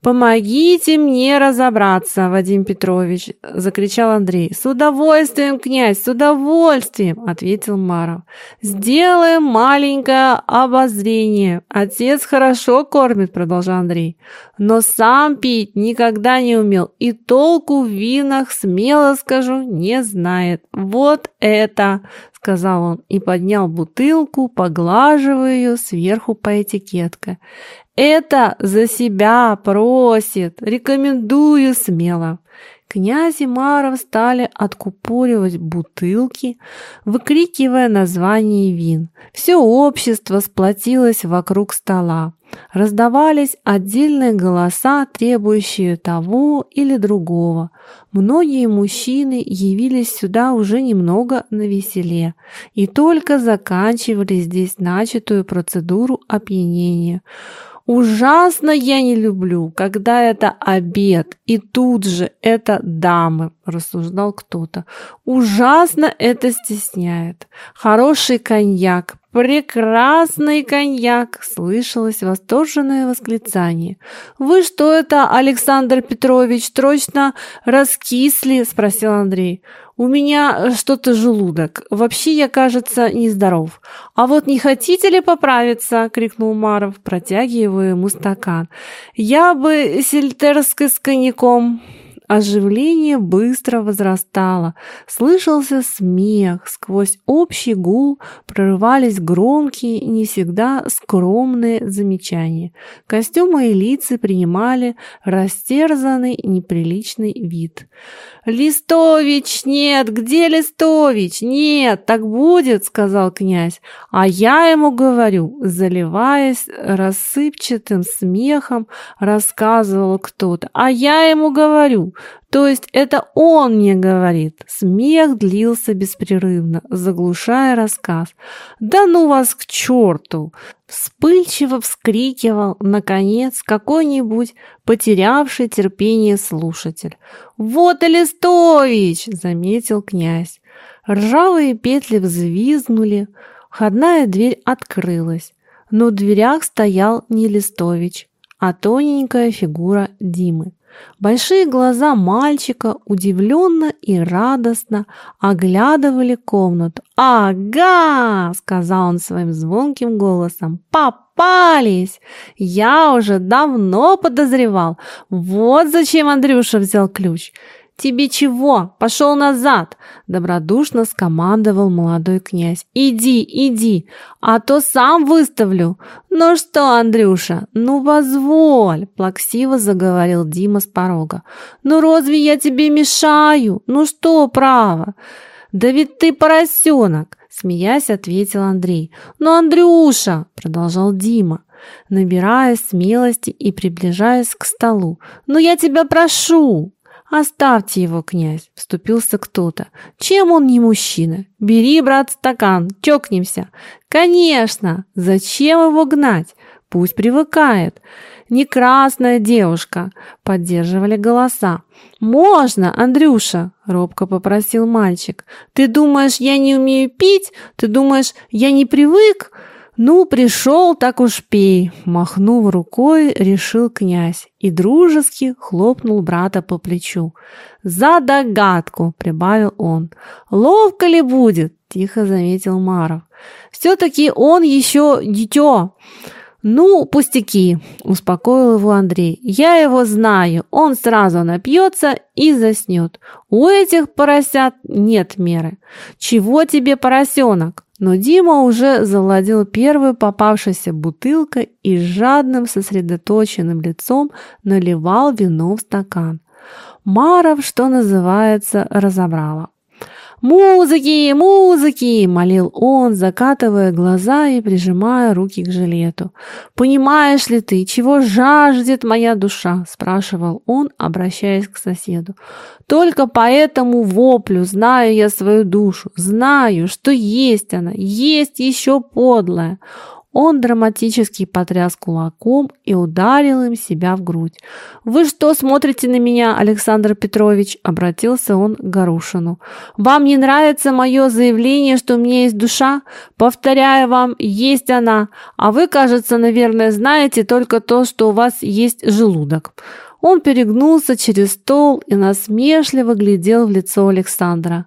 «Помогите мне разобраться, Вадим Петрович!» – закричал Андрей. «С удовольствием, князь, с удовольствием!» – ответил Маров. «Сделаем маленькое обозрение. Отец хорошо кормит», – продолжал Андрей. «Но сам пить никогда не умел и толку в винах, смело скажу, не знает. Вот это!» – сказал он и поднял бутылку, поглаживая ее сверху по этикетке. Это за себя просит, рекомендую смело. Князь и Маров стали откупоривать бутылки, выкрикивая название вин. Все общество сплотилось вокруг стола. Раздавались отдельные голоса, требующие того или другого. Многие мужчины явились сюда уже немного на веселе и только заканчивали здесь начатую процедуру опьянения. Ужасно я не люблю, когда это обед, и тут же это дамы, рассуждал кто-то. Ужасно это стесняет. Хороший коньяк, прекрасный коньяк, слышалось восторженное восклицание. Вы что это, Александр Петрович, точно раскисли, спросил Андрей. У меня что-то желудок. Вообще я, кажется, нездоров. А вот не хотите ли поправиться? крикнул Маров, протягивая ему стакан. Я бы сельтерской с коньяком. Оживление быстро возрастало, слышался смех, сквозь общий гул прорывались громкие, не всегда скромные замечания. Костюмы и лица принимали растерзанный неприличный вид. «Листович, нет! Где Листович? Нет, так будет!» — сказал князь. А я ему говорю, заливаясь рассыпчатым смехом, рассказывал кто-то. А я ему говорю, то есть это он мне говорит. Смех длился беспрерывно, заглушая рассказ. «Да ну вас к черту!» Вспыльчиво вскрикивал, наконец, какой-нибудь потерявший терпение слушатель. «Вот и Листович!» — заметил князь. Ржавые петли взвизгнули, входная дверь открылась, но в дверях стоял не Листович, а тоненькая фигура Димы. Большие глаза мальчика удивленно и радостно оглядывали комнату. «Ага!» — сказал он своим звонким голосом. «Попались! Я уже давно подозревал. Вот зачем Андрюша взял ключ. «Тебе чего? Пошел назад!» – добродушно скомандовал молодой князь. «Иди, иди, а то сам выставлю!» «Ну что, Андрюша, ну позволь!» – плаксиво заговорил Дима с порога. «Ну разве я тебе мешаю? Ну что, право?» «Да ведь ты поросенок!» – смеясь, ответил Андрей. «Ну, Андрюша!» – продолжал Дима набираясь смелости и приближаясь к столу. «Ну я тебя прошу!» «Оставьте его, князь!» — вступился кто-то. «Чем он не мужчина? Бери, брат, стакан, чокнемся!» «Конечно! Зачем его гнать? Пусть привыкает!» «Не красная девушка!» — поддерживали голоса. «Можно, Андрюша!» — робко попросил мальчик. «Ты думаешь, я не умею пить? Ты думаешь, я не привык?» «Ну, пришел, так уж пей!» Махнув рукой, решил князь и дружески хлопнул брата по плечу. «За догадку!» — прибавил он. «Ловко ли будет?» — тихо заметил Маров. «Все-таки он еще дитё!» «Ну, пустяки!» – успокоил его Андрей. «Я его знаю, он сразу напьется и заснет. У этих поросят нет меры. Чего тебе поросенок?» Но Дима уже завладел первой попавшейся бутылкой и жадным сосредоточенным лицом наливал вино в стакан. Маров, что называется, разобрала. «Музыки! Музыки!» – молил он, закатывая глаза и прижимая руки к жилету. «Понимаешь ли ты, чего жаждет моя душа?» – спрашивал он, обращаясь к соседу. «Только по этому воплю знаю я свою душу, знаю, что есть она, есть еще подлая. Он драматически потряс кулаком и ударил им себя в грудь. «Вы что смотрите на меня, Александр Петрович?» – обратился он к Гарушину. «Вам не нравится мое заявление, что у меня есть душа? Повторяю вам, есть она. А вы, кажется, наверное, знаете только то, что у вас есть желудок». Он перегнулся через стол и насмешливо глядел в лицо Александра.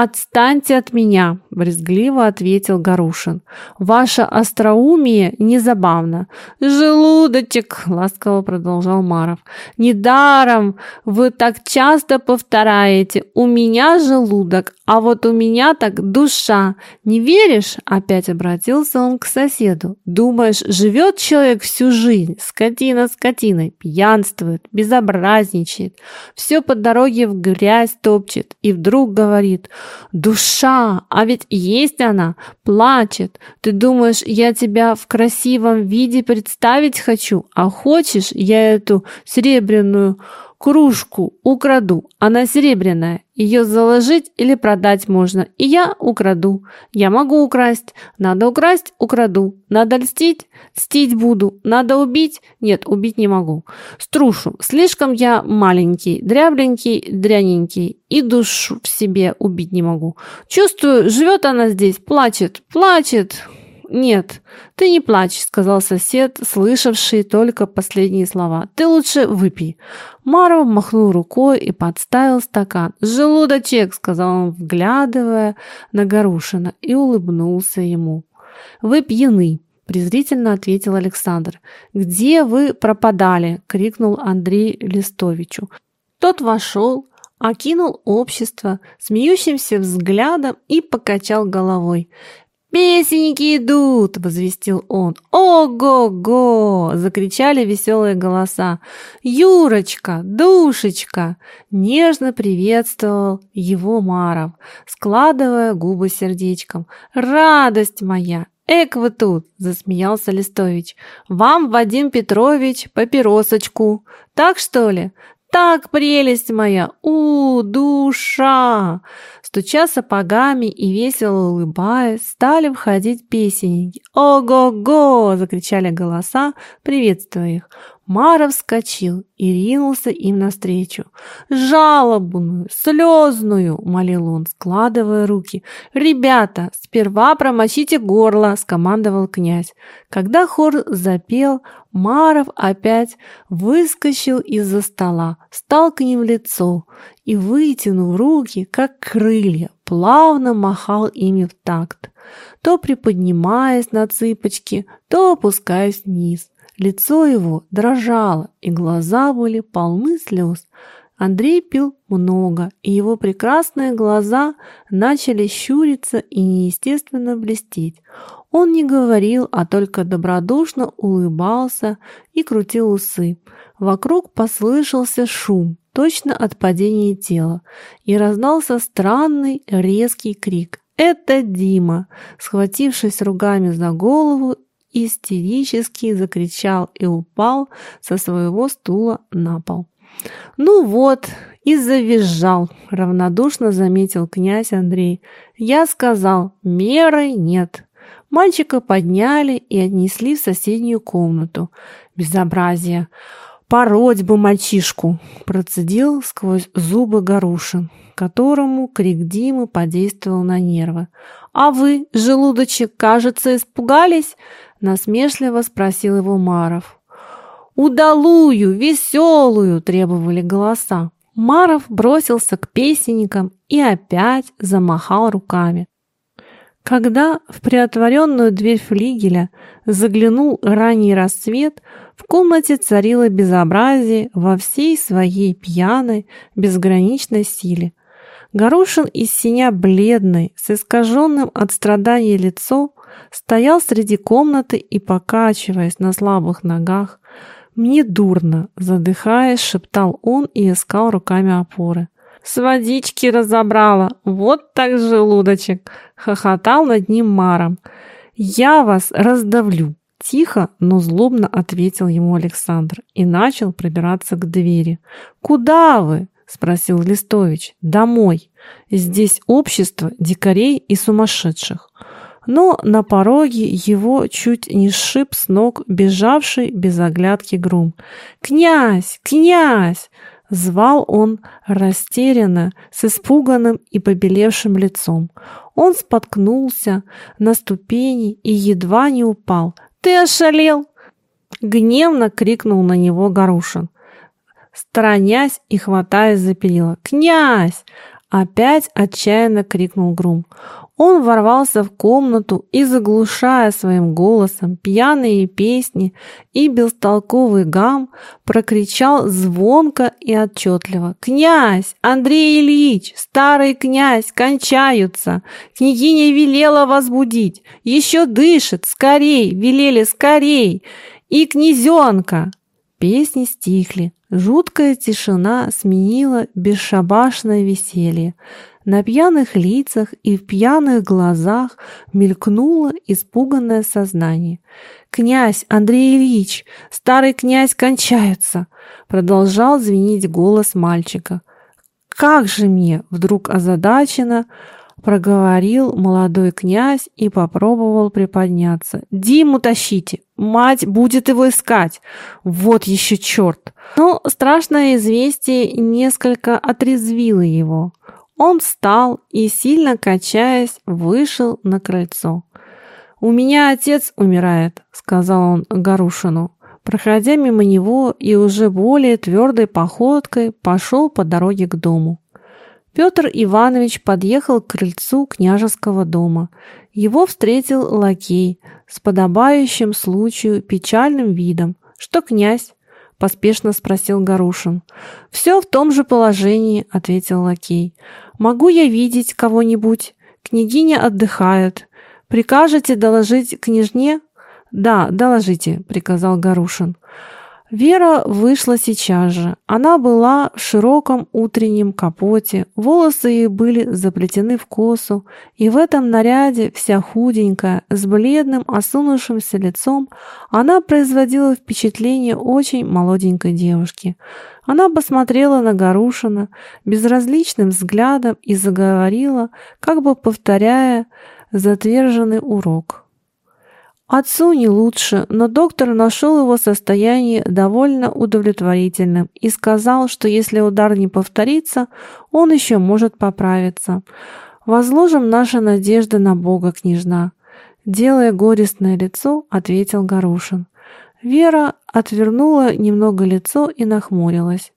«Отстаньте от меня», – брезгливо ответил Гарушин. «Ваше остроумие незабавно». «Желудочек», – ласково продолжал Маров. «Недаром вы так часто повторяете. У меня желудок, а вот у меня так душа. Не веришь?» – опять обратился он к соседу. «Думаешь, живет человек всю жизнь, скотина скотиной, пьянствует, безобразничает, все по дороге в грязь топчет и вдруг говорит – Душа, а ведь есть она, плачет. Ты думаешь, я тебя в красивом виде представить хочу, а хочешь, я эту серебряную кружку украду, она серебряная, ее заложить или продать можно, и я украду. Я могу украсть, надо украсть, украду. Надо льстить, льстить буду. Надо убить, нет, убить не могу. Струшу, слишком я маленький, дрябленький, дряненький, и душу в себе убить не могу. Чувствую, живет она здесь, плачет, плачет, «Нет, ты не плачь», — сказал сосед, слышавший только последние слова. «Ты лучше выпей». Маров махнул рукой и подставил стакан. «Желудочек», — сказал он, вглядывая на Гарушина, и улыбнулся ему. «Вы пьяны», — презрительно ответил Александр. «Где вы пропадали?» — крикнул Андрей Листовичу. Тот вошел, окинул общество смеющимся взглядом и покачал головой. «Песенники идут!» – возвестил он. «Ого-го!» – закричали веселые голоса. «Юрочка! Душечка!» – нежно приветствовал его Маров, складывая губы сердечком. «Радость моя! «Эк вы тут!» – засмеялся Листович. «Вам, Вадим Петрович, папиросочку. Так что ли? Так, прелесть моя! У, душа!» Стуча сапогами и весело улыбаясь, стали входить песенники. «Ого-го!» – закричали голоса, приветствуя их. Мара вскочил и ринулся им навстречу. «Жалобную, слезную!» – молил он, складывая руки. «Ребята, сперва промочите горло!» – скомандовал князь. Когда хор запел, Маров опять выскочил из-за стола, стал к ним лицо и, вытянув руки, как крылья, плавно махал ими в такт, то приподнимаясь на цыпочки, то опускаясь вниз. Лицо его дрожало, и глаза были полны слез. Андрей пил много, и его прекрасные глаза начали щуриться и неестественно блестеть. Он не говорил, а только добродушно улыбался и крутил усы. Вокруг послышался шум, точно от падения тела, и раздался странный резкий крик. «Это Дима!» Схватившись руками за голову истерически закричал и упал со своего стула на пол. «Ну вот, и завизжал», — равнодушно заметил князь Андрей. «Я сказал, меры нет». Мальчика подняли и отнесли в соседнюю комнату. Безобразие! Пороть бы мальчишку! Процедил сквозь зубы Гарушин, которому крик Димы подействовал на нервы. «А вы, желудочек, кажется, испугались?» Насмешливо спросил его Маров. «Удалую, веселую!» – требовали голоса. Маров бросился к песенникам и опять замахал руками. Когда в приотворенную дверь флигеля заглянул ранний рассвет, в комнате царило безобразие во всей своей пьяной, безграничной силе. Горошин из синя бледный, с искаженным от страдания лицом, стоял среди комнаты и, покачиваясь на слабых ногах, «Мне дурно», задыхаясь, шептал он и искал руками опоры. «С водички разобрала, вот так желудочек!» хохотал над ним Маром. «Я вас раздавлю!» Тихо, но злобно ответил ему Александр и начал пробираться к двери. «Куда вы?» – спросил Листович. «Домой. Здесь общество дикарей и сумасшедших» но на пороге его чуть не сшиб с ног бежавший без оглядки грум. «Князь! Князь!» — звал он растерянно, с испуганным и побелевшим лицом. Он споткнулся на ступени и едва не упал. «Ты ошалел!» — гневно крикнул на него Гарушин, сторонясь и хватаясь за перила. «Князь!» — опять отчаянно крикнул Грум. Он ворвался в комнату и, заглушая своим голосом пьяные песни и бестолковый гам, прокричал звонко и отчетливо. «Князь! Андрей Ильич! Старый князь! Кончаются! Княгиня велела возбудить! Еще дышит! Скорей! Велели скорей! И князенка!» Песни стихли. Жуткая тишина сменила бесшабашное веселье. На пьяных лицах и в пьяных глазах мелькнуло испуганное сознание. «Князь Андрей Ильич! Старый князь кончается!» Продолжал звенить голос мальчика. «Как же мне!» — вдруг озадаченно проговорил молодой князь и попробовал приподняться. «Диму тащите! Мать будет его искать! Вот еще черт!» Но страшное известие несколько отрезвило его. Он встал и, сильно качаясь, вышел на крыльцо. «У меня отец умирает», — сказал он Гарушину, проходя мимо него и уже более твердой походкой пошел по дороге к дому. Петр Иванович подъехал к крыльцу княжеского дома. Его встретил лакей с подобающим случаю печальным видом. «Что, князь?» — поспешно спросил Гарушин. «Все в том же положении», — ответил лакей. «Могу я видеть кого-нибудь? Княгиня отдыхает. Прикажете доложить княжне?» «Да, доложите», — приказал Гарушин. Вера вышла сейчас же. Она была в широком утреннем капоте, волосы ее были заплетены в косу, и в этом наряде, вся худенькая, с бледным, осунувшимся лицом, она производила впечатление очень молоденькой девушки. Она посмотрела на Гарушина безразличным взглядом и заговорила, как бы повторяя затверженный урок. Отцу не лучше, но доктор нашел его состояние довольно удовлетворительным и сказал, что если удар не повторится, он еще может поправиться. Возложим наши надежды на Бога, княжна. Делая горестное лицо, ответил Гарушин. Вера отвернула немного лицо и нахмурилась.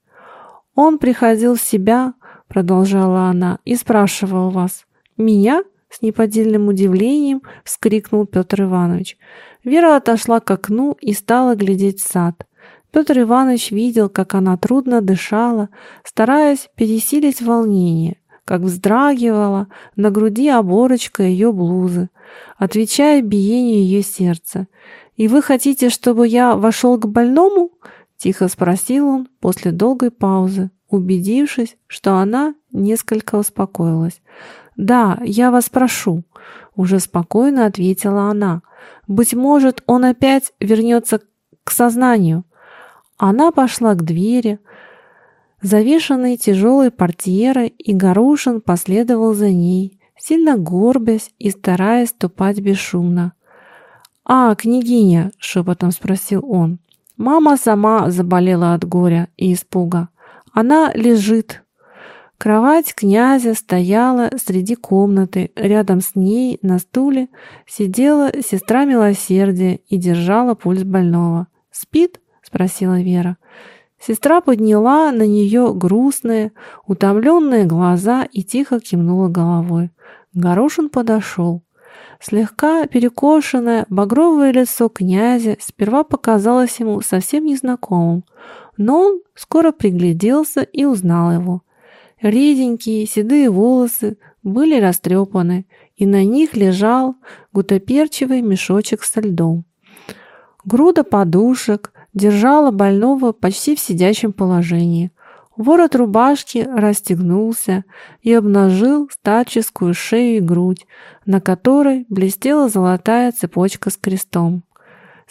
Он приходил в себя, продолжала она, и спрашивал вас. Меня? С неподдельным удивлением вскрикнул Петр Иванович. Вера отошла к окну и стала глядеть в сад. Петр Иванович видел, как она трудно дышала, стараясь пересилить волнение, как вздрагивала на груди оборочка ее блузы, отвечая биению ее сердца. «И вы хотите, чтобы я вошел к больному?» — тихо спросил он после долгой паузы, убедившись, что она несколько успокоилась. «Да, я вас прошу», — уже спокойно ответила она. «Быть может, он опять вернется к сознанию». Она пошла к двери, завешенной тяжелой портьерой, и Гарушин последовал за ней, сильно горбясь и стараясь ступать бесшумно. «А, княгиня?» — шепотом спросил он. Мама сама заболела от горя и испуга. Она лежит, Кровать князя стояла среди комнаты, рядом с ней на стуле сидела сестра милосердия и держала пульс больного. «Спит?» — спросила Вера. Сестра подняла на нее грустные, утомленные глаза и тихо кивнула головой. Горошин подошел. Слегка перекошенное багровое лицо князя сперва показалось ему совсем незнакомым, но он скоро пригляделся и узнал его. Реденькие седые волосы были растрепаны, и на них лежал гутоперчивый мешочек со льдом. Груда подушек держала больного почти в сидячем положении. Ворот рубашки расстегнулся и обнажил старческую шею и грудь, на которой блестела золотая цепочка с крестом.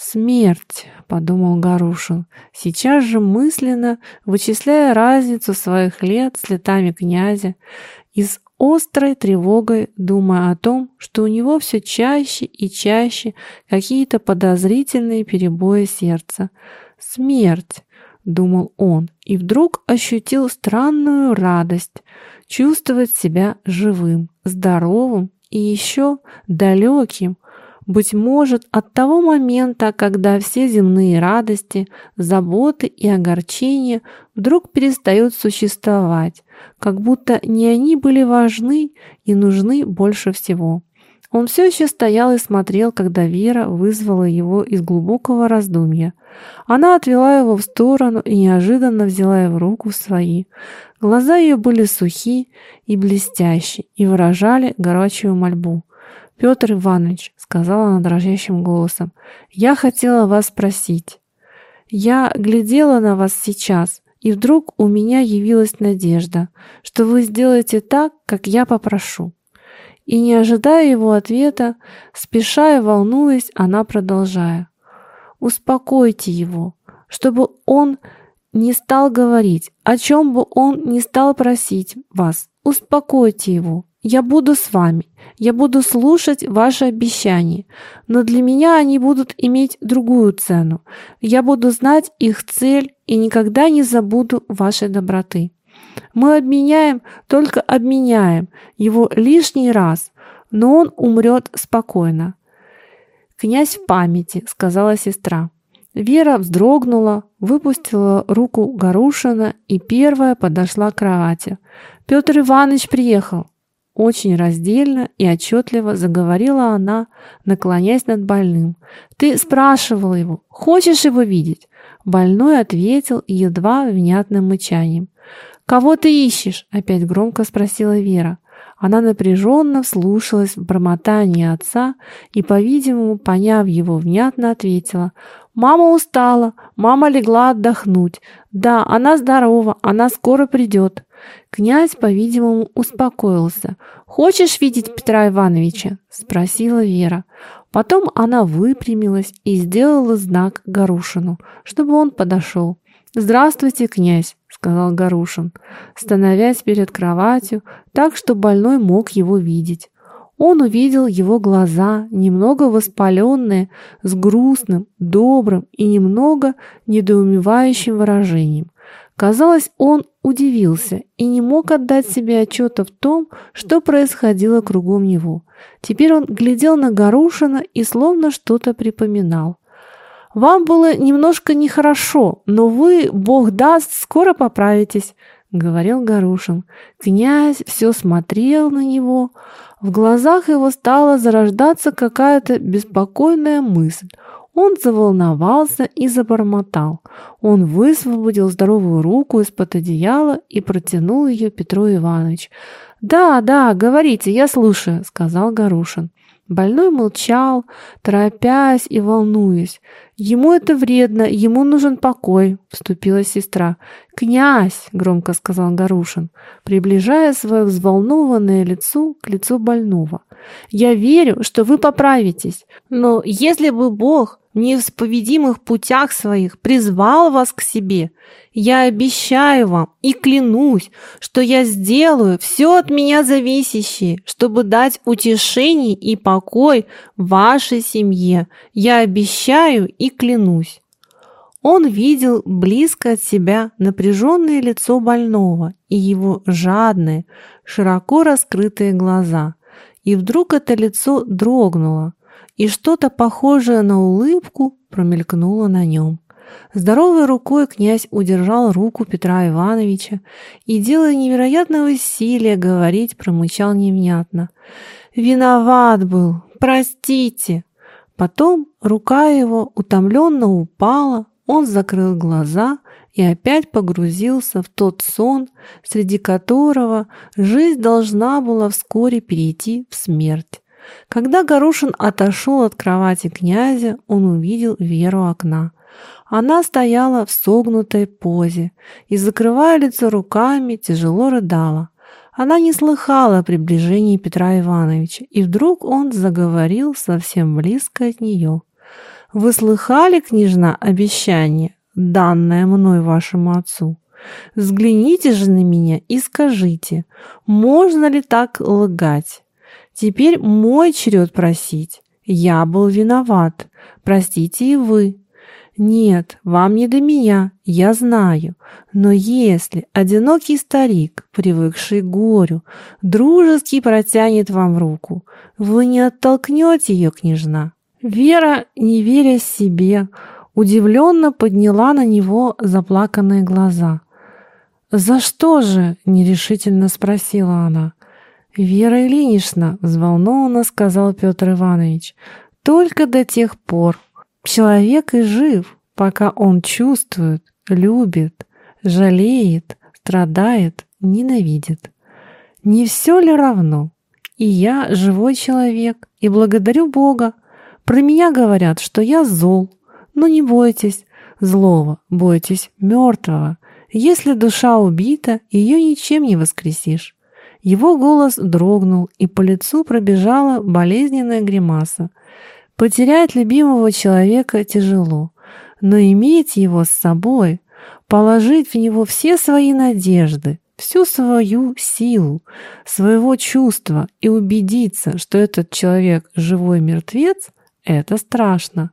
«Смерть», — подумал Гарушин, сейчас же мысленно вычисляя разницу своих лет с летами князя и с острой тревогой думая о том, что у него все чаще и чаще какие-то подозрительные перебои сердца. «Смерть», — думал он, и вдруг ощутил странную радость чувствовать себя живым, здоровым и еще далеким быть может, от того момента, когда все земные радости, заботы и огорчения вдруг перестают существовать, как будто не они были важны и нужны больше всего. Он все еще стоял и смотрел, когда Вера вызвала его из глубокого раздумья. Она отвела его в сторону и неожиданно взяла его руку в свои. Глаза ее были сухи и блестящие и выражали горячую мольбу. «Петр Иванович», — сказала она дрожащим голосом, — «я хотела вас спросить. Я глядела на вас сейчас И вдруг у меня явилась надежда, что вы сделаете так, как я попрошу. И не ожидая его ответа, спеша и волнуясь, она продолжая. Успокойте его, чтобы он не стал говорить, о чем бы он не стал просить вас. Успокойте его. Я буду с вами. Я буду слушать ваши обещания. Но для меня они будут иметь другую цену. Я буду знать их цель и никогда не забуду вашей доброты. Мы обменяем, только обменяем его лишний раз, но он умрет спокойно. «Князь в памяти», — сказала сестра. Вера вздрогнула, выпустила руку Гарушина и первая подошла к кровати. «Петр Иванович приехал!» Очень раздельно и отчетливо заговорила она, наклоняясь над больным. «Ты спрашивал его, хочешь его видеть?» Больной ответил едва внятным мычанием. «Кого ты ищешь?» — опять громко спросила Вера. Она напряженно вслушалась в бормотание отца и, по-видимому, поняв его, внятно ответила. «Мама устала, мама легла отдохнуть. Да, она здорова, она скоро придет». Князь, по-видимому, успокоился. «Хочешь видеть Петра Ивановича?» – спросила Вера. Потом она выпрямилась и сделала знак Гарушину, чтобы он подошел. «Здравствуйте, князь!» — сказал Гарушин, становясь перед кроватью так, что больной мог его видеть. Он увидел его глаза, немного воспаленные, с грустным, добрым и немного недоумевающим выражением. Казалось, он удивился и не мог отдать себе отчета в том, что происходило кругом него. Теперь он глядел на Гарушина и словно что-то припоминал. Вам было немножко нехорошо, но вы, Бог даст, скоро поправитесь», — говорил Гарушин. Князь все смотрел на него. В глазах его стала зарождаться какая-то беспокойная мысль. Он заволновался и забормотал. Он высвободил здоровую руку из-под одеяла и протянул ее Петру Ивановичу. «Да, да, говорите, я слушаю», — сказал Гарушин. Больной молчал, торопясь и волнуясь. «Ему это вредно, ему нужен покой», — вступила сестра. «Князь!» — громко сказал Гарушин, приближая свое взволнованное лицо к лицу больного. «Я верю, что вы поправитесь, но если бы Бог в неисповедимых путях своих призвал вас к себе. Я обещаю вам и клянусь, что я сделаю все от меня зависящее, чтобы дать утешение и покой вашей семье. Я обещаю и клянусь. Он видел близко от себя напряженное лицо больного и его жадные, широко раскрытые глаза. И вдруг это лицо дрогнуло, и что-то похожее на улыбку промелькнуло на нем. Здоровой рукой князь удержал руку Петра Ивановича и, делая невероятное усилие говорить, промычал невнятно. «Виноват был! Простите!» Потом рука его утомленно упала, он закрыл глаза и опять погрузился в тот сон, среди которого жизнь должна была вскоре перейти в смерть. Когда Гарушин отошел от кровати князя, он увидел Веру окна. Она стояла в согнутой позе и, закрывая лицо руками, тяжело рыдала. Она не слыхала о приближении Петра Ивановича, и вдруг он заговорил совсем близко от нее. «Вы слыхали, княжна, обещание, данное мной вашему отцу? Взгляните же на меня и скажите, можно ли так лгать? Теперь мой черед просить. Я был виноват. Простите и вы. Нет, вам не до меня, я знаю. Но если одинокий старик, привыкший к горю, дружески протянет вам руку, вы не оттолкнете ее, княжна. Вера, не веря себе, удивленно подняла на него заплаканные глаза. «За что же?» — нерешительно спросила она. «Вера Ильинична», — взволнованно сказал Петр Иванович, — «только до тех пор. Человек и жив, пока он чувствует, любит, жалеет, страдает, ненавидит. Не все ли равно? И я живой человек, и благодарю Бога. Про меня говорят, что я зол. Но не бойтесь злого, бойтесь мертвого. Если душа убита, ее ничем не воскресишь. Его голос дрогнул, и по лицу пробежала болезненная гримаса. Потерять любимого человека тяжело, но иметь его с собой, положить в него все свои надежды, всю свою силу, своего чувства и убедиться, что этот человек живой мертвец, это страшно.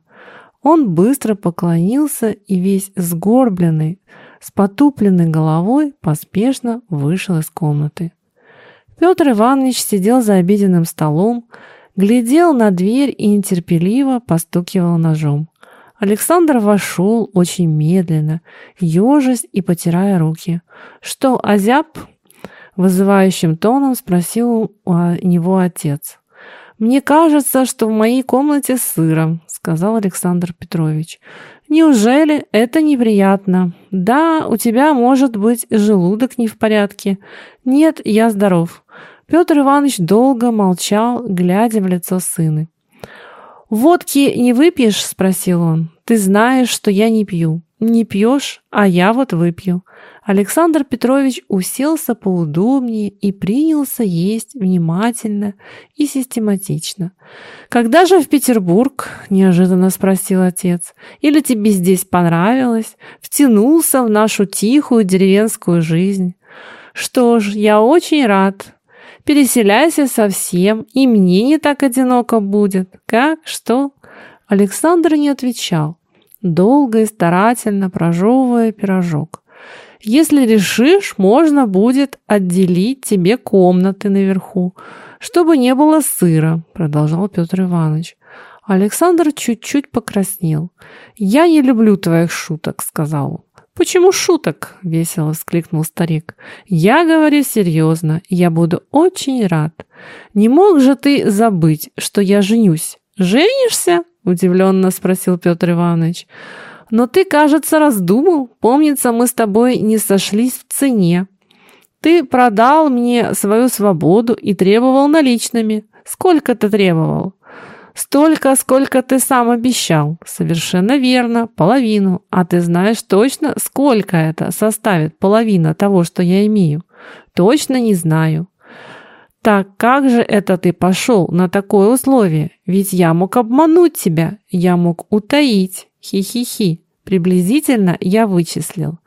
Он быстро поклонился и весь сгорбленный, с потупленной головой поспешно вышел из комнаты. Петр Иванович сидел за обеденным столом, глядел на дверь и нетерпеливо постукивал ножом. Александр вошел очень медленно, ежась и потирая руки. «Что, озяб?» — вызывающим тоном спросил у него отец. «Мне кажется, что в моей комнате сыро», — сказал Александр Петрович. «Неужели это неприятно? Да, у тебя, может быть, желудок не в порядке. Нет, я здоров». Петр Иванович долго молчал, глядя в лицо сына. «Водки не выпьешь?» — спросил он. «Ты знаешь, что я не пью». «Не пьешь, а я вот выпью». Александр Петрович уселся поудобнее и принялся есть внимательно и систематично. «Когда же в Петербург?» – неожиданно спросил отец. «Или тебе здесь понравилось? Втянулся в нашу тихую деревенскую жизнь?» «Что ж, я очень рад. Переселяйся совсем, и мне не так одиноко будет. Как? Что?» Александр не отвечал, долго и старательно прожевывая пирожок. Если решишь, можно будет отделить тебе комнаты наверху, чтобы не было сыра, продолжал Петр Иванович. Александр чуть-чуть покраснел. «Я не люблю твоих шуток», — сказал он. «Почему шуток?» — весело вскликнул старик. «Я говорю серьезно, я буду очень рад. Не мог же ты забыть, что я женюсь?» «Женишься?» — удивленно спросил Петр Иванович. Но ты, кажется, раздумал. Помнится, мы с тобой не сошлись в цене. Ты продал мне свою свободу и требовал наличными. Сколько ты требовал? Столько, сколько ты сам обещал. Совершенно верно, половину. А ты знаешь точно, сколько это составит половина того, что я имею? Точно не знаю. Так как же это ты пошел на такое условие? Ведь я мог обмануть тебя, я мог утаить. Хи-хи-хи. Приблизительно я вычислил.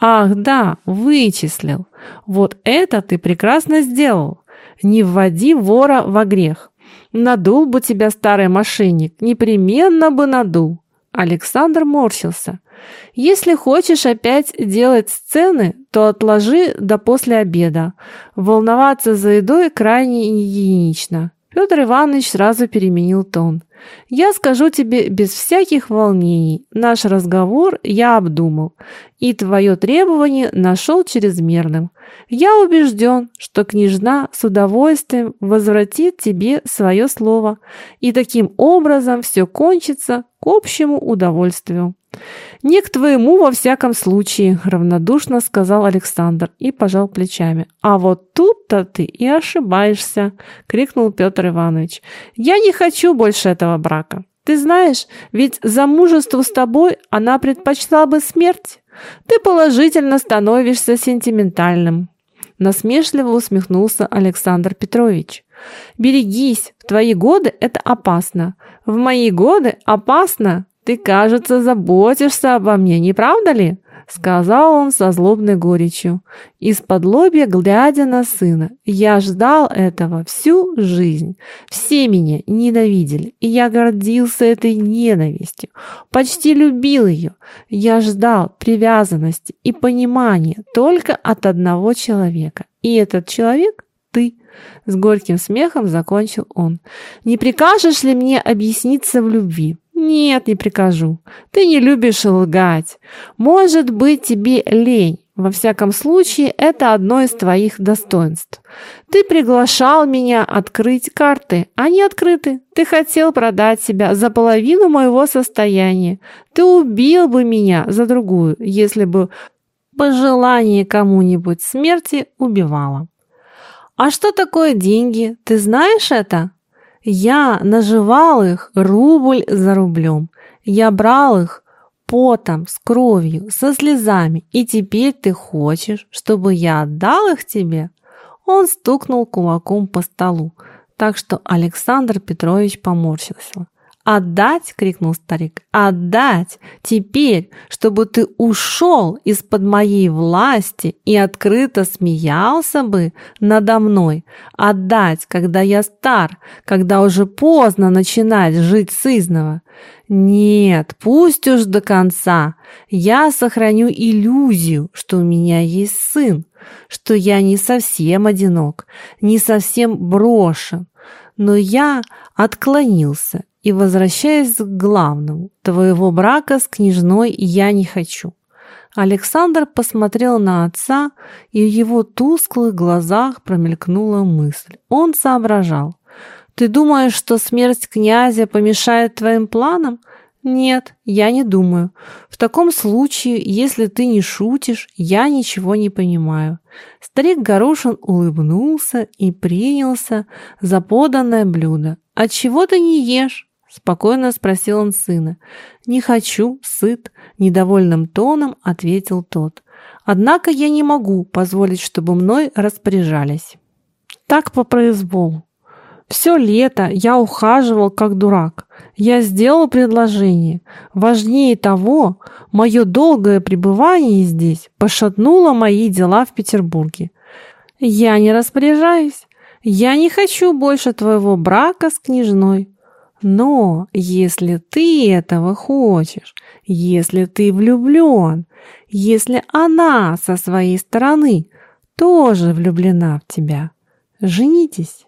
Ах, да, вычислил. Вот это ты прекрасно сделал. Не вводи вора во грех. Надул бы тебя старый мошенник, непременно бы надул. Александр морщился. Если хочешь опять делать сцены, то отложи до после обеда. Волноваться за едой крайне неединично. Петр Иванович сразу переменил тон. «Я скажу тебе без всяких волнений. Наш разговор я обдумал, и твое требование нашел чрезмерным. Я убежден, что княжна с удовольствием возвратит тебе свое слово, и таким образом все кончится к общему удовольствию. «Не к твоему, во всяком случае», — равнодушно сказал Александр и пожал плечами. «А вот тут-то ты и ошибаешься», — крикнул Петр Иванович. «Я не хочу больше этого брака. Ты знаешь, ведь замужеству с тобой она предпочла бы смерть. Ты положительно становишься сентиментальным». Насмешливо усмехнулся Александр Петрович. «Берегись, в твои годы это опасно. В мои годы опасно «Ты, кажется, заботишься обо мне, не правда ли?» Сказал он со злобной горечью, из-под лобья глядя на сына. «Я ждал этого всю жизнь. Все меня ненавидели, и я гордился этой ненавистью, почти любил ее. Я ждал привязанности и понимания только от одного человека, и этот человек — ты». С горьким смехом закончил он. «Не прикажешь ли мне объясниться в любви?» «Нет, не прикажу. Ты не любишь лгать. Может быть, тебе лень. Во всяком случае, это одно из твоих достоинств. Ты приглашал меня открыть карты, они открыты. Ты хотел продать себя за половину моего состояния. Ты убил бы меня за другую, если бы пожелание кому-нибудь смерти убивало. А что такое деньги? Ты знаешь это? Я наживал их рубль за рублем. Я брал их потом, с кровью, со слезами, и теперь ты хочешь, чтобы я отдал их тебе?» Он стукнул кулаком по столу, так что Александр Петрович поморщился. «Отдать!» — крикнул старик. «Отдать! Теперь, чтобы ты ушел из-под моей власти и открыто смеялся бы надо мной! Отдать, когда я стар, когда уже поздно начинать жить сызново! Нет, пусть уж до конца! Я сохраню иллюзию, что у меня есть сын, что я не совсем одинок, не совсем брошен, но я отклонился и возвращаясь к главному, твоего брака с княжной я не хочу. Александр посмотрел на отца, и в его тусклых глазах промелькнула мысль. Он соображал. «Ты думаешь, что смерть князя помешает твоим планам?» «Нет, я не думаю. В таком случае, если ты не шутишь, я ничего не понимаю». Старик Горошин улыбнулся и принялся за поданное блюдо. «Отчего ты не ешь?» Спокойно спросил он сына. «Не хочу, сыт», — недовольным тоном ответил тот. «Однако я не могу позволить, чтобы мной распоряжались». Так по произволу. Все лето я ухаживал как дурак. Я сделал предложение. Важнее того, мое долгое пребывание здесь пошатнуло мои дела в Петербурге. Я не распоряжаюсь. Я не хочу больше твоего брака с княжной. Но если ты этого хочешь, если ты влюблен, если она со своей стороны тоже влюблена в тебя, женитесь.